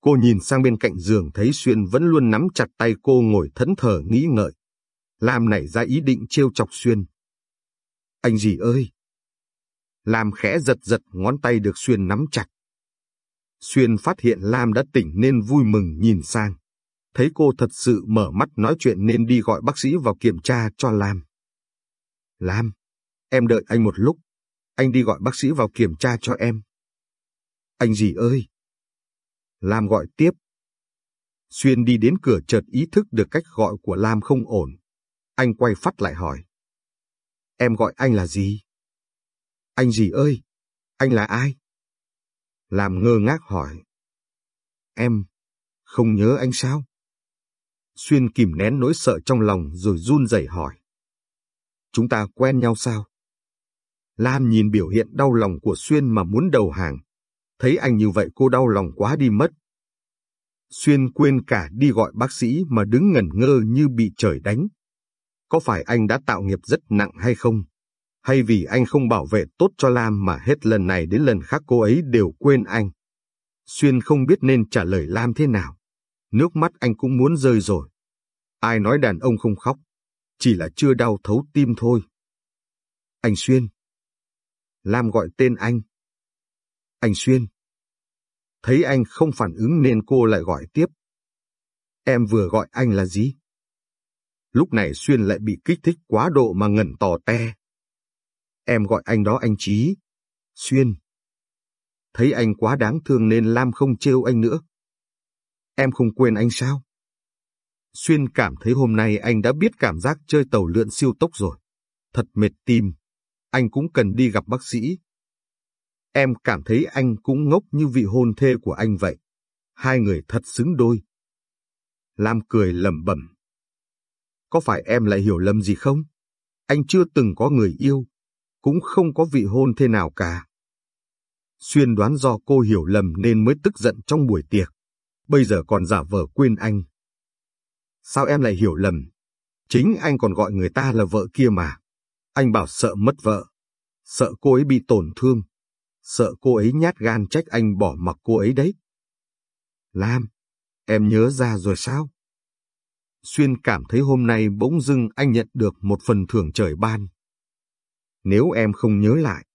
Cô nhìn sang bên cạnh giường thấy Xuyên vẫn luôn nắm chặt tay cô ngồi thẫn thờ nghĩ ngợi. Lam nảy ra ý định trêu chọc Xuyên. Anh gì ơi! Lam khẽ giật giật ngón tay được Xuyên nắm chặt. Xuyên phát hiện Lam đã tỉnh nên vui mừng nhìn sang. Thấy cô thật sự mở mắt nói chuyện nên đi gọi bác sĩ vào kiểm tra cho Lam. Lam, em đợi anh một lúc. Anh đi gọi bác sĩ vào kiểm tra cho em. Anh gì ơi! Lam gọi tiếp. Xuyên đi đến cửa chợt ý thức được cách gọi của Lam không ổn. Anh quay phát lại hỏi. Em gọi anh là gì? Anh gì ơi? Anh là ai? làm ngơ ngác hỏi. Em, không nhớ anh sao? Xuyên kìm nén nỗi sợ trong lòng rồi run rẩy hỏi. Chúng ta quen nhau sao? Lam nhìn biểu hiện đau lòng của Xuyên mà muốn đầu hàng. Thấy anh như vậy cô đau lòng quá đi mất. Xuyên quên cả đi gọi bác sĩ mà đứng ngẩn ngơ như bị trời đánh. Có phải anh đã tạo nghiệp rất nặng hay không? Hay vì anh không bảo vệ tốt cho Lam mà hết lần này đến lần khác cô ấy đều quên anh? Xuyên không biết nên trả lời Lam thế nào. Nước mắt anh cũng muốn rơi rồi. Ai nói đàn ông không khóc? Chỉ là chưa đau thấu tim thôi. Anh Xuyên. Lam gọi tên anh. Anh Xuyên. Thấy anh không phản ứng nên cô lại gọi tiếp. Em vừa gọi anh là gì? Lúc này Xuyên lại bị kích thích quá độ mà ngẩn tò te. Em gọi anh đó anh Trí. Xuyên. Thấy anh quá đáng thương nên Lam không trêu anh nữa. Em không quên anh sao? Xuyên cảm thấy hôm nay anh đã biết cảm giác chơi tàu lượn siêu tốc rồi. Thật mệt tim. Anh cũng cần đi gặp bác sĩ. Em cảm thấy anh cũng ngốc như vị hôn thê của anh vậy. Hai người thật xứng đôi. Lam cười lẩm bẩm. Có phải em lại hiểu lầm gì không? Anh chưa từng có người yêu, cũng không có vị hôn thế nào cả. Xuyên đoán do cô hiểu lầm nên mới tức giận trong buổi tiệc. Bây giờ còn giả vờ quên anh. Sao em lại hiểu lầm? Chính anh còn gọi người ta là vợ kia mà. Anh bảo sợ mất vợ. Sợ cô ấy bị tổn thương. Sợ cô ấy nhát gan trách anh bỏ mặc cô ấy đấy. Lam, em nhớ ra rồi sao? Xuyên cảm thấy hôm nay bỗng dưng anh nhận được một phần thưởng trời ban. Nếu em không nhớ lại,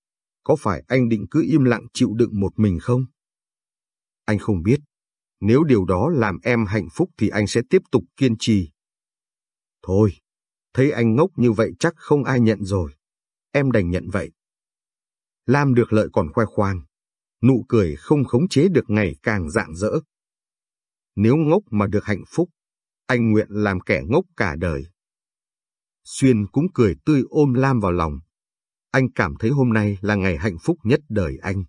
có phải anh định cứ im lặng chịu đựng một mình không? Anh không biết. Nếu điều đó làm em hạnh phúc thì anh sẽ tiếp tục kiên trì. Thôi, thấy anh ngốc như vậy chắc không ai nhận rồi. Em đành nhận vậy. Lam được lợi còn khoe khoang. Nụ cười không khống chế được ngày càng rạng rỡ. Nếu ngốc mà được hạnh phúc, anh nguyện làm kẻ ngốc cả đời. Xuyên cũng cười tươi ôm Lam vào lòng. Anh cảm thấy hôm nay là ngày hạnh phúc nhất đời anh.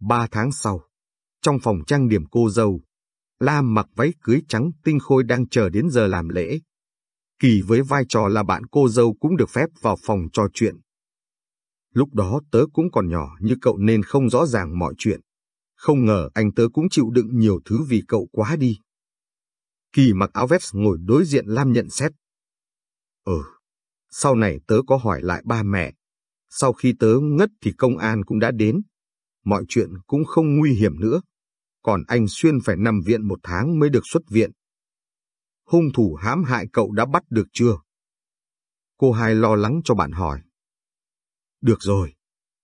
Ba tháng sau, trong phòng trang điểm cô dâu, Lam mặc váy cưới trắng tinh khôi đang chờ đến giờ làm lễ. Kỳ với vai trò là bạn cô dâu cũng được phép vào phòng trò chuyện. Lúc đó tớ cũng còn nhỏ như cậu nên không rõ ràng mọi chuyện. Không ngờ anh tớ cũng chịu đựng nhiều thứ vì cậu quá đi. Kỳ mặc áo vest ngồi đối diện Lam nhận xét. Ừ, sau này tớ có hỏi lại ba mẹ. Sau khi tớ ngất thì công an cũng đã đến. Mọi chuyện cũng không nguy hiểm nữa. Còn anh Xuyên phải nằm viện một tháng mới được xuất viện. Hung thủ hãm hại cậu đã bắt được chưa? Cô hai lo lắng cho bạn hỏi. Được rồi,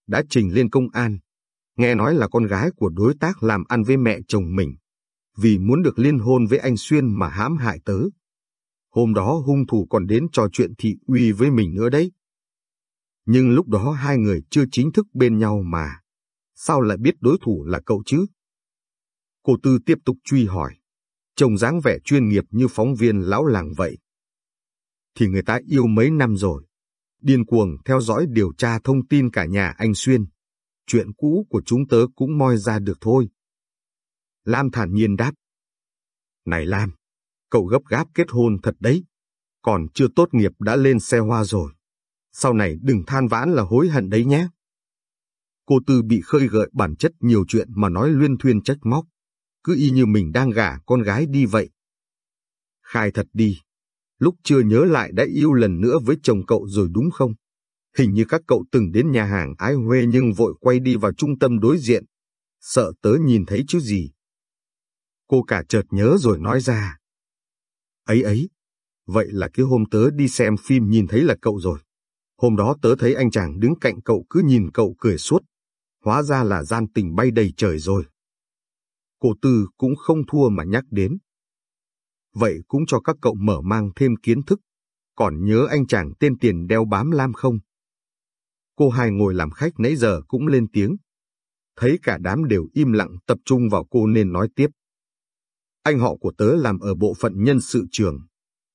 đã trình lên công an. Nghe nói là con gái của đối tác làm ăn với mẹ chồng mình vì muốn được liên hôn với anh Xuyên mà hãm hại tớ. Hôm đó hung thủ còn đến trò chuyện thị uy với mình nữa đấy. Nhưng lúc đó hai người chưa chính thức bên nhau mà. Sao lại biết đối thủ là cậu chứ? Cô Tư tiếp tục truy hỏi. Chồng dáng vẻ chuyên nghiệp như phóng viên lão làng vậy. Thì người ta yêu mấy năm rồi. Điên cuồng theo dõi điều tra thông tin cả nhà anh Xuyên. chuyện cũ của chúng tớ cũng moi ra được thôi. Lam thản nhiên đáp. Này Lam, cậu gấp gáp kết hôn thật đấy, còn chưa tốt nghiệp đã lên xe hoa rồi. Sau này đừng than vãn là hối hận đấy nhé. Cô Tư bị khơi gợi bản chất nhiều chuyện mà nói luyên thuyên trách móc, cứ y như mình đang gả con gái đi vậy. Khai thật đi, lúc chưa nhớ lại đã yêu lần nữa với chồng cậu rồi đúng không? Hình như các cậu từng đến nhà hàng ái huê nhưng vội quay đi vào trung tâm đối diện. Sợ tớ nhìn thấy chứ gì. Cô cả chợt nhớ rồi nói ra. Ấy ấy, vậy là cái hôm tớ đi xem phim nhìn thấy là cậu rồi. Hôm đó tớ thấy anh chàng đứng cạnh cậu cứ nhìn cậu cười suốt. Hóa ra là gian tình bay đầy trời rồi. Cô Tư cũng không thua mà nhắc đến. Vậy cũng cho các cậu mở mang thêm kiến thức. Còn nhớ anh chàng tên tiền đeo bám lam không? Cô hai ngồi làm khách nãy giờ cũng lên tiếng. Thấy cả đám đều im lặng tập trung vào cô nên nói tiếp. Anh họ của tớ làm ở bộ phận nhân sự trường.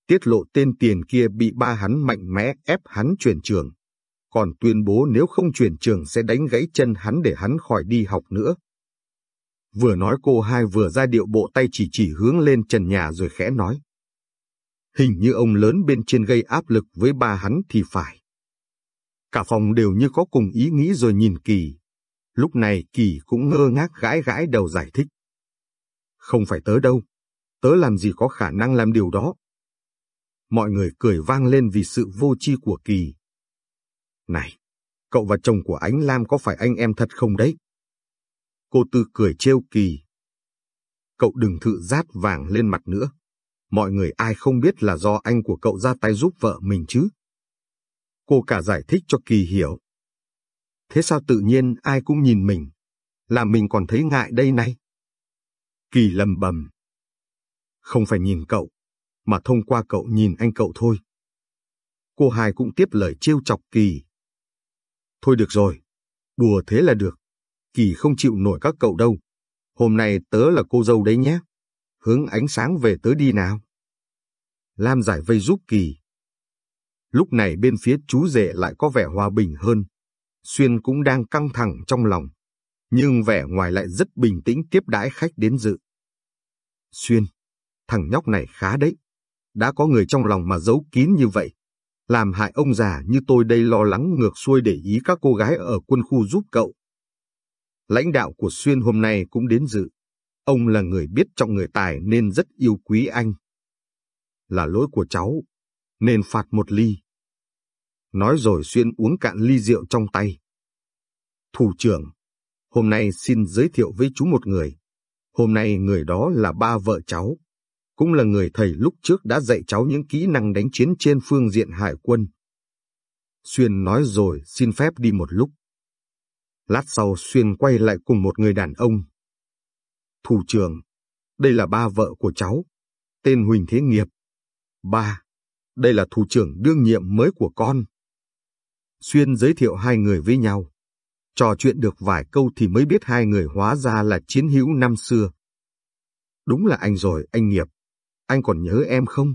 Tiết lộ tên tiền kia bị ba hắn mạnh mẽ ép hắn chuyển trường. Còn tuyên bố nếu không chuyển trường sẽ đánh gãy chân hắn để hắn khỏi đi học nữa. Vừa nói cô hai vừa ra điệu bộ tay chỉ chỉ hướng lên trần nhà rồi khẽ nói. Hình như ông lớn bên trên gây áp lực với ba hắn thì phải. Cả phòng đều như có cùng ý nghĩ rồi nhìn Kỳ. Lúc này Kỳ cũng ngơ ngác gãi gãi đầu giải thích. Không phải tớ đâu, tớ làm gì có khả năng làm điều đó. Mọi người cười vang lên vì sự vô tri của Kỳ. Này, cậu và chồng của Ánh Lam có phải anh em thật không đấy? Cô Tư cười trêu Kỳ. Cậu đừng thự rát vàng lên mặt nữa. Mọi người ai không biết là do anh của cậu ra tay giúp vợ mình chứ? Cô cả giải thích cho Kỳ hiểu. Thế sao tự nhiên ai cũng nhìn mình, là mình còn thấy ngại đây này? Kỳ lầm bầm. Không phải nhìn cậu, mà thông qua cậu nhìn anh cậu thôi. Cô hai cũng tiếp lời trêu chọc Kỳ. Thôi được rồi, đùa thế là được. Kỳ không chịu nổi các cậu đâu. Hôm nay tớ là cô dâu đấy nhé. Hướng ánh sáng về tớ đi nào. Lam giải vây giúp Kỳ. Lúc này bên phía chú rể lại có vẻ hòa bình hơn. Xuyên cũng đang căng thẳng trong lòng, nhưng vẻ ngoài lại rất bình tĩnh tiếp đãi khách đến dự. Xuyên, thằng nhóc này khá đấy. Đã có người trong lòng mà giấu kín như vậy. Làm hại ông già như tôi đây lo lắng ngược xuôi để ý các cô gái ở quân khu giúp cậu. Lãnh đạo của Xuyên hôm nay cũng đến dự. Ông là người biết trọng người tài nên rất yêu quý anh. Là lỗi của cháu, nên phạt một ly. Nói rồi Xuyên uống cạn ly rượu trong tay. Thủ trưởng, hôm nay xin giới thiệu với chú một người. Hôm nay người đó là ba vợ cháu, cũng là người thầy lúc trước đã dạy cháu những kỹ năng đánh chiến trên phương diện hải quân. Xuyên nói rồi xin phép đi một lúc. Lát sau Xuyên quay lại cùng một người đàn ông. Thủ trưởng, đây là ba vợ của cháu, tên Huỳnh Thế Nghiệp. Ba, đây là thủ trưởng đương nhiệm mới của con. Xuyên giới thiệu hai người với nhau. Trò chuyện được vài câu thì mới biết hai người hóa ra là chiến hữu năm xưa. Đúng là anh rồi, anh Nghiệp. Anh còn nhớ em không?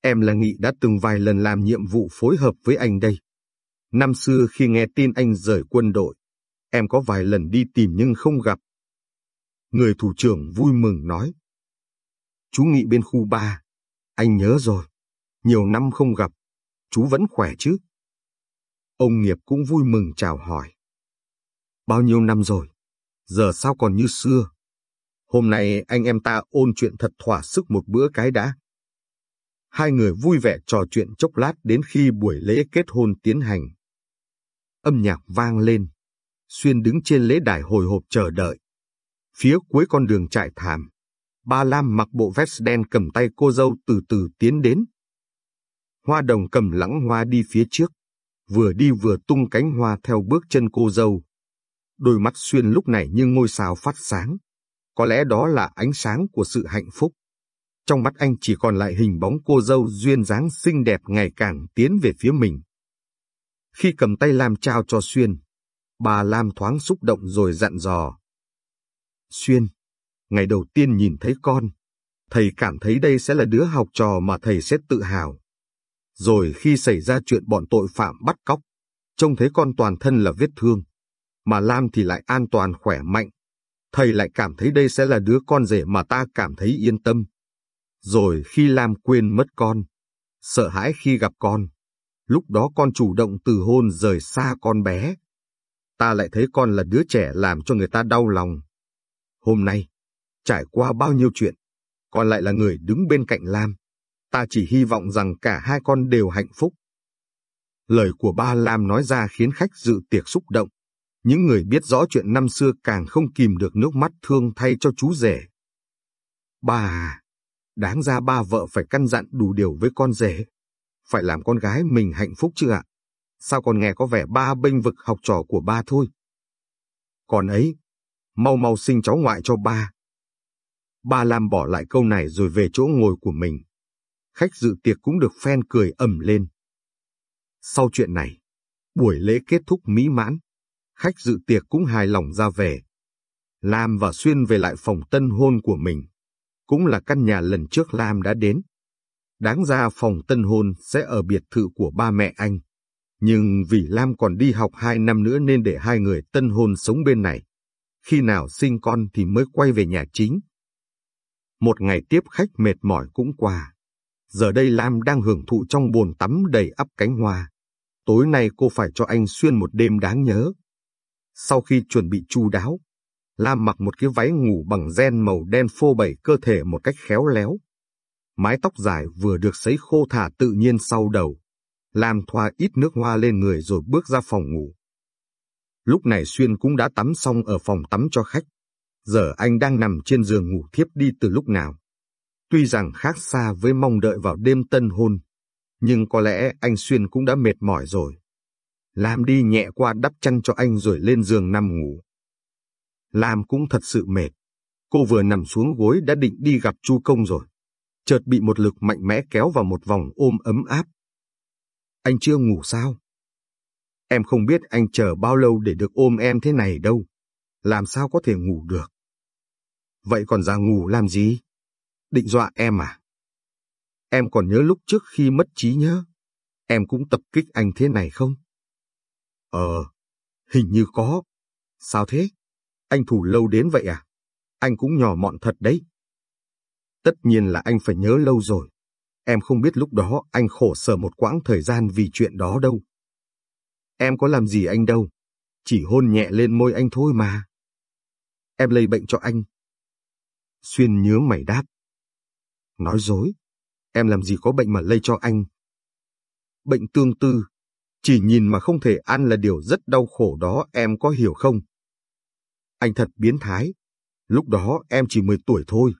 Em là Nghị đã từng vài lần làm nhiệm vụ phối hợp với anh đây. Năm xưa khi nghe tin anh rời quân đội, em có vài lần đi tìm nhưng không gặp. Người thủ trưởng vui mừng nói. Chú Nghị bên khu 3, anh nhớ rồi. Nhiều năm không gặp, chú vẫn khỏe chứ? Ông Nghiệp cũng vui mừng chào hỏi. Bao nhiêu năm rồi, giờ sao còn như xưa? Hôm nay anh em ta ôn chuyện thật thỏa sức một bữa cái đã. Hai người vui vẻ trò chuyện chốc lát đến khi buổi lễ kết hôn tiến hành. Âm nhạc vang lên, Xuyên đứng trên lễ đài hồi hộp chờ đợi. Phía cuối con đường trại thảm, Ba Lam mặc bộ vest đen cầm tay cô dâu từ từ tiến đến. Hoa đồng cầm lẵng hoa đi phía trước, vừa đi vừa tung cánh hoa theo bước chân cô dâu. Đôi mắt Xuyên lúc này như ngôi sao phát sáng. Có lẽ đó là ánh sáng của sự hạnh phúc. Trong mắt anh chỉ còn lại hình bóng cô dâu duyên dáng xinh đẹp ngày càng tiến về phía mình. Khi cầm tay Lam trao cho Xuyên, bà Lam thoáng xúc động rồi dặn dò. Xuyên, ngày đầu tiên nhìn thấy con, thầy cảm thấy đây sẽ là đứa học trò mà thầy sẽ tự hào. Rồi khi xảy ra chuyện bọn tội phạm bắt cóc, trông thấy con toàn thân là vết thương mà Lam thì lại an toàn khỏe mạnh. Thầy lại cảm thấy đây sẽ là đứa con rể mà ta cảm thấy yên tâm. Rồi khi Lam quên mất con, sợ hãi khi gặp con, lúc đó con chủ động từ hôn rời xa con bé. Ta lại thấy con là đứa trẻ làm cho người ta đau lòng. Hôm nay, trải qua bao nhiêu chuyện, con lại là người đứng bên cạnh Lam. Ta chỉ hy vọng rằng cả hai con đều hạnh phúc. Lời của ba Lam nói ra khiến khách dự tiệc xúc động. Những người biết rõ chuyện năm xưa càng không kìm được nước mắt thương thay cho chú rể. Ba à, đáng ra ba vợ phải căn dặn đủ điều với con rể. Phải làm con gái mình hạnh phúc chứ ạ? Sao còn nghe có vẻ ba bênh vực học trò của ba thôi? Còn ấy, mau mau sinh cháu ngoại cho ba. Ba Lam bỏ lại câu này rồi về chỗ ngồi của mình. Khách dự tiệc cũng được phen cười ầm lên. Sau chuyện này, buổi lễ kết thúc mỹ mãn. Khách dự tiệc cũng hài lòng ra về. Lam và Xuyên về lại phòng tân hôn của mình. Cũng là căn nhà lần trước Lam đã đến. Đáng ra phòng tân hôn sẽ ở biệt thự của ba mẹ anh. Nhưng vì Lam còn đi học hai năm nữa nên để hai người tân hôn sống bên này. Khi nào sinh con thì mới quay về nhà chính. Một ngày tiếp khách mệt mỏi cũng qua. Giờ đây Lam đang hưởng thụ trong bồn tắm đầy ắp cánh hoa. Tối nay cô phải cho anh xuyên một đêm đáng nhớ. Sau khi chuẩn bị chu đáo, Lam mặc một cái váy ngủ bằng ren màu đen phô bày cơ thể một cách khéo léo. Mái tóc dài vừa được sấy khô thả tự nhiên sau đầu. Lam thoa ít nước hoa lên người rồi bước ra phòng ngủ. Lúc này Xuyên cũng đã tắm xong ở phòng tắm cho khách. Giờ anh đang nằm trên giường ngủ thiếp đi từ lúc nào. Tuy rằng khác xa với mong đợi vào đêm tân hôn, nhưng có lẽ anh Xuyên cũng đã mệt mỏi rồi. Lam đi nhẹ qua đắp chăn cho anh rồi lên giường nằm ngủ. Lam cũng thật sự mệt. Cô vừa nằm xuống gối đã định đi gặp Chu Công rồi. Chợt bị một lực mạnh mẽ kéo vào một vòng ôm ấm áp. Anh chưa ngủ sao? Em không biết anh chờ bao lâu để được ôm em thế này đâu. Làm sao có thể ngủ được? Vậy còn ra ngủ làm gì? Định dọa em à? Em còn nhớ lúc trước khi mất trí nhớ, em cũng tập kích anh thế này không? Ờ, hình như có. Sao thế? Anh thủ lâu đến vậy à? Anh cũng nhỏ mọn thật đấy. Tất nhiên là anh phải nhớ lâu rồi. Em không biết lúc đó anh khổ sở một quãng thời gian vì chuyện đó đâu. Em có làm gì anh đâu. Chỉ hôn nhẹ lên môi anh thôi mà. Em lây bệnh cho anh. Xuyên nhớ mày đáp. Nói dối. Em làm gì có bệnh mà lây cho anh. Bệnh tương tư. Chỉ nhìn mà không thể ăn là điều rất đau khổ đó em có hiểu không? Anh thật biến thái. Lúc đó em chỉ 10 tuổi thôi.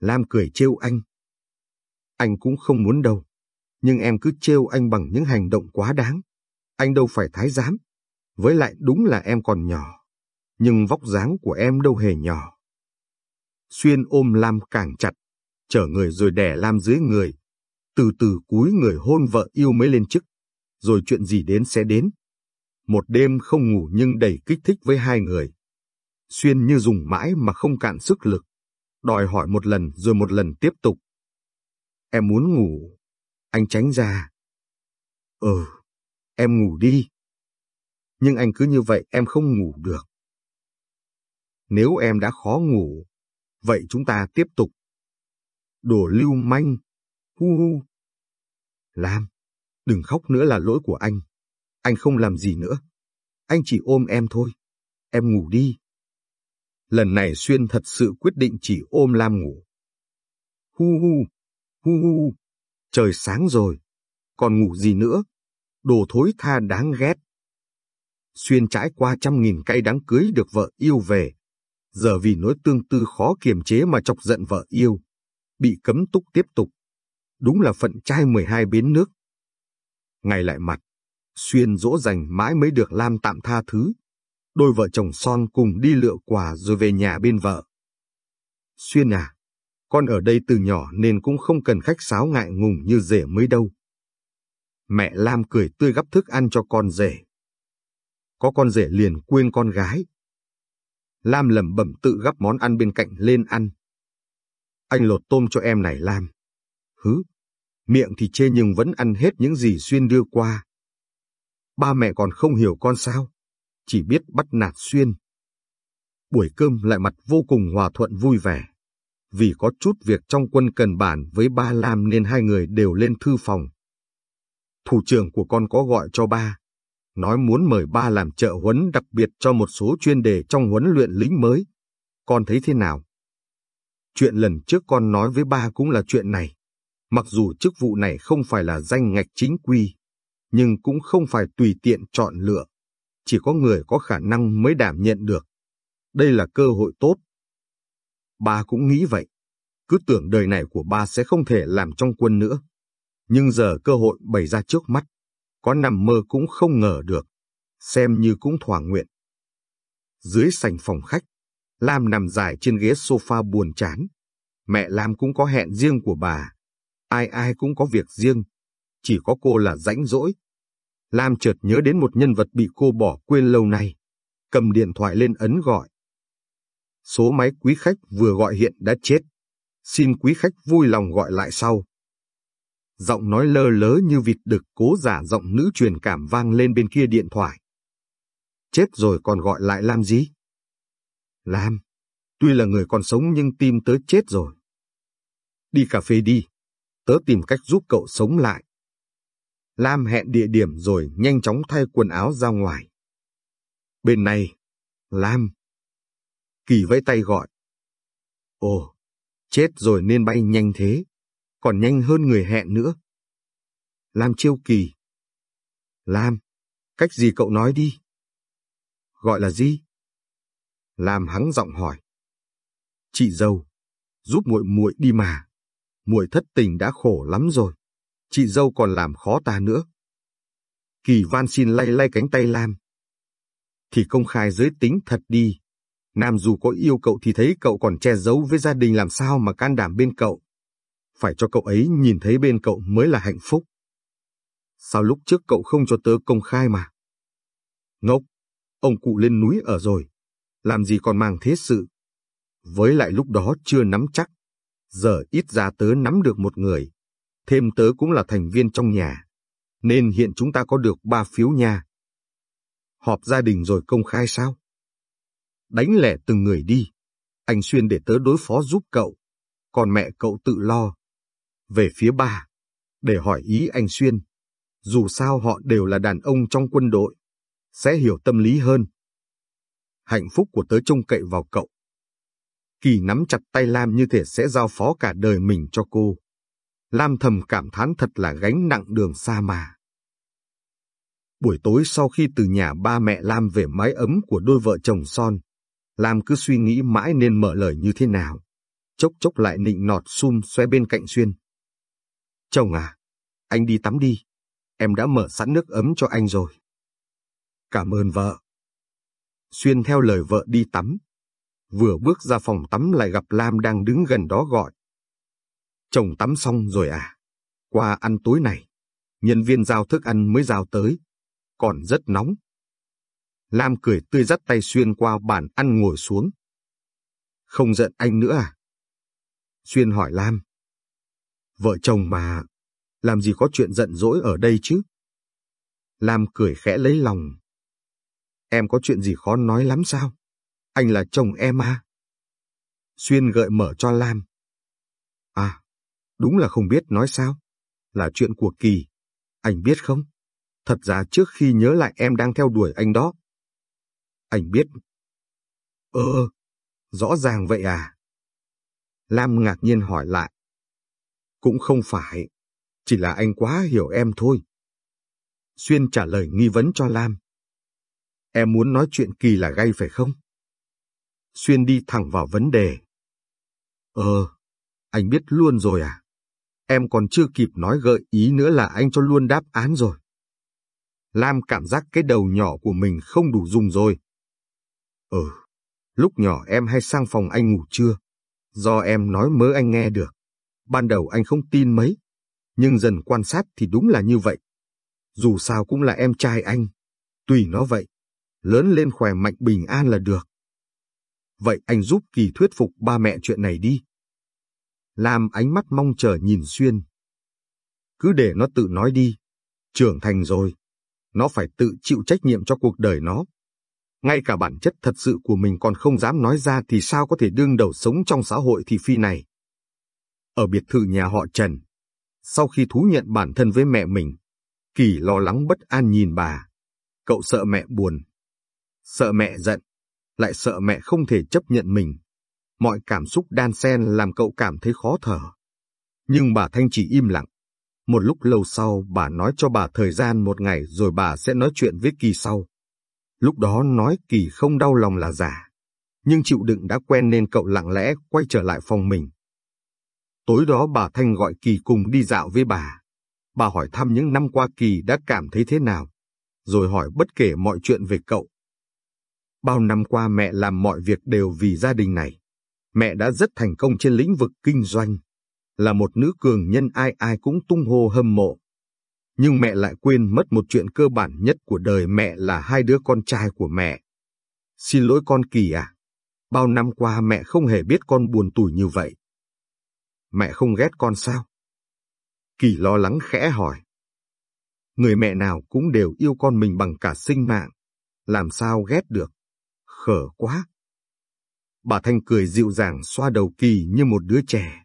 Lam cười trêu anh. Anh cũng không muốn đâu. Nhưng em cứ trêu anh bằng những hành động quá đáng. Anh đâu phải thái giám. Với lại đúng là em còn nhỏ. Nhưng vóc dáng của em đâu hề nhỏ. Xuyên ôm Lam càng chặt, chở người rồi đè Lam dưới người. Từ từ cúi người hôn vợ yêu mới lên chức. Rồi chuyện gì đến sẽ đến. Một đêm không ngủ nhưng đầy kích thích với hai người. Xuyên như dùng mãi mà không cạn sức lực. Đòi hỏi một lần rồi một lần tiếp tục. Em muốn ngủ. Anh tránh ra. Ừ, em ngủ đi. Nhưng anh cứ như vậy em không ngủ được. Nếu em đã khó ngủ, vậy chúng ta tiếp tục. Đồ lưu manh, hu hu. Lam, đừng khóc nữa là lỗi của anh. Anh không làm gì nữa. Anh chỉ ôm em thôi. Em ngủ đi. Lần này Xuyên thật sự quyết định chỉ ôm Lam ngủ. Hu hu, hu hu, trời sáng rồi. Còn ngủ gì nữa? Đồ thối tha đáng ghét. Xuyên trải qua trăm nghìn cây đáng cưới được vợ yêu về. Giờ vì nỗi tương tư khó kiềm chế mà chọc giận vợ yêu. Bị cấm túc tiếp tục. Đúng là phận trai 12 bến nước. Ngày lại mặt, Xuyên dỗ dành mãi mới được Lam tạm tha thứ. Đôi vợ chồng son cùng đi lựa quà rồi về nhà bên vợ. Xuyên à, con ở đây từ nhỏ nên cũng không cần khách sáo ngại ngùng như rể mới đâu. Mẹ Lam cười tươi gắp thức ăn cho con rể. Có con rể liền quên con gái. Lam lẩm bẩm tự gắp món ăn bên cạnh lên ăn. Anh lột tôm cho em này Lam. Hứ, miệng thì chê nhưng vẫn ăn hết những gì Xuyên đưa qua. Ba mẹ còn không hiểu con sao? chỉ biết bắt nạt Xuyên. Buổi cơm lại mặt vô cùng hòa thuận vui vẻ. Vì có chút việc trong quân cần bản với ba Lam nên hai người đều lên thư phòng. Thủ trưởng của con có gọi cho ba, nói muốn mời ba làm trợ huấn đặc biệt cho một số chuyên đề trong huấn luyện lính mới. Con thấy thế nào? Chuyện lần trước con nói với ba cũng là chuyện này. Mặc dù chức vụ này không phải là danh ngạch chính quy, nhưng cũng không phải tùy tiện chọn lựa. Chỉ có người có khả năng mới đảm nhận được. Đây là cơ hội tốt. Ba cũng nghĩ vậy. Cứ tưởng đời này của ba sẽ không thể làm trong quân nữa. Nhưng giờ cơ hội bày ra trước mắt. Có nằm mơ cũng không ngờ được. Xem như cũng thỏa nguyện. Dưới sành phòng khách, Lam nằm dài trên ghế sofa buồn chán. Mẹ Lam cũng có hẹn riêng của bà. Ai ai cũng có việc riêng. Chỉ có cô là rãnh rỗi. Lam chợt nhớ đến một nhân vật bị cô bỏ quên lâu nay. Cầm điện thoại lên ấn gọi. Số máy quý khách vừa gọi hiện đã chết. Xin quý khách vui lòng gọi lại sau. Giọng nói lơ lớ như vịt đực cố giả giọng nữ truyền cảm vang lên bên kia điện thoại. Chết rồi còn gọi lại làm gì? Lam, tuy là người còn sống nhưng tim tớ chết rồi. Đi cà phê đi, tớ tìm cách giúp cậu sống lại. Lam hẹn địa điểm rồi nhanh chóng thay quần áo ra ngoài. Bên này, Lam. Kỳ vẫy tay gọi. Ồ, chết rồi nên bay nhanh thế, còn nhanh hơn người hẹn nữa. Lam chiêu Kỳ. Lam, cách gì cậu nói đi? Gọi là gì? Lam hắng giọng hỏi. Chị dâu, giúp muội muội đi mà. Muội thất tình đã khổ lắm rồi. Chị dâu còn làm khó ta nữa. Kỳ van xin lay lay cánh tay Lam. Thì công khai giới tính thật đi. Nam dù có yêu cậu thì thấy cậu còn che giấu với gia đình làm sao mà can đảm bên cậu. Phải cho cậu ấy nhìn thấy bên cậu mới là hạnh phúc. Sao lúc trước cậu không cho tớ công khai mà? Ngốc, ông cụ lên núi ở rồi, làm gì còn mang thế sự. Với lại lúc đó chưa nắm chắc, giờ ít ra tớ nắm được một người, thêm tớ cũng là thành viên trong nhà, nên hiện chúng ta có được ba phiếu nha. Họp gia đình rồi công khai sao? Đánh lẻ từng người đi, anh Xuyên để tớ đối phó giúp cậu, còn mẹ cậu tự lo. Về phía ba, để hỏi ý anh Xuyên, dù sao họ đều là đàn ông trong quân đội, sẽ hiểu tâm lý hơn hạnh phúc của tớ trông cậy vào cậu. Kỳ nắm chặt tay Lam như thể sẽ giao phó cả đời mình cho cô. Lam thầm cảm thán thật là gánh nặng đường xa mà. Buổi tối sau khi từ nhà ba mẹ Lam về mái ấm của đôi vợ chồng son, Lam cứ suy nghĩ mãi nên mở lời như thế nào. Chốc chốc lại nịnh nọt xum xoe bên cạnh Xuyên. Chồng à, anh đi tắm đi. Em đã mở sẵn nước ấm cho anh rồi. Cảm ơn vợ. Xuyên theo lời vợ đi tắm. Vừa bước ra phòng tắm lại gặp Lam đang đứng gần đó gọi. Chồng tắm xong rồi à? Qua ăn tối này, nhân viên giao thức ăn mới giao tới. Còn rất nóng. Lam cười tươi dắt tay Xuyên qua bàn ăn ngồi xuống. Không giận anh nữa à? Xuyên hỏi Lam. Vợ chồng mà, làm gì có chuyện giận dỗi ở đây chứ? Lam cười khẽ lấy lòng, Em có chuyện gì khó nói lắm sao? Anh là chồng em à? Xuyên gợi mở cho Lam. À, đúng là không biết nói sao. Là chuyện của Kỳ. Anh biết không? Thật ra trước khi nhớ lại em đang theo đuổi anh đó. Anh biết. Ờ, rõ ràng vậy à? Lam ngạc nhiên hỏi lại. Cũng không phải, chỉ là anh quá hiểu em thôi. Xuyên trả lời nghi vấn cho Lam. Em muốn nói chuyện kỳ là gay phải không? Xuyên đi thẳng vào vấn đề. Ờ, anh biết luôn rồi à? Em còn chưa kịp nói gợi ý nữa là anh cho luôn đáp án rồi. Lam cảm giác cái đầu nhỏ của mình không đủ dùng rồi. Ừ, lúc nhỏ em hay sang phòng anh ngủ trưa. Do em nói mớ anh nghe được. Ban đầu anh không tin mấy. Nhưng dần quan sát thì đúng là như vậy. Dù sao cũng là em trai anh. Tùy nó vậy lớn lên khỏe mạnh bình an là được. Vậy anh giúp Kỳ thuyết phục ba mẹ chuyện này đi. Lam ánh mắt mong chờ nhìn Xuyên. Cứ để nó tự nói đi. Trưởng thành rồi. Nó phải tự chịu trách nhiệm cho cuộc đời nó. ngay cả bản chất thật sự của mình còn không dám nói ra thì sao có thể đương đầu sống trong xã hội thị phi này. Ở biệt thự nhà họ Trần, sau khi thú nhận bản thân với mẹ mình, Kỳ lo lắng bất an nhìn bà. Cậu sợ mẹ buồn, sợ mẹ giận, lại sợ mẹ không thể chấp nhận mình. Mọi cảm xúc đan xen làm cậu cảm thấy khó thở. Nhưng bà Thanh chỉ im lặng. Một lúc lâu sau bà nói cho bà thời gian một ngày rồi bà sẽ nói chuyện với Kỳ sau. Lúc đó nói Kỳ không đau lòng là giả. Nhưng chịu đựng đã quen nên cậu lặng lẽ quay trở lại phòng mình. Tối đó bà Thanh gọi Kỳ cùng đi dạo với bà. Bà hỏi thăm những năm qua Kỳ đã cảm thấy thế nào, rồi hỏi bất kể mọi chuyện về cậu. Bao năm qua mẹ làm mọi việc đều vì gia đình này. Mẹ đã rất thành công trên lĩnh vực kinh doanh, là một nữ cường nhân ai ai cũng tung hô hâm mộ. Nhưng mẹ lại quên mất một chuyện cơ bản nhất của đời mẹ là hai đứa con trai của mẹ. Xin lỗi con Kỳ à, bao năm qua mẹ không hề biết con buồn tủi như vậy. Mẹ không ghét con sao? Kỳ lo lắng khẽ hỏi. Người mẹ nào cũng đều yêu con mình bằng cả sinh mạng, làm sao ghét được? Khở quá! Bà Thanh cười dịu dàng xoa đầu Kỳ như một đứa trẻ.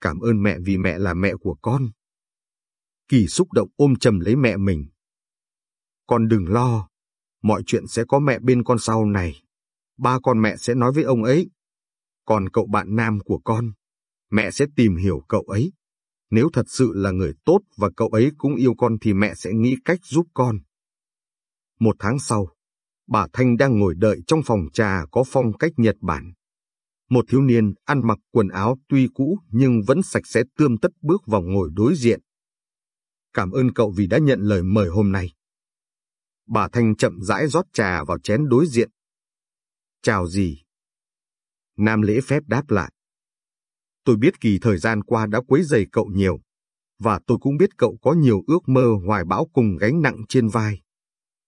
Cảm ơn mẹ vì mẹ là mẹ của con. Kỳ xúc động ôm chầm lấy mẹ mình. Con đừng lo, mọi chuyện sẽ có mẹ bên con sau này. Ba con mẹ sẽ nói với ông ấy. Còn cậu bạn nam của con, mẹ sẽ tìm hiểu cậu ấy. Nếu thật sự là người tốt và cậu ấy cũng yêu con thì mẹ sẽ nghĩ cách giúp con. Một tháng sau, bà Thanh đang ngồi đợi trong phòng trà có phong cách Nhật Bản. Một thiếu niên ăn mặc quần áo tuy cũ nhưng vẫn sạch sẽ tươm tất bước vào ngồi đối diện. Cảm ơn cậu vì đã nhận lời mời hôm nay. Bà Thanh chậm rãi rót trà vào chén đối diện. Chào gì? Nam lễ phép đáp lại. Tôi biết kỳ thời gian qua đã quấy rầy cậu nhiều, và tôi cũng biết cậu có nhiều ước mơ hoài bão cùng gánh nặng trên vai.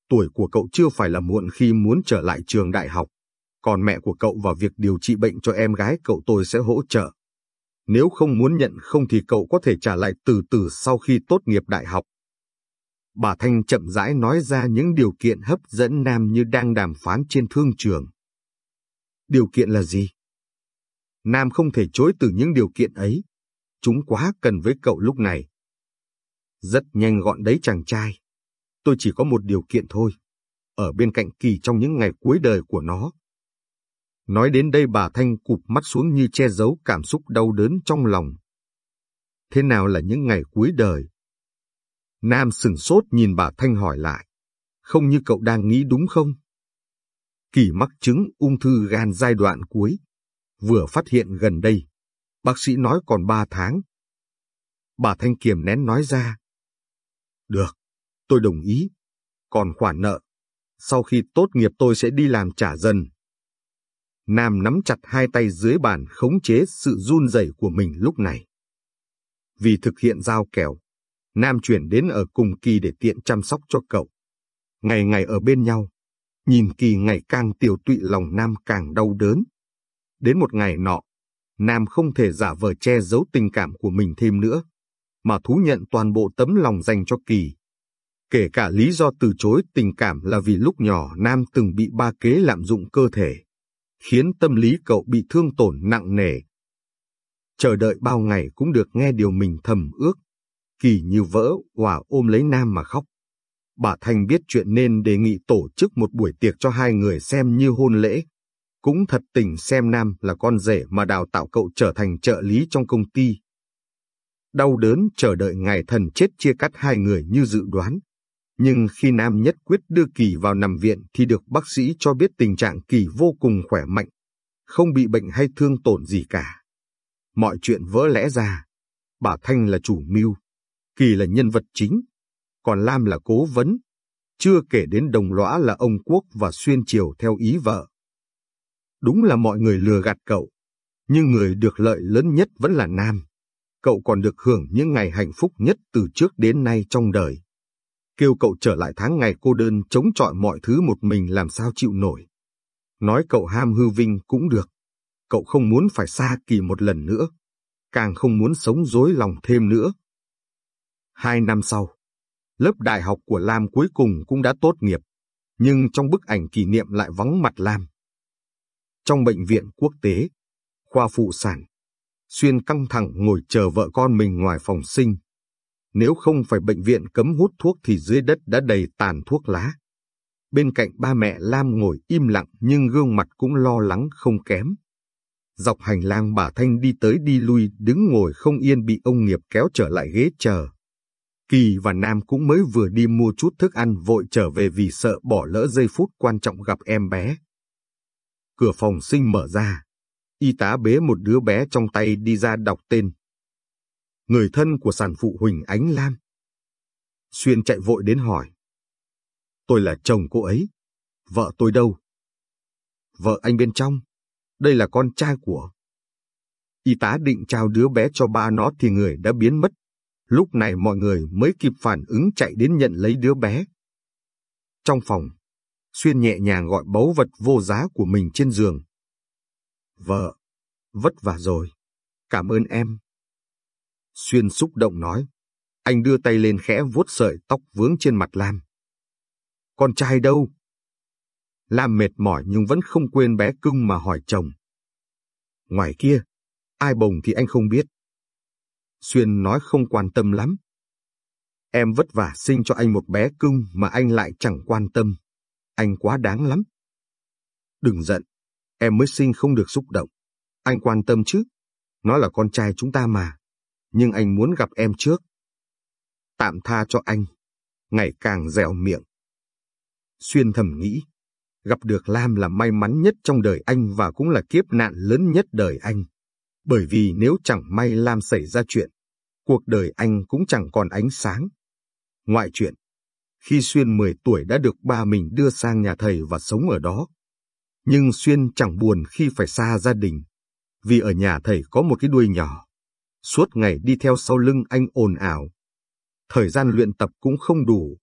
Tuổi của cậu chưa phải là muộn khi muốn trở lại trường đại học, còn mẹ của cậu vào việc điều trị bệnh cho em gái cậu tôi sẽ hỗ trợ. Nếu không muốn nhận không thì cậu có thể trả lại từ từ sau khi tốt nghiệp đại học. Bà Thanh chậm rãi nói ra những điều kiện hấp dẫn Nam như đang đàm phán trên thương trường. Điều kiện là gì? Nam không thể chối từ những điều kiện ấy. Chúng quá cần với cậu lúc này. Rất nhanh gọn đấy chàng trai. Tôi chỉ có một điều kiện thôi. Ở bên cạnh Kỳ trong những ngày cuối đời của nó. Nói đến đây bà Thanh cụp mắt xuống như che giấu cảm xúc đau đớn trong lòng. Thế nào là những ngày cuối đời? Nam sừng sốt nhìn bà Thanh hỏi lại. Không như cậu đang nghĩ đúng không? Kỳ mắc chứng ung thư gan giai đoạn cuối, vừa phát hiện gần đây. Bác sĩ nói còn ba tháng. Bà Thanh kiềm nén nói ra. Được, tôi đồng ý. Còn khoản nợ, sau khi tốt nghiệp tôi sẽ đi làm trả dần. Nam nắm chặt hai tay dưới bàn khống chế sự run rẩy của mình lúc này. Vì thực hiện giao kèo, Nam chuyển đến ở cùng Kỳ để tiện chăm sóc cho cậu. Ngày ngày ở bên nhau, nhìn Kỳ ngày càng tiểu tụy lòng Nam càng đau đớn. Đến một ngày nọ, Nam không thể giả vờ che giấu tình cảm của mình thêm nữa, mà thú nhận toàn bộ tấm lòng dành cho Kỳ. Kể cả lý do từ chối tình cảm là vì lúc nhỏ Nam từng bị ba kế lạm dụng cơ thể, khiến tâm lý cậu bị thương tổn nặng nề. Chờ đợi bao ngày cũng được nghe điều mình thầm ước. Kỳ như vỡ, hòa ôm lấy Nam mà khóc. Bà Thanh biết chuyện nên đề nghị tổ chức một buổi tiệc cho hai người xem như hôn lễ cũng thật tình xem Nam là con rể mà đào tạo cậu trở thành trợ lý trong công ty. Đau đớn chờ đợi ngày thần chết chia cắt hai người như dự đoán. Nhưng khi Nam nhất quyết đưa Kỳ vào nằm viện thì được bác sĩ cho biết tình trạng Kỳ vô cùng khỏe mạnh, không bị bệnh hay thương tổn gì cả. Mọi chuyện vỡ lẽ ra. Bà Thanh là chủ mưu, Kỳ là nhân vật chính, còn Lam là cố vấn. Chưa kể đến đồng lõa là ông Quốc và Xuyên Triều theo ý vợ. Đúng là mọi người lừa gạt cậu, nhưng người được lợi lớn nhất vẫn là Nam. Cậu còn được hưởng những ngày hạnh phúc nhất từ trước đến nay trong đời. Kêu cậu trở lại tháng ngày cô đơn chống chọi mọi thứ một mình làm sao chịu nổi. Nói cậu ham hư vinh cũng được. Cậu không muốn phải xa kỳ một lần nữa. Càng không muốn sống dối lòng thêm nữa. Hai năm sau, lớp đại học của Lam cuối cùng cũng đã tốt nghiệp. nhưng trong bức ảnh kỷ niệm lại vắng mặt Lam. Trong bệnh viện quốc tế, khoa phụ sản, Xuyên căng thẳng ngồi chờ vợ con mình ngoài phòng sinh. Nếu không phải bệnh viện cấm hút thuốc thì dưới đất đã đầy tàn thuốc lá. Bên cạnh ba mẹ Lam ngồi im lặng nhưng gương mặt cũng lo lắng không kém. Dọc hành lang bà Thanh đi tới đi lui, đứng ngồi không yên bị ông Nghiệp kéo trở lại ghế chờ. Kỳ và Nam cũng mới vừa đi mua chút thức ăn, vội trở về vì sợ bỏ lỡ giây phút quan trọng gặp em bé. Cửa phòng sinh mở ra. Y tá bế một đứa bé trong tay đi ra đọc tên. Người thân của sản phụ Huỳnh Ánh Lam. Xuyên chạy vội đến hỏi. Tôi là chồng cô ấy. Vợ tôi đâu? Vợ anh bên trong. Đây là con trai của. Y tá định trao đứa bé cho ba nó thì người đã biến mất. Lúc này mọi người mới kịp phản ứng chạy đến nhận lấy đứa bé. Trong phòng, Xuyên nhẹ nhàng gọi báu vật vô giá của mình trên giường. Vợ, vất vả rồi. Cảm ơn em. Xuyên xúc động nói. Anh đưa tay lên khẽ vuốt sợi tóc vướng trên mặt Lam. Con trai đâu? Lam mệt mỏi nhưng vẫn không quên bé cưng mà hỏi chồng. Ngoài kia, ai bồng thì anh không biết. Xuyên nói không quan tâm lắm. Em vất vả sinh cho anh một bé cưng mà anh lại chẳng quan tâm. Anh quá đáng lắm. Đừng giận, em mới sinh không được xúc động. Anh quan tâm chứ, nó là con trai chúng ta mà. Nhưng anh muốn gặp em trước. Tạm tha cho anh, ngày càng dẻo miệng. Xuyên thầm nghĩ, gặp được Lam là may mắn nhất trong đời anh và cũng là kiếp nạn lớn nhất đời anh. Bởi vì nếu chẳng may Lam xảy ra chuyện, cuộc đời anh cũng chẳng còn ánh sáng. Ngoại chuyện, khi Xuyên 10 tuổi đã được ba mình đưa sang nhà thầy và sống ở đó. Nhưng Xuyên chẳng buồn khi phải xa gia đình, vì ở nhà thầy có một cái đuôi nhỏ. Suốt ngày đi theo sau lưng anh ồn ào. Thời gian luyện tập cũng không đủ,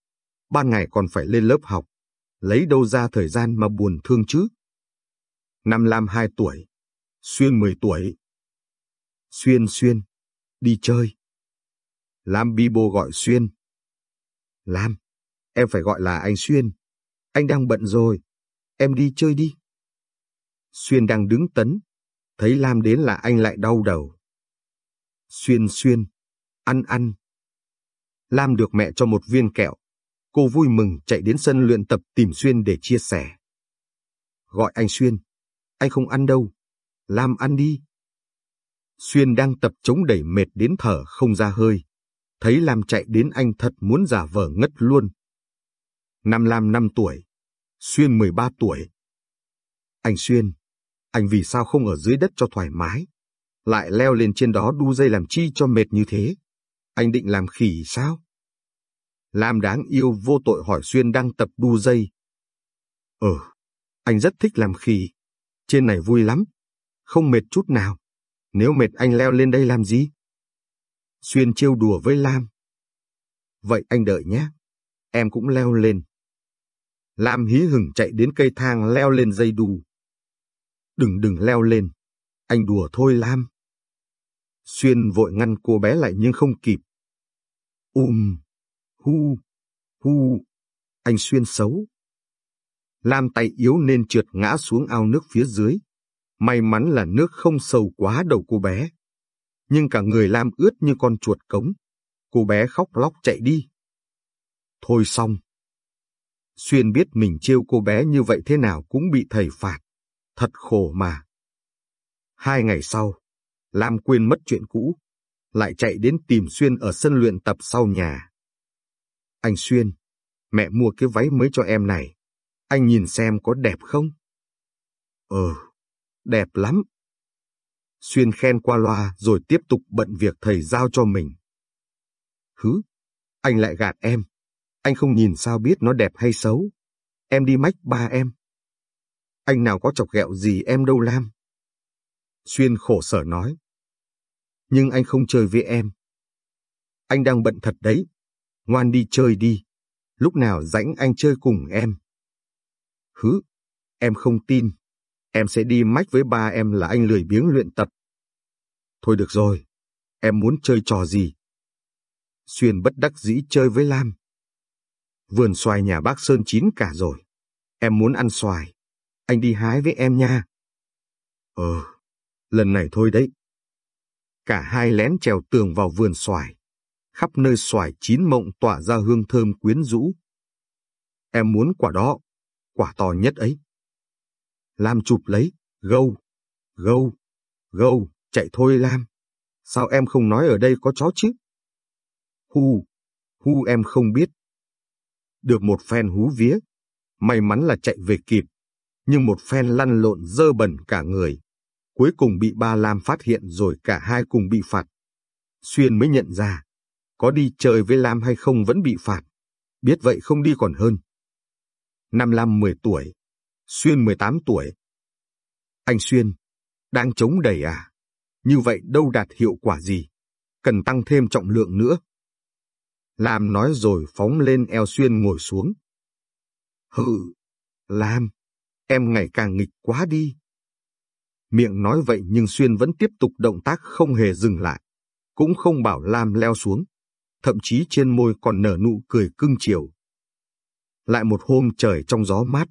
ban ngày còn phải lên lớp học, lấy đâu ra thời gian mà buồn thương chứ. Năm Lam 2 tuổi, Xuyên 10 tuổi. Xuyên Xuyên, đi chơi. Lam Bibo gọi Xuyên. Lam, em phải gọi là anh Xuyên. Anh đang bận rồi, em đi chơi đi. Xuyên đang đứng tấn, thấy Lam đến là anh lại đau đầu. Xuyên Xuyên, ăn ăn. Lam được mẹ cho một viên kẹo. Cô vui mừng chạy đến sân luyện tập tìm Xuyên để chia sẻ. Gọi anh Xuyên, anh không ăn đâu. Lam ăn đi. Xuyên đang tập chống đẩy mệt đến thở không ra hơi. Thấy Lam chạy đến anh thật muốn giả vờ ngất luôn. Năm Lam 5 tuổi, Xuyên 13 tuổi. Anh Xuyên, anh vì sao không ở dưới đất cho thoải mái? Lại leo lên trên đó đu dây làm chi cho mệt như thế? Anh định làm khỉ sao? Lam đáng yêu vô tội hỏi Xuyên đang tập đu dây. Ừ, anh rất thích làm khỉ. Trên này vui lắm, không mệt chút nào. Nếu mệt anh leo lên đây làm gì? Xuyên trêu đùa với Lam. Vậy anh đợi nhé, em cũng leo lên. Lam hí hửng chạy đến cây thang leo lên dây đu. Đừng đừng leo lên, anh đùa thôi Lam. Xuyên vội ngăn cô bé lại nhưng không kịp. Um, hu, hu, anh Xuyên xấu. Lam tay yếu nên trượt ngã xuống ao nước phía dưới. May mắn là nước không sâu quá đầu cô bé. Nhưng cả người Lam ướt như con chuột cống. Cô bé khóc lóc chạy đi. Thôi xong. Xuyên biết mình trêu cô bé như vậy thế nào cũng bị thầy phạt. Thật khổ mà. Hai ngày sau, Lam quên mất chuyện cũ, lại chạy đến tìm Xuyên ở sân luyện tập sau nhà. Anh Xuyên, mẹ mua cái váy mới cho em này. Anh nhìn xem có đẹp không? Ờ, đẹp lắm. Xuyên khen qua loa rồi tiếp tục bận việc thầy giao cho mình. Hứ, anh lại gạt em. Anh không nhìn sao biết nó đẹp hay xấu. Em đi mách ba em. Anh nào có chọc ghẹo gì em đâu Lam. Xuyên khổ sở nói. Nhưng anh không chơi với em. Anh đang bận thật đấy. Ngoan đi chơi đi. Lúc nào rảnh anh chơi cùng em. Hứ, em không tin. Em sẽ đi mách với ba em là anh lười biếng luyện tập. Thôi được rồi, em muốn chơi trò gì? Xuyên bất đắc dĩ chơi với Lam. Vườn xoài nhà bác Sơn chín cả rồi, Em muốn ăn xoài. Anh đi hái với em nha. Ờ, lần này thôi đấy. Cả hai lén trèo tường vào vườn xoài. Khắp nơi xoài chín mộng tỏa ra hương thơm quyến rũ. Em muốn quả đó, quả to nhất ấy. Lam chụp lấy, gâu, gâu, gâu, chạy thôi Lam. Sao em không nói ở đây có chó chứ? Hu, hu em không biết. Được một phen hú vía, may mắn là chạy về kịp, nhưng một phen lăn lộn dơ bẩn cả người. Cuối cùng bị ba Lam phát hiện rồi cả hai cùng bị phạt. Xuyên mới nhận ra, có đi chơi với Lam hay không vẫn bị phạt. Biết vậy không đi còn hơn. Năm Lam 10 tuổi, Xuyên 18 tuổi. Anh Xuyên, đang chống đẩy à? Như vậy đâu đạt hiệu quả gì? Cần tăng thêm trọng lượng nữa. Lam nói rồi phóng lên eo Xuyên ngồi xuống. Hự, Lam, em ngày càng nghịch quá đi. Miệng nói vậy nhưng Xuyên vẫn tiếp tục động tác không hề dừng lại. Cũng không bảo Lam leo xuống. Thậm chí trên môi còn nở nụ cười cưng chiều. Lại một hôm trời trong gió mát.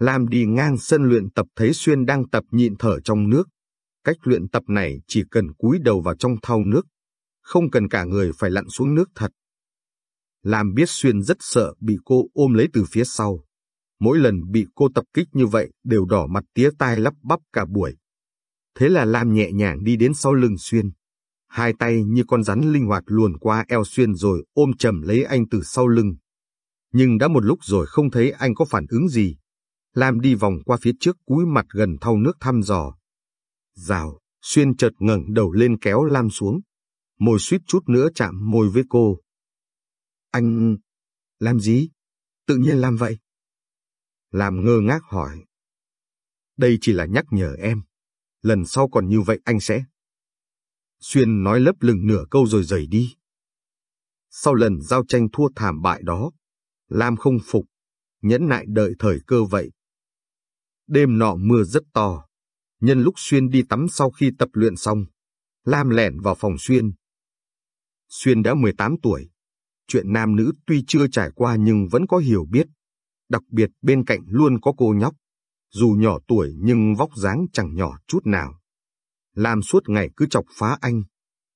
Lam đi ngang sân luyện tập thấy Xuyên đang tập nhịn thở trong nước. Cách luyện tập này chỉ cần cúi đầu vào trong thau nước. Không cần cả người phải lặn xuống nước thật. Lam biết Xuyên rất sợ bị cô ôm lấy từ phía sau. Mỗi lần bị cô tập kích như vậy đều đỏ mặt tía tai lắp bắp cả buổi. Thế là Lam nhẹ nhàng đi đến sau lưng Xuyên. Hai tay như con rắn linh hoạt luồn qua eo Xuyên rồi ôm chầm lấy anh từ sau lưng. Nhưng đã một lúc rồi không thấy anh có phản ứng gì. Lam đi vòng qua phía trước cúi mặt gần thau nước thăm dò. Rào, Xuyên chợt ngẩng đầu lên kéo Lam xuống. Môi suýt chút nữa chạm môi với cô. Anh... làm gì? Tự nhiên làm vậy? Lam ngơ ngác hỏi. Đây chỉ là nhắc nhở em. Lần sau còn như vậy anh sẽ... Xuyên nói lấp lửng nửa câu rồi rời đi. Sau lần giao tranh thua thảm bại đó, Lam không phục, nhẫn nại đợi thời cơ vậy. Đêm nọ mưa rất to, nhân lúc Xuyên đi tắm sau khi tập luyện xong, Lam lẻn vào phòng Xuyên. Xuyên đã 18 tuổi, chuyện nam nữ tuy chưa trải qua nhưng vẫn có hiểu biết, đặc biệt bên cạnh luôn có cô nhóc, dù nhỏ tuổi nhưng vóc dáng chẳng nhỏ chút nào. Lam suốt ngày cứ chọc phá anh,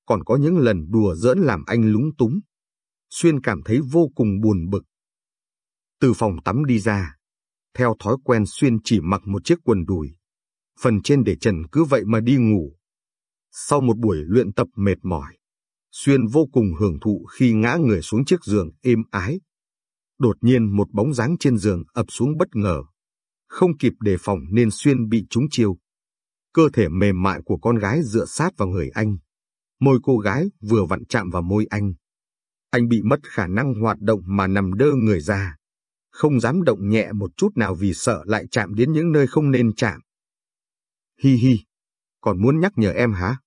còn có những lần đùa giỡn làm anh lúng túng. Xuyên cảm thấy vô cùng buồn bực. Từ phòng tắm đi ra, theo thói quen Xuyên chỉ mặc một chiếc quần đùi, phần trên để trần cứ vậy mà đi ngủ. Sau một buổi luyện tập mệt mỏi, Xuyên vô cùng hưởng thụ khi ngã người xuống chiếc giường êm ái. Đột nhiên một bóng dáng trên giường ập xuống bất ngờ. Không kịp đề phòng nên Xuyên bị trúng chiêu. Cơ thể mềm mại của con gái dựa sát vào người anh. Môi cô gái vừa vặn chạm vào môi anh. Anh bị mất khả năng hoạt động mà nằm đơ người ra. Không dám động nhẹ một chút nào vì sợ lại chạm đến những nơi không nên chạm. Hi hi, còn muốn nhắc nhở em hả?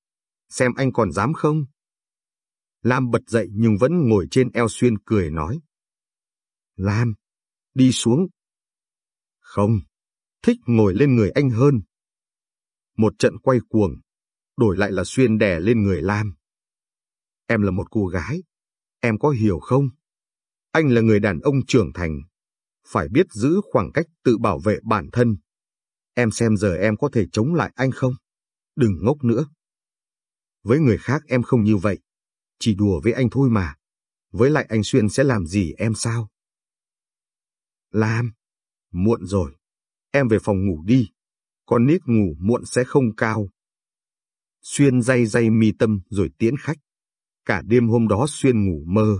Xem anh còn dám không? Lam bật dậy nhưng vẫn ngồi trên eo Xuyên cười nói. Lam, đi xuống. Không, thích ngồi lên người anh hơn. Một trận quay cuồng, đổi lại là Xuyên đè lên người Lam. Em là một cô gái, em có hiểu không? Anh là người đàn ông trưởng thành, phải biết giữ khoảng cách tự bảo vệ bản thân. Em xem giờ em có thể chống lại anh không? Đừng ngốc nữa. Với người khác em không như vậy chỉ đùa với anh thôi mà. Với lại anh Xuyên sẽ làm gì em sao? Lam, muộn rồi. Em về phòng ngủ đi. Con nít ngủ muộn sẽ không cao. Xuyên day day mi tâm rồi tiễn khách. Cả đêm hôm đó Xuyên ngủ mơ.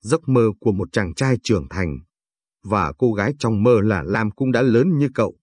Giấc mơ của một chàng trai trưởng thành. Và cô gái trong mơ là Lam cũng đã lớn như cậu.